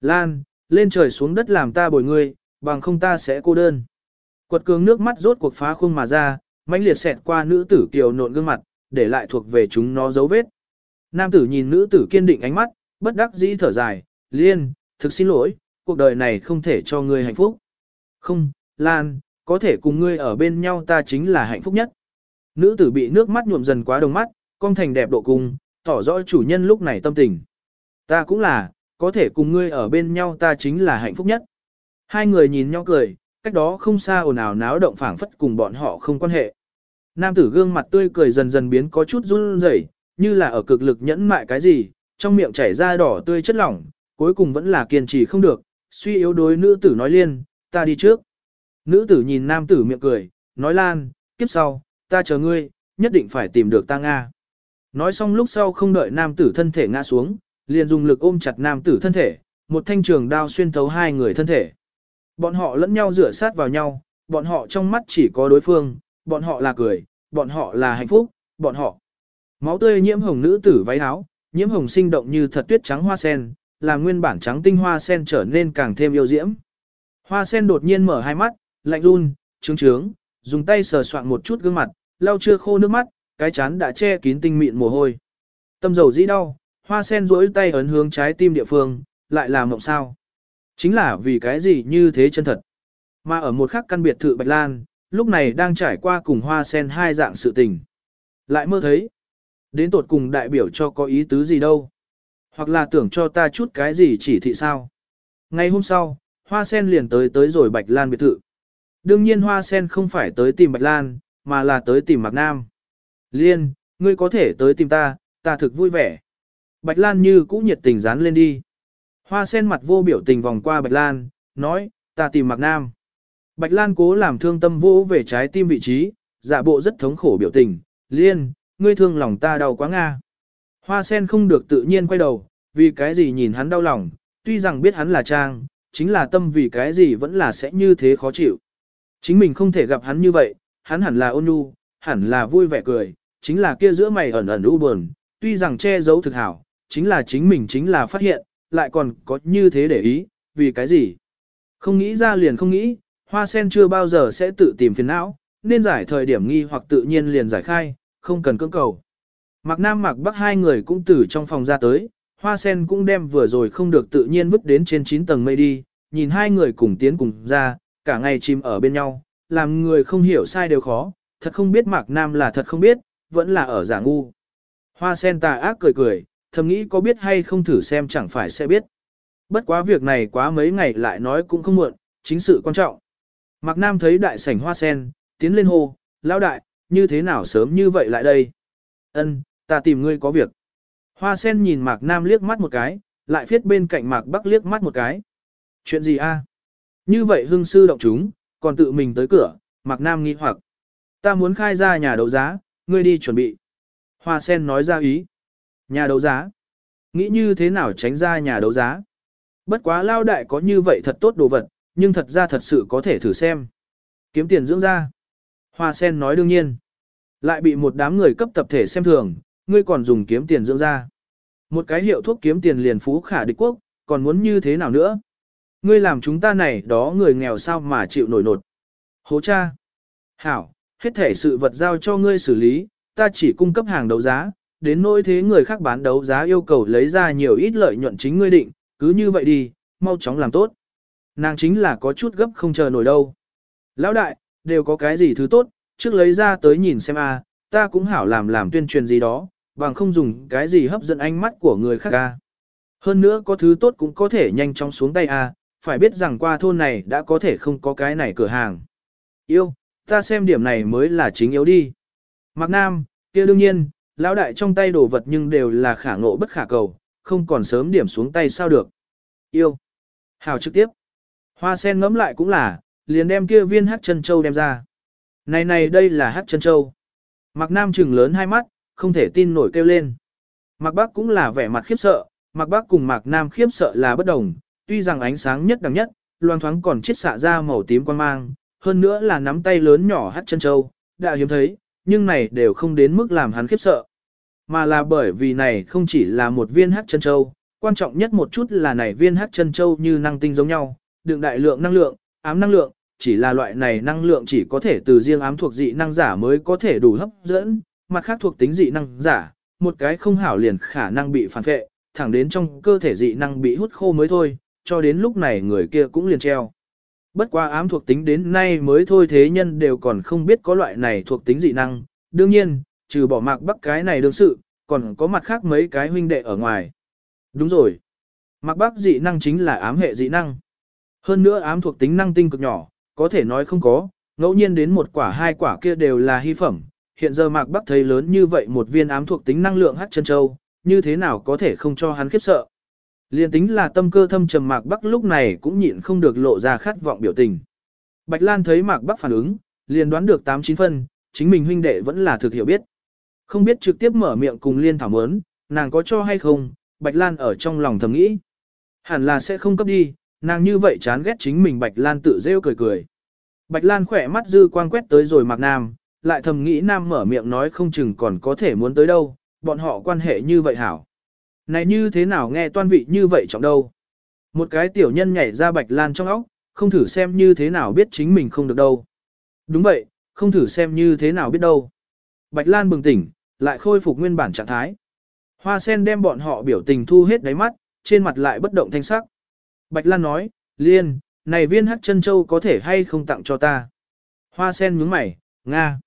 Lan, lên trời xuống đất làm ta bồi ngươi, bằng không ta sẽ cô đơn. Quật cường nước mắt rốt cuộc phá khung mà ra, mãnh liệt xẹt qua nữ tử kiều nộn gương mặt, để lại thuộc về chúng nó dấu vết. Nam tử nhìn nữ tử kiên định ánh mắt, bất đắc dĩ thở dài, liên, thực xin lỗi, cuộc đời này không thể cho ngươi hạnh phúc. Không, Lan, có thể cùng ngươi ở bên nhau ta chính là hạnh phúc nhất. Nữ tử bị nước mắt nhuộm dần quá đồng mắt, con thành đẹp độ cung, tỏ rõ chủ nhân lúc này tâm tình. Ta cũng là, có thể cùng ngươi ở bên nhau ta chính là hạnh phúc nhất. Hai người nhìn nhau cười, cách đó không xa ồn ào náo động phảng phất cùng bọn họ không quan hệ. Nam tử gương mặt tươi cười dần dần biến có chút run rẩy, như là ở cực lực nhẫn mại cái gì, trong miệng chảy ra đỏ tươi chất lỏng, cuối cùng vẫn là kiên trì không được, suy yếu đối nữ tử nói liên, ta đi trước. Nữ tử nhìn nam tử miệng cười, nói lan, kiếp sau, ta chờ ngươi, nhất định phải tìm được ta Nga. Nói xong lúc sau không đợi nam tử thân thể ngã xuống, liền dùng lực ôm chặt nam tử thân thể, một thanh trường đao xuyên thấu hai người thân thể. Bọn họ lẫn nhau rửa sát vào nhau, bọn họ trong mắt chỉ có đối phương, bọn họ là cười, bọn họ là hạnh phúc, bọn họ. Máu tươi nhiễm hồng nữ tử váy áo, nhiễm hồng sinh động như thật tuyết trắng hoa sen, làm nguyên bản trắng tinh hoa sen trở nên càng thêm yêu diễm. Hoa sen đột nhiên mở hai mắt, lạnh run, trướng trướng, dùng tay sờ soạn một chút gương mặt, lau chưa khô nước mắt, cái chán đã che kín tinh mịn mồ hôi. Tâm dầu dĩ đau, hoa sen duỗi tay ấn hướng trái tim địa phương, lại làm mộng sao. Chính là vì cái gì như thế chân thật. Mà ở một khắc căn biệt thự Bạch Lan, lúc này đang trải qua cùng hoa sen hai dạng sự tình. Lại mơ thấy. Đến tột cùng đại biểu cho có ý tứ gì đâu. Hoặc là tưởng cho ta chút cái gì chỉ thị sao. Ngày hôm sau, hoa sen liền tới tới rồi Bạch Lan biệt thự. Đương nhiên hoa sen không phải tới tìm Bạch Lan, mà là tới tìm Mạc Nam. Liên, ngươi có thể tới tìm ta, ta thực vui vẻ. Bạch Lan như cũ nhiệt tình dán lên đi. Hoa sen mặt vô biểu tình vòng qua Bạch Lan, nói, ta tìm Mạc Nam. Bạch Lan cố làm thương tâm vô về trái tim vị trí, giả bộ rất thống khổ biểu tình, liên, ngươi thương lòng ta đau quá nga. Hoa sen không được tự nhiên quay đầu, vì cái gì nhìn hắn đau lòng, tuy rằng biết hắn là trang, chính là tâm vì cái gì vẫn là sẽ như thế khó chịu. Chính mình không thể gặp hắn như vậy, hắn hẳn là ôn nhu, hẳn là vui vẻ cười, chính là kia giữa mày ẩn ẩn u buồn, tuy rằng che giấu thực hảo, chính là chính mình chính là phát hiện, lại còn có như thế để ý, vì cái gì? Không nghĩ ra liền không nghĩ, hoa sen chưa bao giờ sẽ tự tìm phiền não, nên giải thời điểm nghi hoặc tự nhiên liền giải khai, không cần cưỡng cầu. Mạc Nam Mạc Bắc hai người cũng từ trong phòng ra tới, hoa sen cũng đem vừa rồi không được tự nhiên vứt đến trên 9 tầng mây đi, nhìn hai người cùng tiến cùng ra, cả ngày chìm ở bên nhau, làm người không hiểu sai đều khó, thật không biết Mạc Nam là thật không biết, vẫn là ở giả ngu. Hoa sen tà ác cười cười, thầm nghĩ có biết hay không thử xem chẳng phải sẽ biết. Bất quá việc này quá mấy ngày lại nói cũng không muộn, chính sự quan trọng. Mạc Nam thấy đại sảnh hoa sen, tiến lên hô, lão đại, như thế nào sớm như vậy lại đây? Ân, ta tìm ngươi có việc. Hoa sen nhìn Mạc Nam liếc mắt một cái, lại phiết bên cạnh Mạc Bắc liếc mắt một cái. Chuyện gì a? Như vậy Hương sư động chúng, còn tự mình tới cửa, Mạc Nam nghi hoặc. Ta muốn khai ra nhà đấu giá, ngươi đi chuẩn bị. Hoa sen nói ra ý. Nhà đấu giá. Nghĩ như thế nào tránh ra nhà đấu giá. Bất quá lao đại có như vậy thật tốt đồ vật, nhưng thật ra thật sự có thể thử xem. Kiếm tiền dưỡng ra. Hoa sen nói đương nhiên. Lại bị một đám người cấp tập thể xem thường, ngươi còn dùng kiếm tiền dưỡng ra. Một cái hiệu thuốc kiếm tiền liền phú khả địch quốc, còn muốn như thế nào nữa? Ngươi làm chúng ta này đó người nghèo sao mà chịu nổi nột. Hố cha. Hảo, hết thể sự vật giao cho ngươi xử lý, ta chỉ cung cấp hàng đấu giá, đến nỗi thế người khác bán đấu giá yêu cầu lấy ra nhiều ít lợi nhuận chính ngươi định, cứ như vậy đi, mau chóng làm tốt. Nàng chính là có chút gấp không chờ nổi đâu. Lão đại, đều có cái gì thứ tốt, trước lấy ra tới nhìn xem a, ta cũng hảo làm làm tuyên truyền gì đó, bằng không dùng cái gì hấp dẫn ánh mắt của người khác a. Hơn nữa có thứ tốt cũng có thể nhanh chóng xuống tay a, phải biết rằng qua thôn này đã có thể không có cái này cửa hàng. Yêu, ta xem điểm này mới là chính yếu đi. Mạc Nam, kia đương nhiên, lão đại trong tay đồ vật nhưng đều là khả ngộ bất khả cầu, không còn sớm điểm xuống tay sao được. Yêu. Hào trực tiếp. Hoa sen ngấm lại cũng là, liền đem kia viên hắc chân châu đem ra. Này này đây là hắc chân châu. Mạc Nam trừng lớn hai mắt, không thể tin nổi kêu lên. Mạc Bắc cũng là vẻ mặt khiếp sợ, Mạc Bắc cùng Mạc Nam khiếp sợ là bất đồng, tuy rằng ánh sáng nhất đẳng nhất, loang thoáng còn chiết xạ ra màu tím quan mang, hơn nữa là nắm tay lớn nhỏ hắt chân châu, đã hiếm thấy, nhưng này đều không đến mức làm hắn khiếp sợ. Mà là bởi vì này không chỉ là một viên hắc chân châu, quan trọng nhất một chút là này viên hắc chân châu như năng tinh giống nhau, đựng đại lượng năng lượng, ám năng lượng, chỉ là loại này năng lượng chỉ có thể từ riêng ám thuộc dị năng giả mới có thể đủ hấp dẫn, mặt khác thuộc tính dị năng giả, một cái không hảo liền khả năng bị phản phệ, thẳng đến trong cơ thể dị năng bị hút khô mới thôi, cho đến lúc này người kia cũng liền treo. Bất quá ám thuộc tính đến nay mới thôi thế nhân đều còn không biết có loại này thuộc tính dị năng. Đương nhiên, trừ bỏ mạc bắc cái này đương sự, còn có mặt khác mấy cái huynh đệ ở ngoài. Đúng rồi. Mạc bắc dị năng chính là ám hệ dị năng. Hơn nữa ám thuộc tính năng tinh cực nhỏ, có thể nói không có, ngẫu nhiên đến một quả hai quả kia đều là hy phẩm. Hiện giờ Mạc Bắc thấy lớn như vậy một viên ám thuộc tính năng lượng hắc chân châu, như thế nào có thể không cho hắn khiếp sợ. Liên tính là tâm cơ thâm trầm Mạc Bắc lúc này cũng nhịn không được lộ ra khát vọng biểu tình. Bạch Lan thấy Mạc Bắc phản ứng, liền đoán được 8-9 phân, chính mình huynh đệ vẫn là thực hiểu biết. Không biết trực tiếp mở miệng cùng Liên thảo mớn, nàng có cho hay không, Bạch Lan ở trong lòng thầm nghĩ. Hẳn là sẽ không cấp đi, nàng như vậy chán ghét chính mình Bạch Lan tự rêu cười cười. Bạch Lan khỏe mắt dư quang quét tới rồi Mạc Nam, lại thầm nghĩ Nam mở miệng nói không chừng còn có thể muốn tới đâu, bọn họ quan hệ như vậy hảo. Này như thế nào nghe toan vị như vậy trọng đâu. Một cái tiểu nhân nhảy ra Bạch Lan trong óc, không thử xem như thế nào biết chính mình không được đâu. Đúng vậy, không thử xem như thế nào biết đâu. Bạch Lan bừng tỉnh, lại khôi phục nguyên bản trạng thái. Hoa sen đem bọn họ biểu tình thu hết đáy mắt, trên mặt lại bất động thanh sắc. Bạch Lan nói, Liên, này viên hắc chân châu có thể hay không tặng cho ta. Hoa sen nhướng mày, Nga.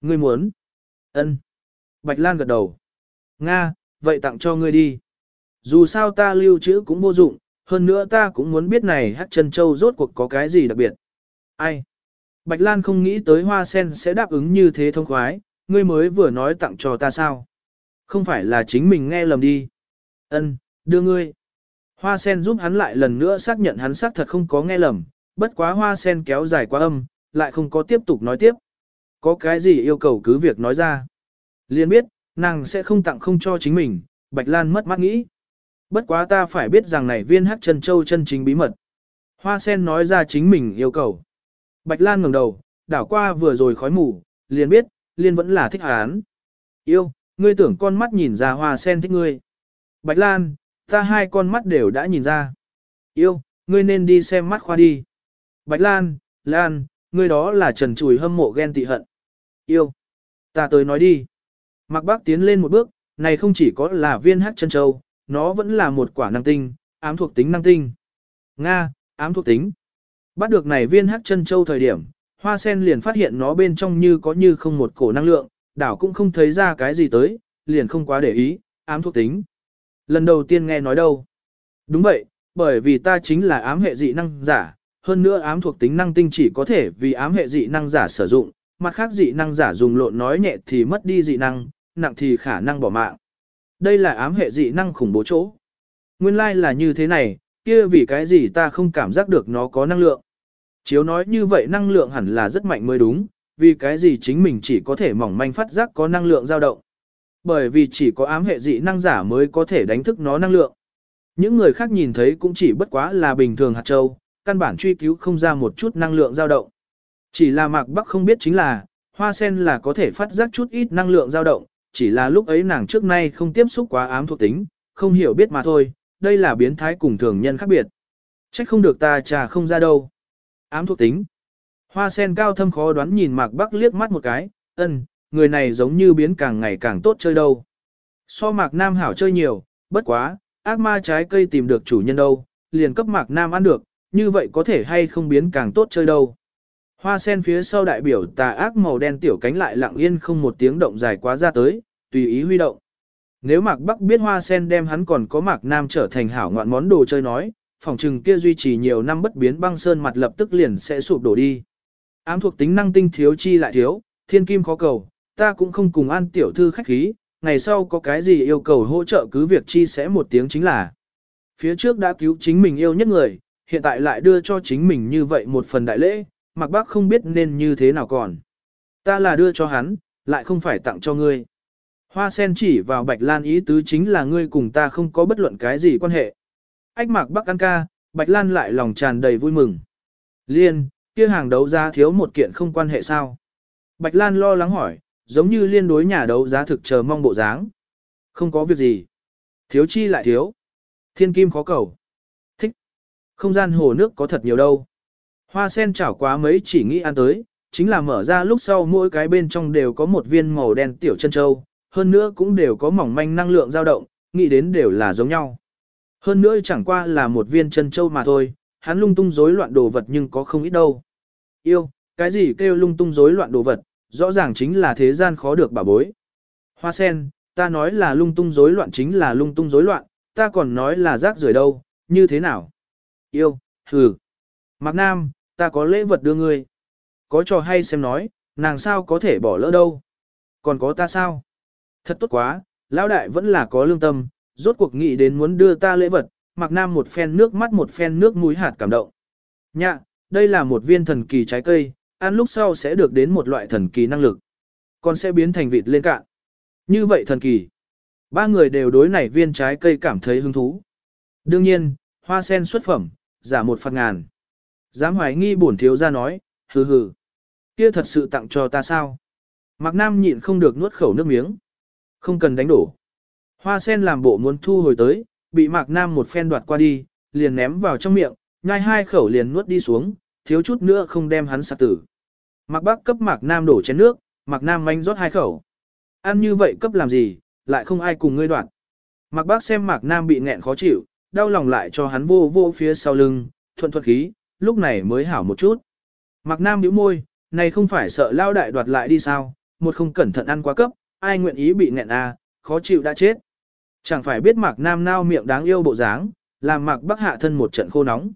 Ngươi muốn? Ân. Bạch Lan gật đầu. Nga, vậy tặng cho ngươi đi. Dù sao ta lưu trữ cũng vô dụng, hơn nữa ta cũng muốn biết này hát chân châu rốt cuộc có cái gì đặc biệt. Ai? Bạch Lan không nghĩ tới hoa sen sẽ đáp ứng như thế thông khoái, ngươi mới vừa nói tặng cho ta sao? Không phải là chính mình nghe lầm đi. Ân, đưa ngươi. Hoa sen giúp hắn lại lần nữa xác nhận hắn xác thật không có nghe lầm, bất quá hoa sen kéo dài quá âm, lại không có tiếp tục nói tiếp. Có cái gì yêu cầu cứ việc nói ra. Liên biết, nàng sẽ không tặng không cho chính mình, Bạch Lan mất mắt nghĩ. Bất quá ta phải biết rằng này viên hắc chân châu chân chính bí mật. Hoa sen nói ra chính mình yêu cầu. Bạch Lan ngẩng đầu, đảo qua vừa rồi khói mù, liền biết, liên vẫn là thích án. Yêu, ngươi tưởng con mắt nhìn ra hoa sen thích ngươi. Bạch Lan, ta hai con mắt đều đã nhìn ra. Yêu, ngươi nên đi xem mắt khoa đi. Bạch Lan, Lan, ngươi đó là trần chùi hâm mộ ghen tị hận. Yêu, ta tới nói đi. Mạc Bác tiến lên một bước, này không chỉ có là viên hắc chân châu, nó vẫn là một quả năng tinh, ám thuộc tính năng tinh. Nga, ám thuộc tính. Bắt được này viên hắc chân châu thời điểm, hoa sen liền phát hiện nó bên trong như có như không một cổ năng lượng, đảo cũng không thấy ra cái gì tới, liền không quá để ý, ám thuộc tính. Lần đầu tiên nghe nói đâu. Đúng vậy, bởi vì ta chính là ám hệ dị năng giả, hơn nữa ám thuộc tính năng tinh chỉ có thể vì ám hệ dị năng giả sử dụng, mặt khác dị năng giả dùng lộn nói nhẹ thì mất đi dị năng, nặng thì khả năng bỏ mạng. Đây là ám hệ dị năng khủng bố chỗ. Nguyên lai like là như thế này, kia vì cái gì ta không cảm giác được nó có năng lượng. Chiếu nói như vậy năng lượng hẳn là rất mạnh mới đúng, vì cái gì chính mình chỉ có thể mỏng manh phát giác có năng lượng dao động. Bởi vì chỉ có ám hệ dị năng giả mới có thể đánh thức nó năng lượng. Những người khác nhìn thấy cũng chỉ bất quá là bình thường hạt châu, căn bản truy cứu không ra một chút năng lượng dao động. Chỉ là Mạc Bắc không biết chính là, hoa sen là có thể phát giác chút ít năng lượng dao động, chỉ là lúc ấy nàng trước nay không tiếp xúc quá ám thuộc tính, không hiểu biết mà thôi, đây là biến thái cùng thường nhân khác biệt. Trách không được ta trà không ra đâu. Ám thuộc tính. Hoa sen cao thâm khó đoán nhìn Mạc Bắc liếc mắt một cái, ân, người này giống như biến càng ngày càng tốt chơi đâu. So Mạc Nam hảo chơi nhiều, bất quá, ác ma trái cây tìm được chủ nhân đâu, liền cấp Mạc Nam ăn được, như vậy có thể hay không biến càng tốt chơi đâu. Hoa sen phía sau đại biểu tà ác màu đen tiểu cánh lại lặng yên không một tiếng động dài quá ra tới, tùy ý huy động. Nếu Mạc Bắc biết hoa sen đem hắn còn có Mạc Nam trở thành hảo ngoạn món đồ chơi nói, phòng trừng kia duy trì nhiều năm bất biến băng sơn mặt lập tức liền sẽ sụp đổ đi. Ám thuộc tính năng tinh thiếu chi lại thiếu, thiên kim khó cầu, ta cũng không cùng an tiểu thư khách khí, ngày sau có cái gì yêu cầu hỗ trợ cứ việc chi sẽ một tiếng chính là. Phía trước đã cứu chính mình yêu nhất người, hiện tại lại đưa cho chính mình như vậy một phần đại lễ, mặc bác không biết nên như thế nào còn. Ta là đưa cho hắn, lại không phải tặng cho ngươi. Hoa sen chỉ vào Bạch Lan ý tứ chính là ngươi cùng ta không có bất luận cái gì quan hệ. Ách mạc bắc ăn ca, Bạch Lan lại lòng tràn đầy vui mừng. Liên, kia hàng đấu giá thiếu một kiện không quan hệ sao? Bạch Lan lo lắng hỏi, giống như liên đối nhà đấu giá thực chờ mong bộ dáng. Không có việc gì. Thiếu chi lại thiếu. Thiên kim khó cầu. Thích. Không gian hồ nước có thật nhiều đâu. Hoa sen chảo quá mấy chỉ nghĩ ăn tới, chính là mở ra lúc sau mỗi cái bên trong đều có một viên màu đen tiểu chân châu, hơn nữa cũng đều có mỏng manh năng lượng dao động, nghĩ đến đều là giống nhau. Hơn nữa chẳng qua là một viên chân châu mà thôi, hắn lung tung rối loạn đồ vật nhưng có không ít đâu. Yêu, cái gì kêu lung tung rối loạn đồ vật, rõ ràng chính là thế gian khó được bà bối. Hoa sen, ta nói là lung tung rối loạn chính là lung tung rối loạn, ta còn nói là rác rưởi đâu, như thế nào? Yêu, hừ. Mạc Nam, ta có lễ vật đưa ngươi. Có trò hay xem nói, nàng sao có thể bỏ lỡ đâu. Còn có ta sao? Thật tốt quá, lão đại vẫn là có lương tâm, rốt cuộc nghĩ đến muốn đưa ta lễ vật, Mặc Nam một phen nước mắt một phen nước mũi hạt cảm động. Nhạ, đây là một viên thần kỳ trái cây, ăn lúc sau sẽ được đến một loại thần kỳ năng lực. Còn sẽ biến thành vịt lên cạn. Như vậy thần kỳ. Ba người đều đối nảy viên trái cây cảm thấy hứng thú. Đương nhiên, hoa sen xuất phẩm, giả một phạt ngàn. Dám hoài nghi bổn thiếu ra nói, hừ hừ. Kia thật sự tặng cho ta sao? Mạc Nam nhịn không được nuốt khẩu nước miếng. Không cần đánh đổ. Hoa sen làm bộ muốn thu hồi tới, bị Mạc Nam một phen đoạt qua đi, liền ném vào trong miệng, nhai hai khẩu liền nuốt đi xuống, thiếu chút nữa không đem hắn sạc tử. Mạc Bác cấp Mạc Nam đổ chén nước, Mạc Nam manh rót hai khẩu. Ăn như vậy cấp làm gì, lại không ai cùng ngươi đoạn. Mạc Bác xem Mạc Nam bị nghẹn khó chịu, đau lòng lại cho hắn vô vô phía sau lưng, thuận thuận khí, lúc này mới hảo một chút. Mạc Nam nhíu môi, này không phải sợ lao đại đoạt lại đi sao, một không cẩn thận ăn quá cấp, ai nguyện ý bị nghẹn à, khó chịu đã chết. Chẳng phải biết Mạc Nam nao miệng đáng yêu bộ dáng, làm Mạc Bắc hạ thân một trận khô nóng.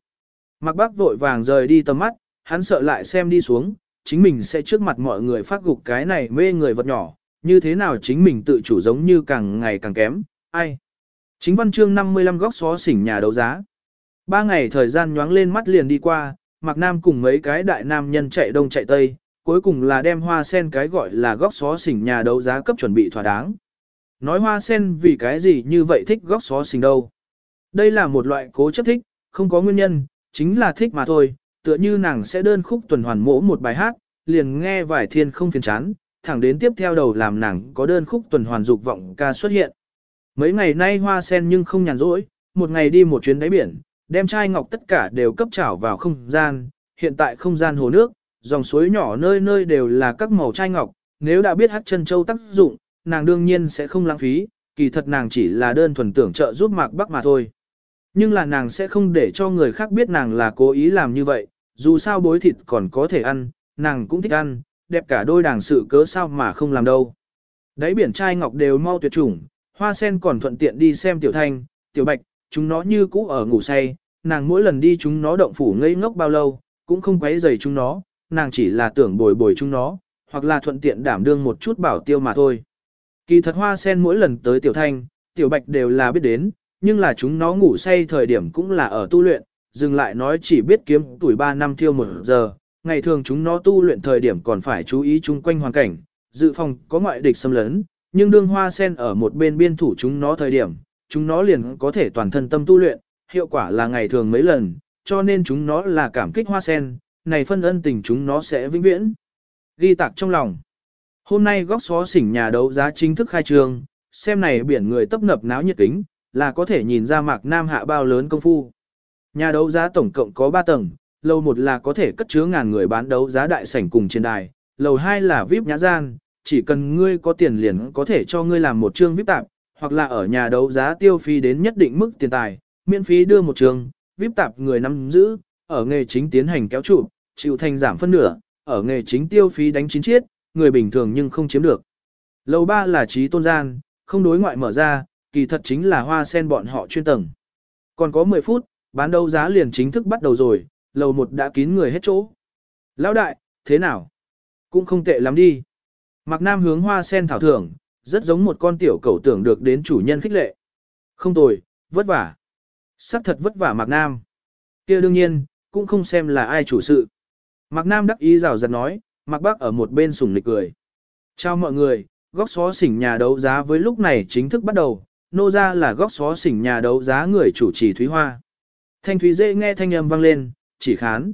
Mạc Bắc vội vàng rời đi tầm mắt, hắn sợ lại xem đi xuống, chính mình sẽ trước mặt mọi người phát gục cái này mê người vật nhỏ, như thế nào chính mình tự chủ giống như càng ngày càng kém, ai. Chính văn chương 55 góc xó xỉnh nhà đấu giá. Ba ngày thời gian nhoáng lên mắt liền đi qua, Mạc Nam cùng mấy cái đại nam nhân chạy đông chạy tây, cuối cùng là đem hoa sen cái gọi là góc xó xỉnh nhà đấu giá cấp chuẩn bị thỏa đáng. Nói hoa sen vì cái gì như vậy thích góc xó xỉnh đâu. Đây là một loại cố chấp thích, không có nguyên nhân, chính là thích mà thôi, tựa như nàng sẽ đơn khúc tuần hoàn mỗ một bài hát, liền nghe vài thiên không phiền chán, thẳng đến tiếp theo đầu làm nàng có đơn khúc tuần hoàn dục vọng ca xuất hiện. Mấy ngày nay hoa sen nhưng không nhàn rỗi, một ngày đi một chuyến đáy biển, đem chai ngọc tất cả đều cấp trảo vào không gian, hiện tại không gian hồ nước, dòng suối nhỏ nơi nơi đều là các màu chai ngọc, nếu đã biết hát chân châu tác dụng, nàng đương nhiên sẽ không lãng phí, kỳ thật nàng chỉ là đơn thuần tưởng trợ giúp Mạc Bắc mà thôi. Nhưng là nàng sẽ không để cho người khác biết nàng là cố ý làm như vậy, dù sao bối thịt còn có thể ăn, nàng cũng thích ăn, đẹp cả đôi đảng sự cớ sao mà không làm đâu. Đáy biển trai ngọc đều mau tuyệt chủng, hoa sen còn thuận tiện đi xem tiểu thanh, tiểu bạch, chúng nó như cũ ở ngủ say, nàng mỗi lần đi chúng nó động phủ ngây ngốc bao lâu, cũng không quấy rầy chúng nó, nàng chỉ là tưởng bồi bồi chúng nó, hoặc là thuận tiện đảm đương một chút bảo tiêu mà thôi. Kỳ thật hoa sen mỗi lần tới tiểu thanh, tiểu bạch đều là biết đến, nhưng là chúng nó ngủ say thời điểm cũng là ở tu luyện, dừng lại nói chỉ biết kiếm tuổi 3 năm thiêu một giờ, ngày thường chúng nó tu luyện thời điểm còn phải chú ý chung quanh hoàn cảnh, dự phòng có ngoại địch xâm lấn, nhưng đương hoa sen ở một bên biên thủ chúng nó thời điểm, chúng nó liền có thể toàn thân tâm tu luyện, hiệu quả là ngày thường mấy lần, cho nên chúng nó là cảm kích hoa sen, này phân ân tình chúng nó sẽ vĩnh viễn. Ghi tạc trong lòng. Hôm nay góc xó xỉnh nhà đấu giá chính thức khai trương, xem này biển người tấp nập náo nhiệt kính, là có thể nhìn ra mạc nam hạ bao lớn công phu. Nhà đấu giá tổng cộng có 3 tầng, lầu 1 là có thể cất chứa ngàn người bán đấu giá đại sảnh cùng trên đài, lầu 2 là VIP nhã gian, chỉ cần ngươi có tiền liền có thể cho ngươi làm một chương VIP tạp, hoặc là ở nhà đấu giá tiêu phí đến nhất định mức tiền tài, miễn phí đưa một trường, VIP tạp người nắm giữ, ở nghề chính tiến hành kéo trụ, chịu thành giảm phân nửa, ở nghề chính tiêu phí đánh chín chiết, người bình thường nhưng không chiếm được. Lầu 3 là trí tôn gian, không đối ngoại mở ra, kỳ thật chính là hoa sen bọn họ chuyên tầng. Còn có 10 phút, bán đấu giá liền chính thức bắt đầu rồi, lầu 1 đã kín người hết chỗ. Lão đại, thế nào? Cũng không tệ lắm đi. Mạc Nam hướng hoa sen thảo thưởng, rất giống một con tiểu cầu tưởng được đến chủ nhân khích lệ. Không tồi, vất vả. Sắc thật vất vả Mạc Nam. kia đương nhiên, cũng không xem là ai chủ sự. Mạc Nam đắc ý rào rạt nói, Mạc Bác ở một bên sủng nịch cười. Chào mọi người, góc xó xỉnh nhà đấu giá với lúc này chính thức bắt đầu, nô ra là góc xó xỉnh nhà đấu giá người chủ trì Thúy Hoa. Thanh Thúy dễ nghe thanh âm vang lên, chỉ khán.